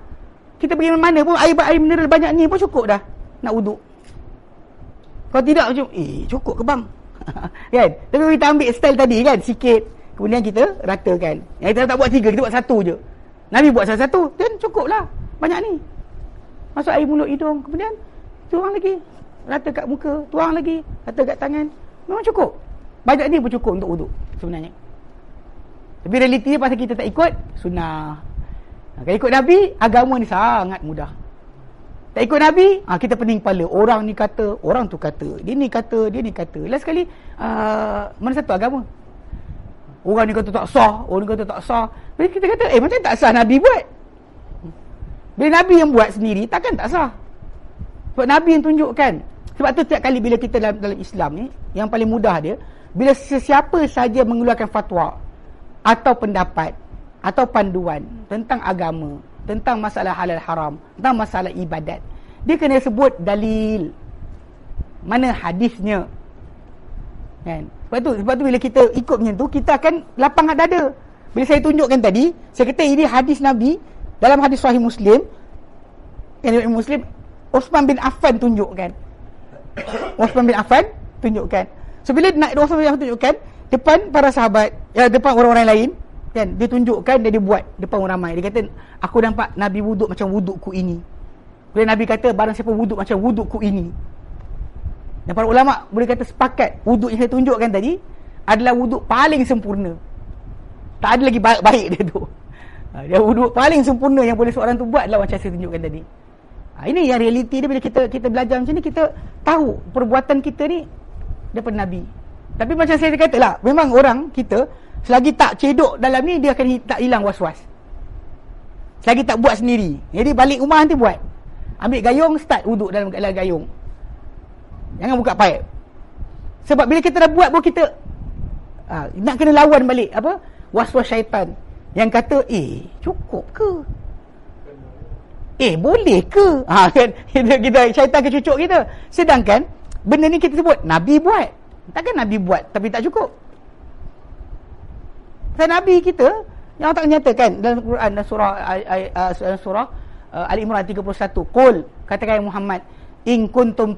Kita pergi mana pun Air, air mineral banyak ni pun cukup dah Nak uduk. Kalau tidak macam Eh cukup ke bang? Kan? Tapi kita ambil style tadi kan Sikit. Kemudian kita ratakan. Yang kita tak buat tiga Kita buat satu je. Nabi buat satu-satu Dan cukup lah. Banyak ni. Masuk air mulut hidung Kemudian Tuang lagi Rata kat muka Tuang lagi Rata kat tangan Memang cukup Banyak ni pun cukup untuk uduk Sebenarnya Tapi realitinya pasal kita tak ikut Sunnah Kalau ikut Nabi Agama ni sangat mudah Tak ikut Nabi, ha, kita pening kepala. Orang ni kata, orang tu kata. Dia ni kata, dia ni kata. Last sekali, uh, mana satu agama? Orang ni kata tak sah, orang ni kata tak sah. Jadi kita kata, eh macam tak sah Nabi buat. Bila Nabi yang buat sendiri, takkan tak sah. Sebab Nabi yang tunjukkan. Sebab tu tiap kali bila kita dalam, dalam Islam ni, yang paling mudah dia, bila sesiapa saja mengeluarkan fatwa, atau pendapat, atau panduan tentang agama, tentang masalah halal haram, tentang masalah ibadat. Dia kena sebut dalil. Mana hadisnya? Kan? Sebab tu, sebab tu bila kita ikut macam tu, kita akan lapang dada. Bila saya tunjukkan tadi, saya kata ini hadis Nabi dalam hadis sahih Muslim. Yang Muslim, Osman bin Affan tunjukkan. Osman bin Affan tunjukkan. So bila nak Osman bin Affan tunjukkan, depan para sahabat, ya depan orang-orang lain, kan dia tunjukkan dia, dia buat depan orang ramai. Dia kata aku nampak nabi wuduk macam wudukku ini. Bila nabi kata barang siapa wuduk macam wudukku ini. Dan para ulama boleh kata sepakat wuduk yang saya tunjukkan tadi adalah wuduk paling sempurna. Tak ada lagi baik-baik dia tu. Ha, dia wuduk paling sempurna yang boleh seorang tu buat adalah macam saya tunjukkan tadi ini yang realiti dia bila kita kita belajar macam ni kita tahu perbuatan kita ni daripada nabi. Tapi macam saya kata lah memang orang kita Selagi tak cedok dalam ni Dia akan tak hilang was-was. Selagi tak buat sendiri. Jadi balik rumah nanti buat. Ambil gayung start uduk dalam, dalam gayung. Jangan buka pipe. Sebab bila kita dah buat pun kita ha, Nak kena lawan balik Apa Was-was syaitan. Yang kata Eh cukup ke Eh boleh ke ha, kan? kita, kita, Syaitan ke cucuk kita Sedangkan Benda ni kita sebut Nabi buat Takkan Nabi buat Tapi tak cukup dan Nabi kita yang tak nyatakan dalam Quran dan surah surah uh, Ali Imran 31. Qul katakan Muhammad, in kuntum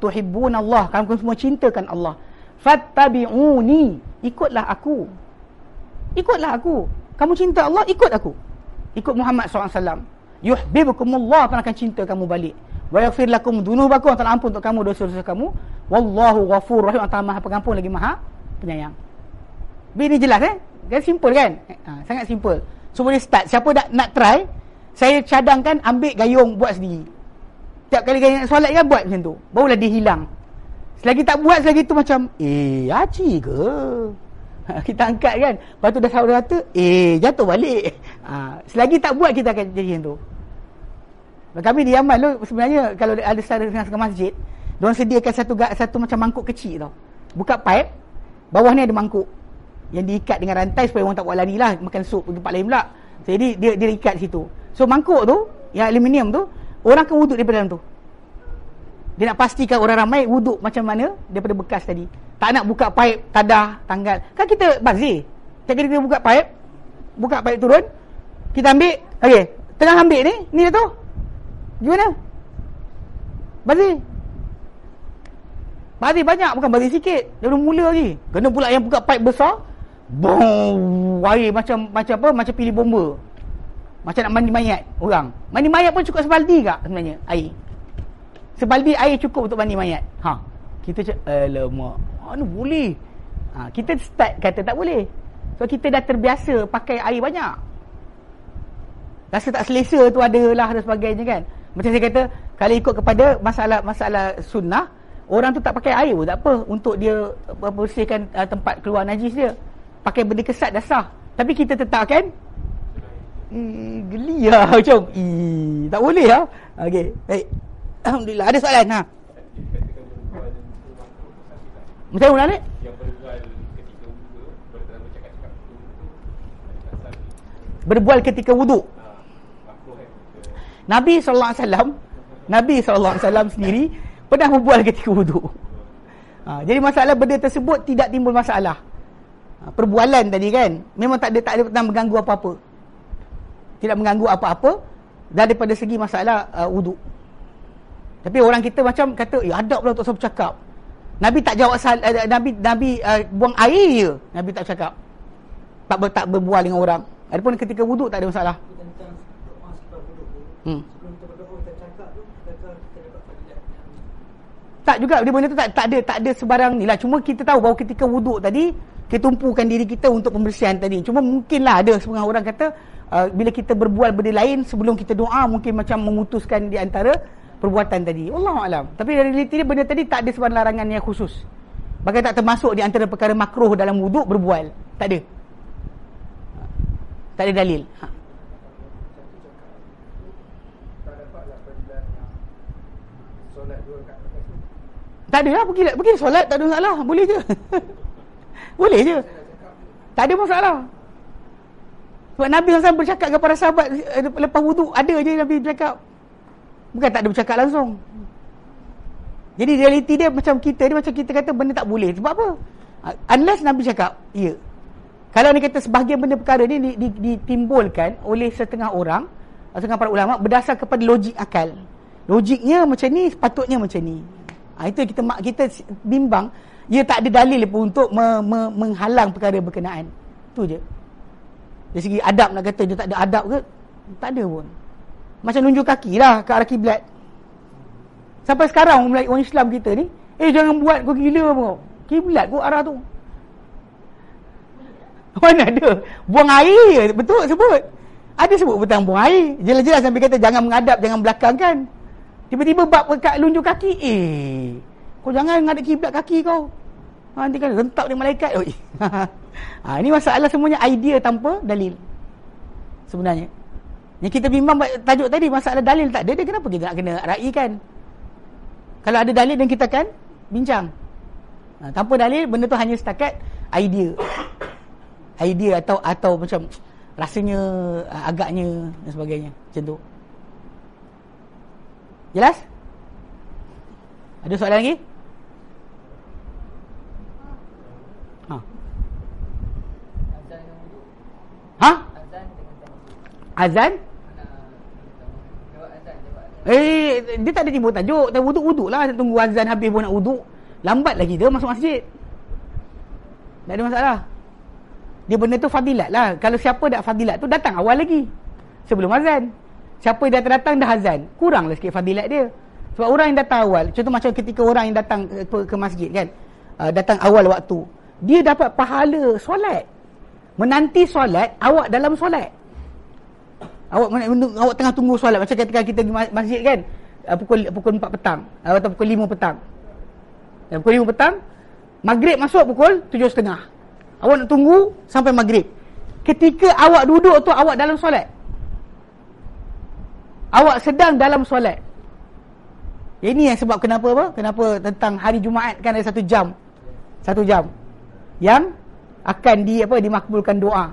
Allah, kamu semua cintakan Allah. Fattabi'uni, ikutlah aku. Ikutlah aku. Kamu cinta Allah, ikut aku. Ikut Muhammad SAW. Yuhibbukumullah, akan cinta kamu balik. Wa yaghfir lakum dunubakum, Allah ampun untuk kamu dosa-dosa kamu. Wallahu ghafur rahim, Allah Maha Pengampun lagi Maha Penyayang. Ini jelas eh? Kan simple kan? Ha, sangat simple. So boleh start. Siapa nak, nak try, saya cadangkan ambil gayung buat sendiri. Tiap kali gayung solat kan buat macam tu. Barulah dia hilang. Selagi tak buat, selagi tu macam, eh, haji ke? Kita angkat kan. Lepas tu dah sahur kata, eh, jatuh balik. Ha, selagi tak buat, kita akan jadi macam tu. Kami di Yaman tu, sebenarnya kalau ada setara dengan masjid, diorang sediakan satu satu macam mangkuk kecil tau. Buka pipe, bawah ni ada mangkuk yang diikat dengan rantai supaya orang tak buat lari lah makan sup tempat lain pula jadi dia dia ikat situ so mangkuk tu yang aluminium tu orang akan wuduk daripada dalam tu dia nak pastikan orang ramai wuduk macam mana daripada bekas tadi tak nak buka pipe tadah tanggal kan kita bazir tak kira kita buka pipe buka pipe turun kita ambil okey tengah ambil ni ni tu gimana bazir bazir banyak bukan bazir sikit dia mula lagi kena pula yang buka pipe besar Boom, air macam macam apa? Macam pilih bomba. Macam nak mandi mayat orang. Mandi mayat pun cukup sebaldi tak sebenarnya air. Sebaldi air cukup untuk mandi mayat. Ha. Kita cakap, alamak. Mana boleh? Ha, kita start kata tak boleh. So kita dah terbiasa pakai air banyak. Rasa tak selesa tu ada lah dan sebagainya kan. Macam saya kata, kalau ikut kepada masalah masalah sunnah, orang tu tak pakai air pun tak apa untuk dia bersihkan uh, tempat keluar najis dia pakai benda kesat dah sah. Tapi kita tetap kan? Eh, geli lah macam. Eh, tak boleh lah. Okey, baik. Alhamdulillah. Ada soalan? Ha? Macam mana ni? Berbual ketika wuduk. Nabi SAW Nabi SAW sendiri Pernah berbual ketika wuduk ha, Jadi masalah benda tersebut Tidak timbul masalah. Ha, perbualan tadi kan memang tak ada tak ada tak mengganggu apa-apa. Tidak mengganggu apa-apa daripada segi masalah uh, wuduk tapi orang kita macam kata ya ada pula untuk saya bercakap nabi tak jawab sal, uh, nabi nabi uh, buang air je. Nabi tak cakap. Tak ber, tak berbual dengan orang. Adapun ketika wuduk tak ada masalah. Hmm. Tak juga dia benda tu tak tak ada tak ada sebarang ni lah. Cuma kita tahu bahawa ketika wuduk tadi kita tumpukan diri kita untuk pembersihan tadi. Cuma mungkinlah ada setengah orang kata uh, bila kita berbual benda lain sebelum kita doa mungkin macam memutuskan di antara perbuatan tadi. Allah alam. Tapi realiti dia benda tadi tak ada sebarang larangan yang khusus. Bagaimana tak termasuk di antara perkara makruh dalam wuduk berbual. Tak ada. Tak ada dalil. Ha. Tak ada lah pergi, pergi solat tak ada masalah Boleh je Boleh je Tak ada masalah Sebab Nabi SAW bercakap kepada sahabat eh, Lepas wuduk Ada je Nabi bercakap Bukan tak ada bercakap langsung Jadi realiti dia macam kita Dia macam kita kata benda tak boleh Sebab apa? Unless Nabi cakap Ya Kalau ni kata sebahagian benda perkara ni Ditimbulkan oleh setengah orang Setengah para ulama Berdasar kepada logik akal Logiknya macam ni Sepatutnya macam ni Ha, itu kita kita bimbang ia tak ada dalil pun untuk me, me, menghalang perkara berkenaan. Tu je. Dari segi adab nak kata dia tak ada adab ke? Tak ada pun. Macam nunjuk kaki lah ke arah kiblat. Sampai sekarang orang, Islam kita ni, eh jangan buat kau gila apa. Kiblat kau arah tu. Mana ada? Buang air. Betul sebut. Ada sebut petang buang air. Jelas-jelas sampai kata jangan menghadap, jangan belakang kan. Tiba-tiba bab kat lunjuk kaki, eh, kau jangan ngadap kiblat kaki kau. Ha, nanti kan rentak dia malaikat. Oi. ha, ini masalah semuanya idea tanpa dalil. Sebenarnya. Yang kita bimbang tajuk tadi masalah dalil tak ada, dia kenapa kita nak kena raikan? Kalau ada dalil dan kita kan bincang. Ha, tanpa dalil benda tu hanya setakat idea. idea atau atau macam rasanya agaknya dan sebagainya. Macam tu. Jelas? Ada soalan lagi? Ha. Ha? Azan? Eh, dia tak ada timbul tajuk. Tak wuduk-wuduk lah. Tunggu azan habis pun nak wuduk. Lambat lagi dia masuk masjid. Tak ada masalah. Dia benda tu fadilat lah. Kalau siapa dah fadilat tu datang awal lagi. Sebelum azan. Siapa yang datang-datang dah azan Kuranglah sikit fadilat dia Sebab orang yang datang awal Contoh macam ketika orang yang datang ke, ke masjid kan uh, Datang awal waktu Dia dapat pahala solat Menanti solat Awak dalam solat Awak awak tengah tunggu solat Macam ketika kita pergi masjid kan uh, Pukul pukul 4 petang Atau pukul 5 petang Dan Pukul 5 petang Maghrib masuk pukul 7.30 Awak nak tunggu sampai maghrib Ketika awak duduk tu Awak dalam solat awak sedang dalam solat. Ini yang sebab kenapa apa? Kenapa tentang hari Jumaat kan ada satu jam. Satu jam. Yang akan di apa dimakbulkan doa.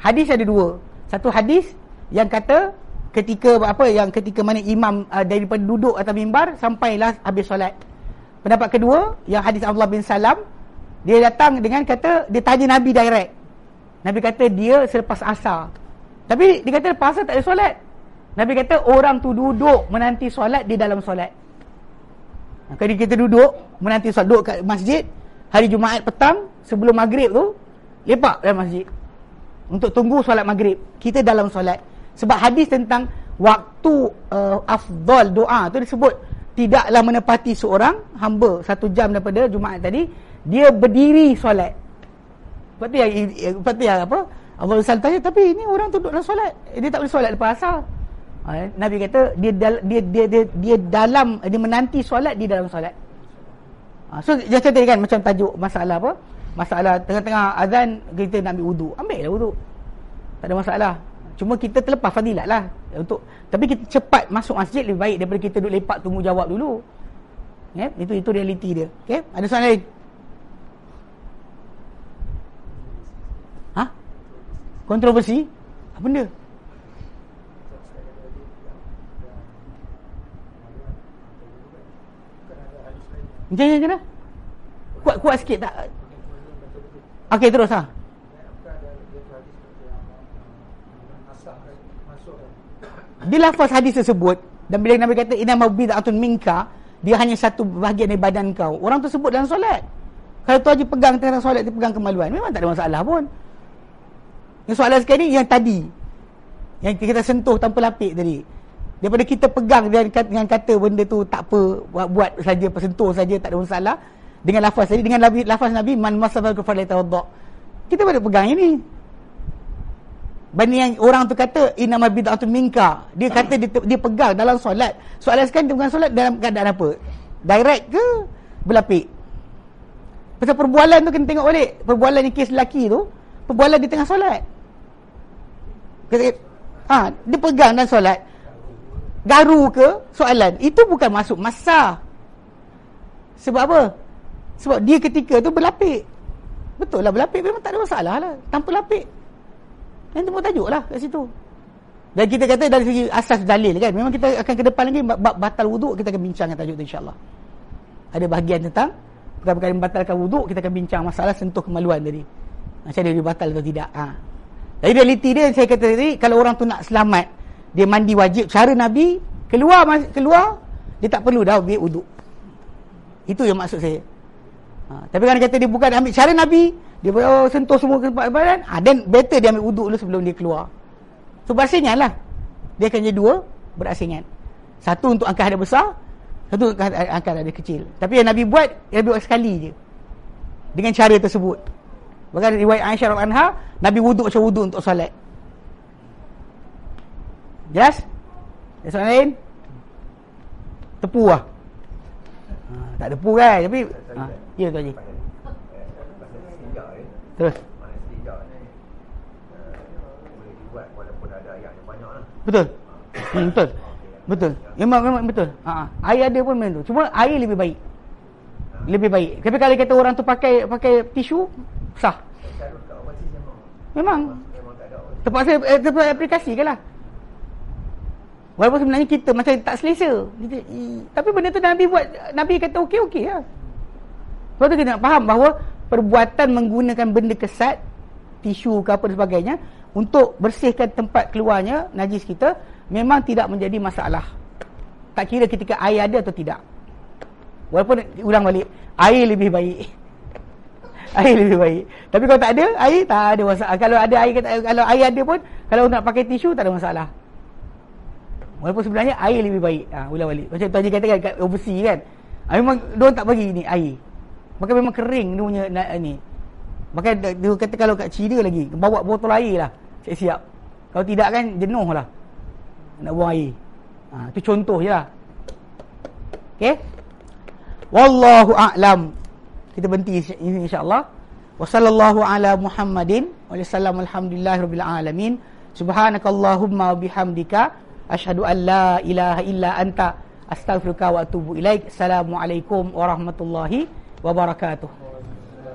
Hadis ada dua. Satu hadis yang kata ketika apa yang ketika mana imam uh, daripada duduk atas mimbar sampailah habis solat. Pendapat kedua yang hadis Abdullah bin Salam dia datang dengan kata dia tanya Nabi direct. Nabi kata dia selepas asar. Tapi dia kata lepas asar tak ada solat. Nabi kata orang tu duduk menanti solat di dalam solat. Kalau kita duduk menanti solat duduk kat masjid hari Jumaat petang sebelum maghrib tu lepak dalam masjid untuk tunggu solat maghrib. Kita dalam solat. Sebab hadis tentang waktu uh, afdal doa tu disebut tidaklah menepati seorang hamba satu jam daripada Jumaat tadi dia berdiri solat. Tu yang, tu yang apa? Allah SWT tanya, tapi ini orang tu duduk dalam solat. Dia tak boleh solat lepas asal. Ha, Nabi kata dia, dia dia dia dia dalam dia menanti solat di dalam solat. Ha, so dia kata kan macam tajuk masalah apa? Masalah tengah-tengah azan kita nak ambil wudu. Ambil lah wudu. Tak ada masalah. Cuma kita terlepas fadilat lah untuk tapi kita cepat masuk masjid lebih baik daripada kita duduk lepak tunggu jawab dulu. Yeah? itu itu realiti dia. Okey, ada soalan lain? Ha? Kontroversi? Apa benda? Mana kena? Kuat kuat sikit tak? Okey terus ha. Di lafaz hadis tersebut dan bila Nabi kata inna mabid'atun minka dia hanya satu bahagian dari badan kau. Orang tersebut dalam solat. Kalau tu aja pegang tengah solat dia pegang kemaluan. Memang tak ada masalah pun. Yang soalan sekarang ni yang tadi. Yang kita sentuh tanpa lapik tadi daripada kita pegang dengan, dengan kata benda tu tak apa buat, buat saja persentuh saja tak ada masalah dengan lafaz tadi dengan lafaz Nabi man masafal kufar la tawadda kita pada pegang ini Banding yang orang tu kata inama bid'atu minka. Dia kata dia, dia pegang dalam solat. Soalan sekarang dia pegang solat dalam keadaan apa? Direct ke berlapik? Pasal perbualan tu kena tengok balik. Perbualan ni kes lelaki tu, perbualan di tengah solat. Ha, dia pegang dalam solat. Garu ke soalan? Itu bukan masuk masa. Sebab apa? Sebab dia ketika tu berlapik. Betul lah berlapik memang tak ada masalah lah. Tanpa lapik. Yang pun tajuk lah kat situ. Dan kita kata dari segi asas dalil kan. Memang kita akan ke depan lagi bab batal wuduk kita akan bincangkan tajuk tu insyaAllah. Ada bahagian tentang perkara-perkara membatalkan wuduk kita akan bincang masalah sentuh kemaluan tadi. Macam dia batal atau tidak. Ha. Jadi realiti dia saya kata tadi kalau orang tu nak selamat dia mandi wajib cara Nabi keluar keluar dia tak perlu dah ambil wuduk. Itu yang maksud saya. Ha, tapi kan kata dia bukan ambil cara Nabi, dia oh, sentuh semua ke badan, ha, then better dia ambil wuduk dulu sebelum dia keluar. So berasingan lah. Dia akan jadi dua berasingan. Satu untuk angkat hadap besar, satu untuk angkat hadap kecil. Tapi yang Nabi buat, Nabi buat sekali je. Dengan cara tersebut. Bahkan riwayat Aisyah Anha, Nabi wuduk macam wuduk untuk solat. Jelas? Ada soalan lain? Tepu lah. Ha, tak tepu kan? Tapi, ha, ya tu Haji. Terus. Betul. Hmm, betul. Betul. Memang memang betul. Ha, ha. air ada pun macam tu. Cuma air lebih baik. Lebih baik. Tapi kalau kata orang tu pakai pakai tisu sah. Memang. Terpaksa eh, terpaksa aplikasi kan lah. Walaupun sebenarnya kita macam tak selesa. Tapi benda tu Nabi buat, Nabi kata okey-okey lah. Sebab tu kita nak faham bahawa perbuatan menggunakan benda kesat, tisu ke apa dan sebagainya, untuk bersihkan tempat keluarnya najis kita, memang tidak menjadi masalah. Tak kira ketika air ada atau tidak. Walaupun ulang balik, air lebih baik. air lebih baik. Tapi kalau tak ada, air tak ada masalah. Kalau ada air, kalau air ada pun, kalau nak pakai tisu, tak ada masalah. Walaupun sebenarnya air lebih baik. Ha, ulang balik. Macam Tuan Haji katakan kat overseas kan. Ha, memang diorang tak bagi ni air. Maka memang kering dia punya nak, ni. Maka dia kata kalau kat Cina lagi. Bawa botol air lah. Siap-siap. Kalau tidak kan jenuh lah. Nak buang air. Ha, tu contoh je lah. Okay. Wallahu a'lam. Kita berhenti insyaAllah. Wa sallallahu ala Muhammadin. Wa sallam alhamdulillah rabbil alamin. Subhanakallahumma bihamdika asyhadu an la ilaha illa anta astaghfiruka wa atubu ilaik assalamualaikum warahmatullahi wabarakatuh وبركاته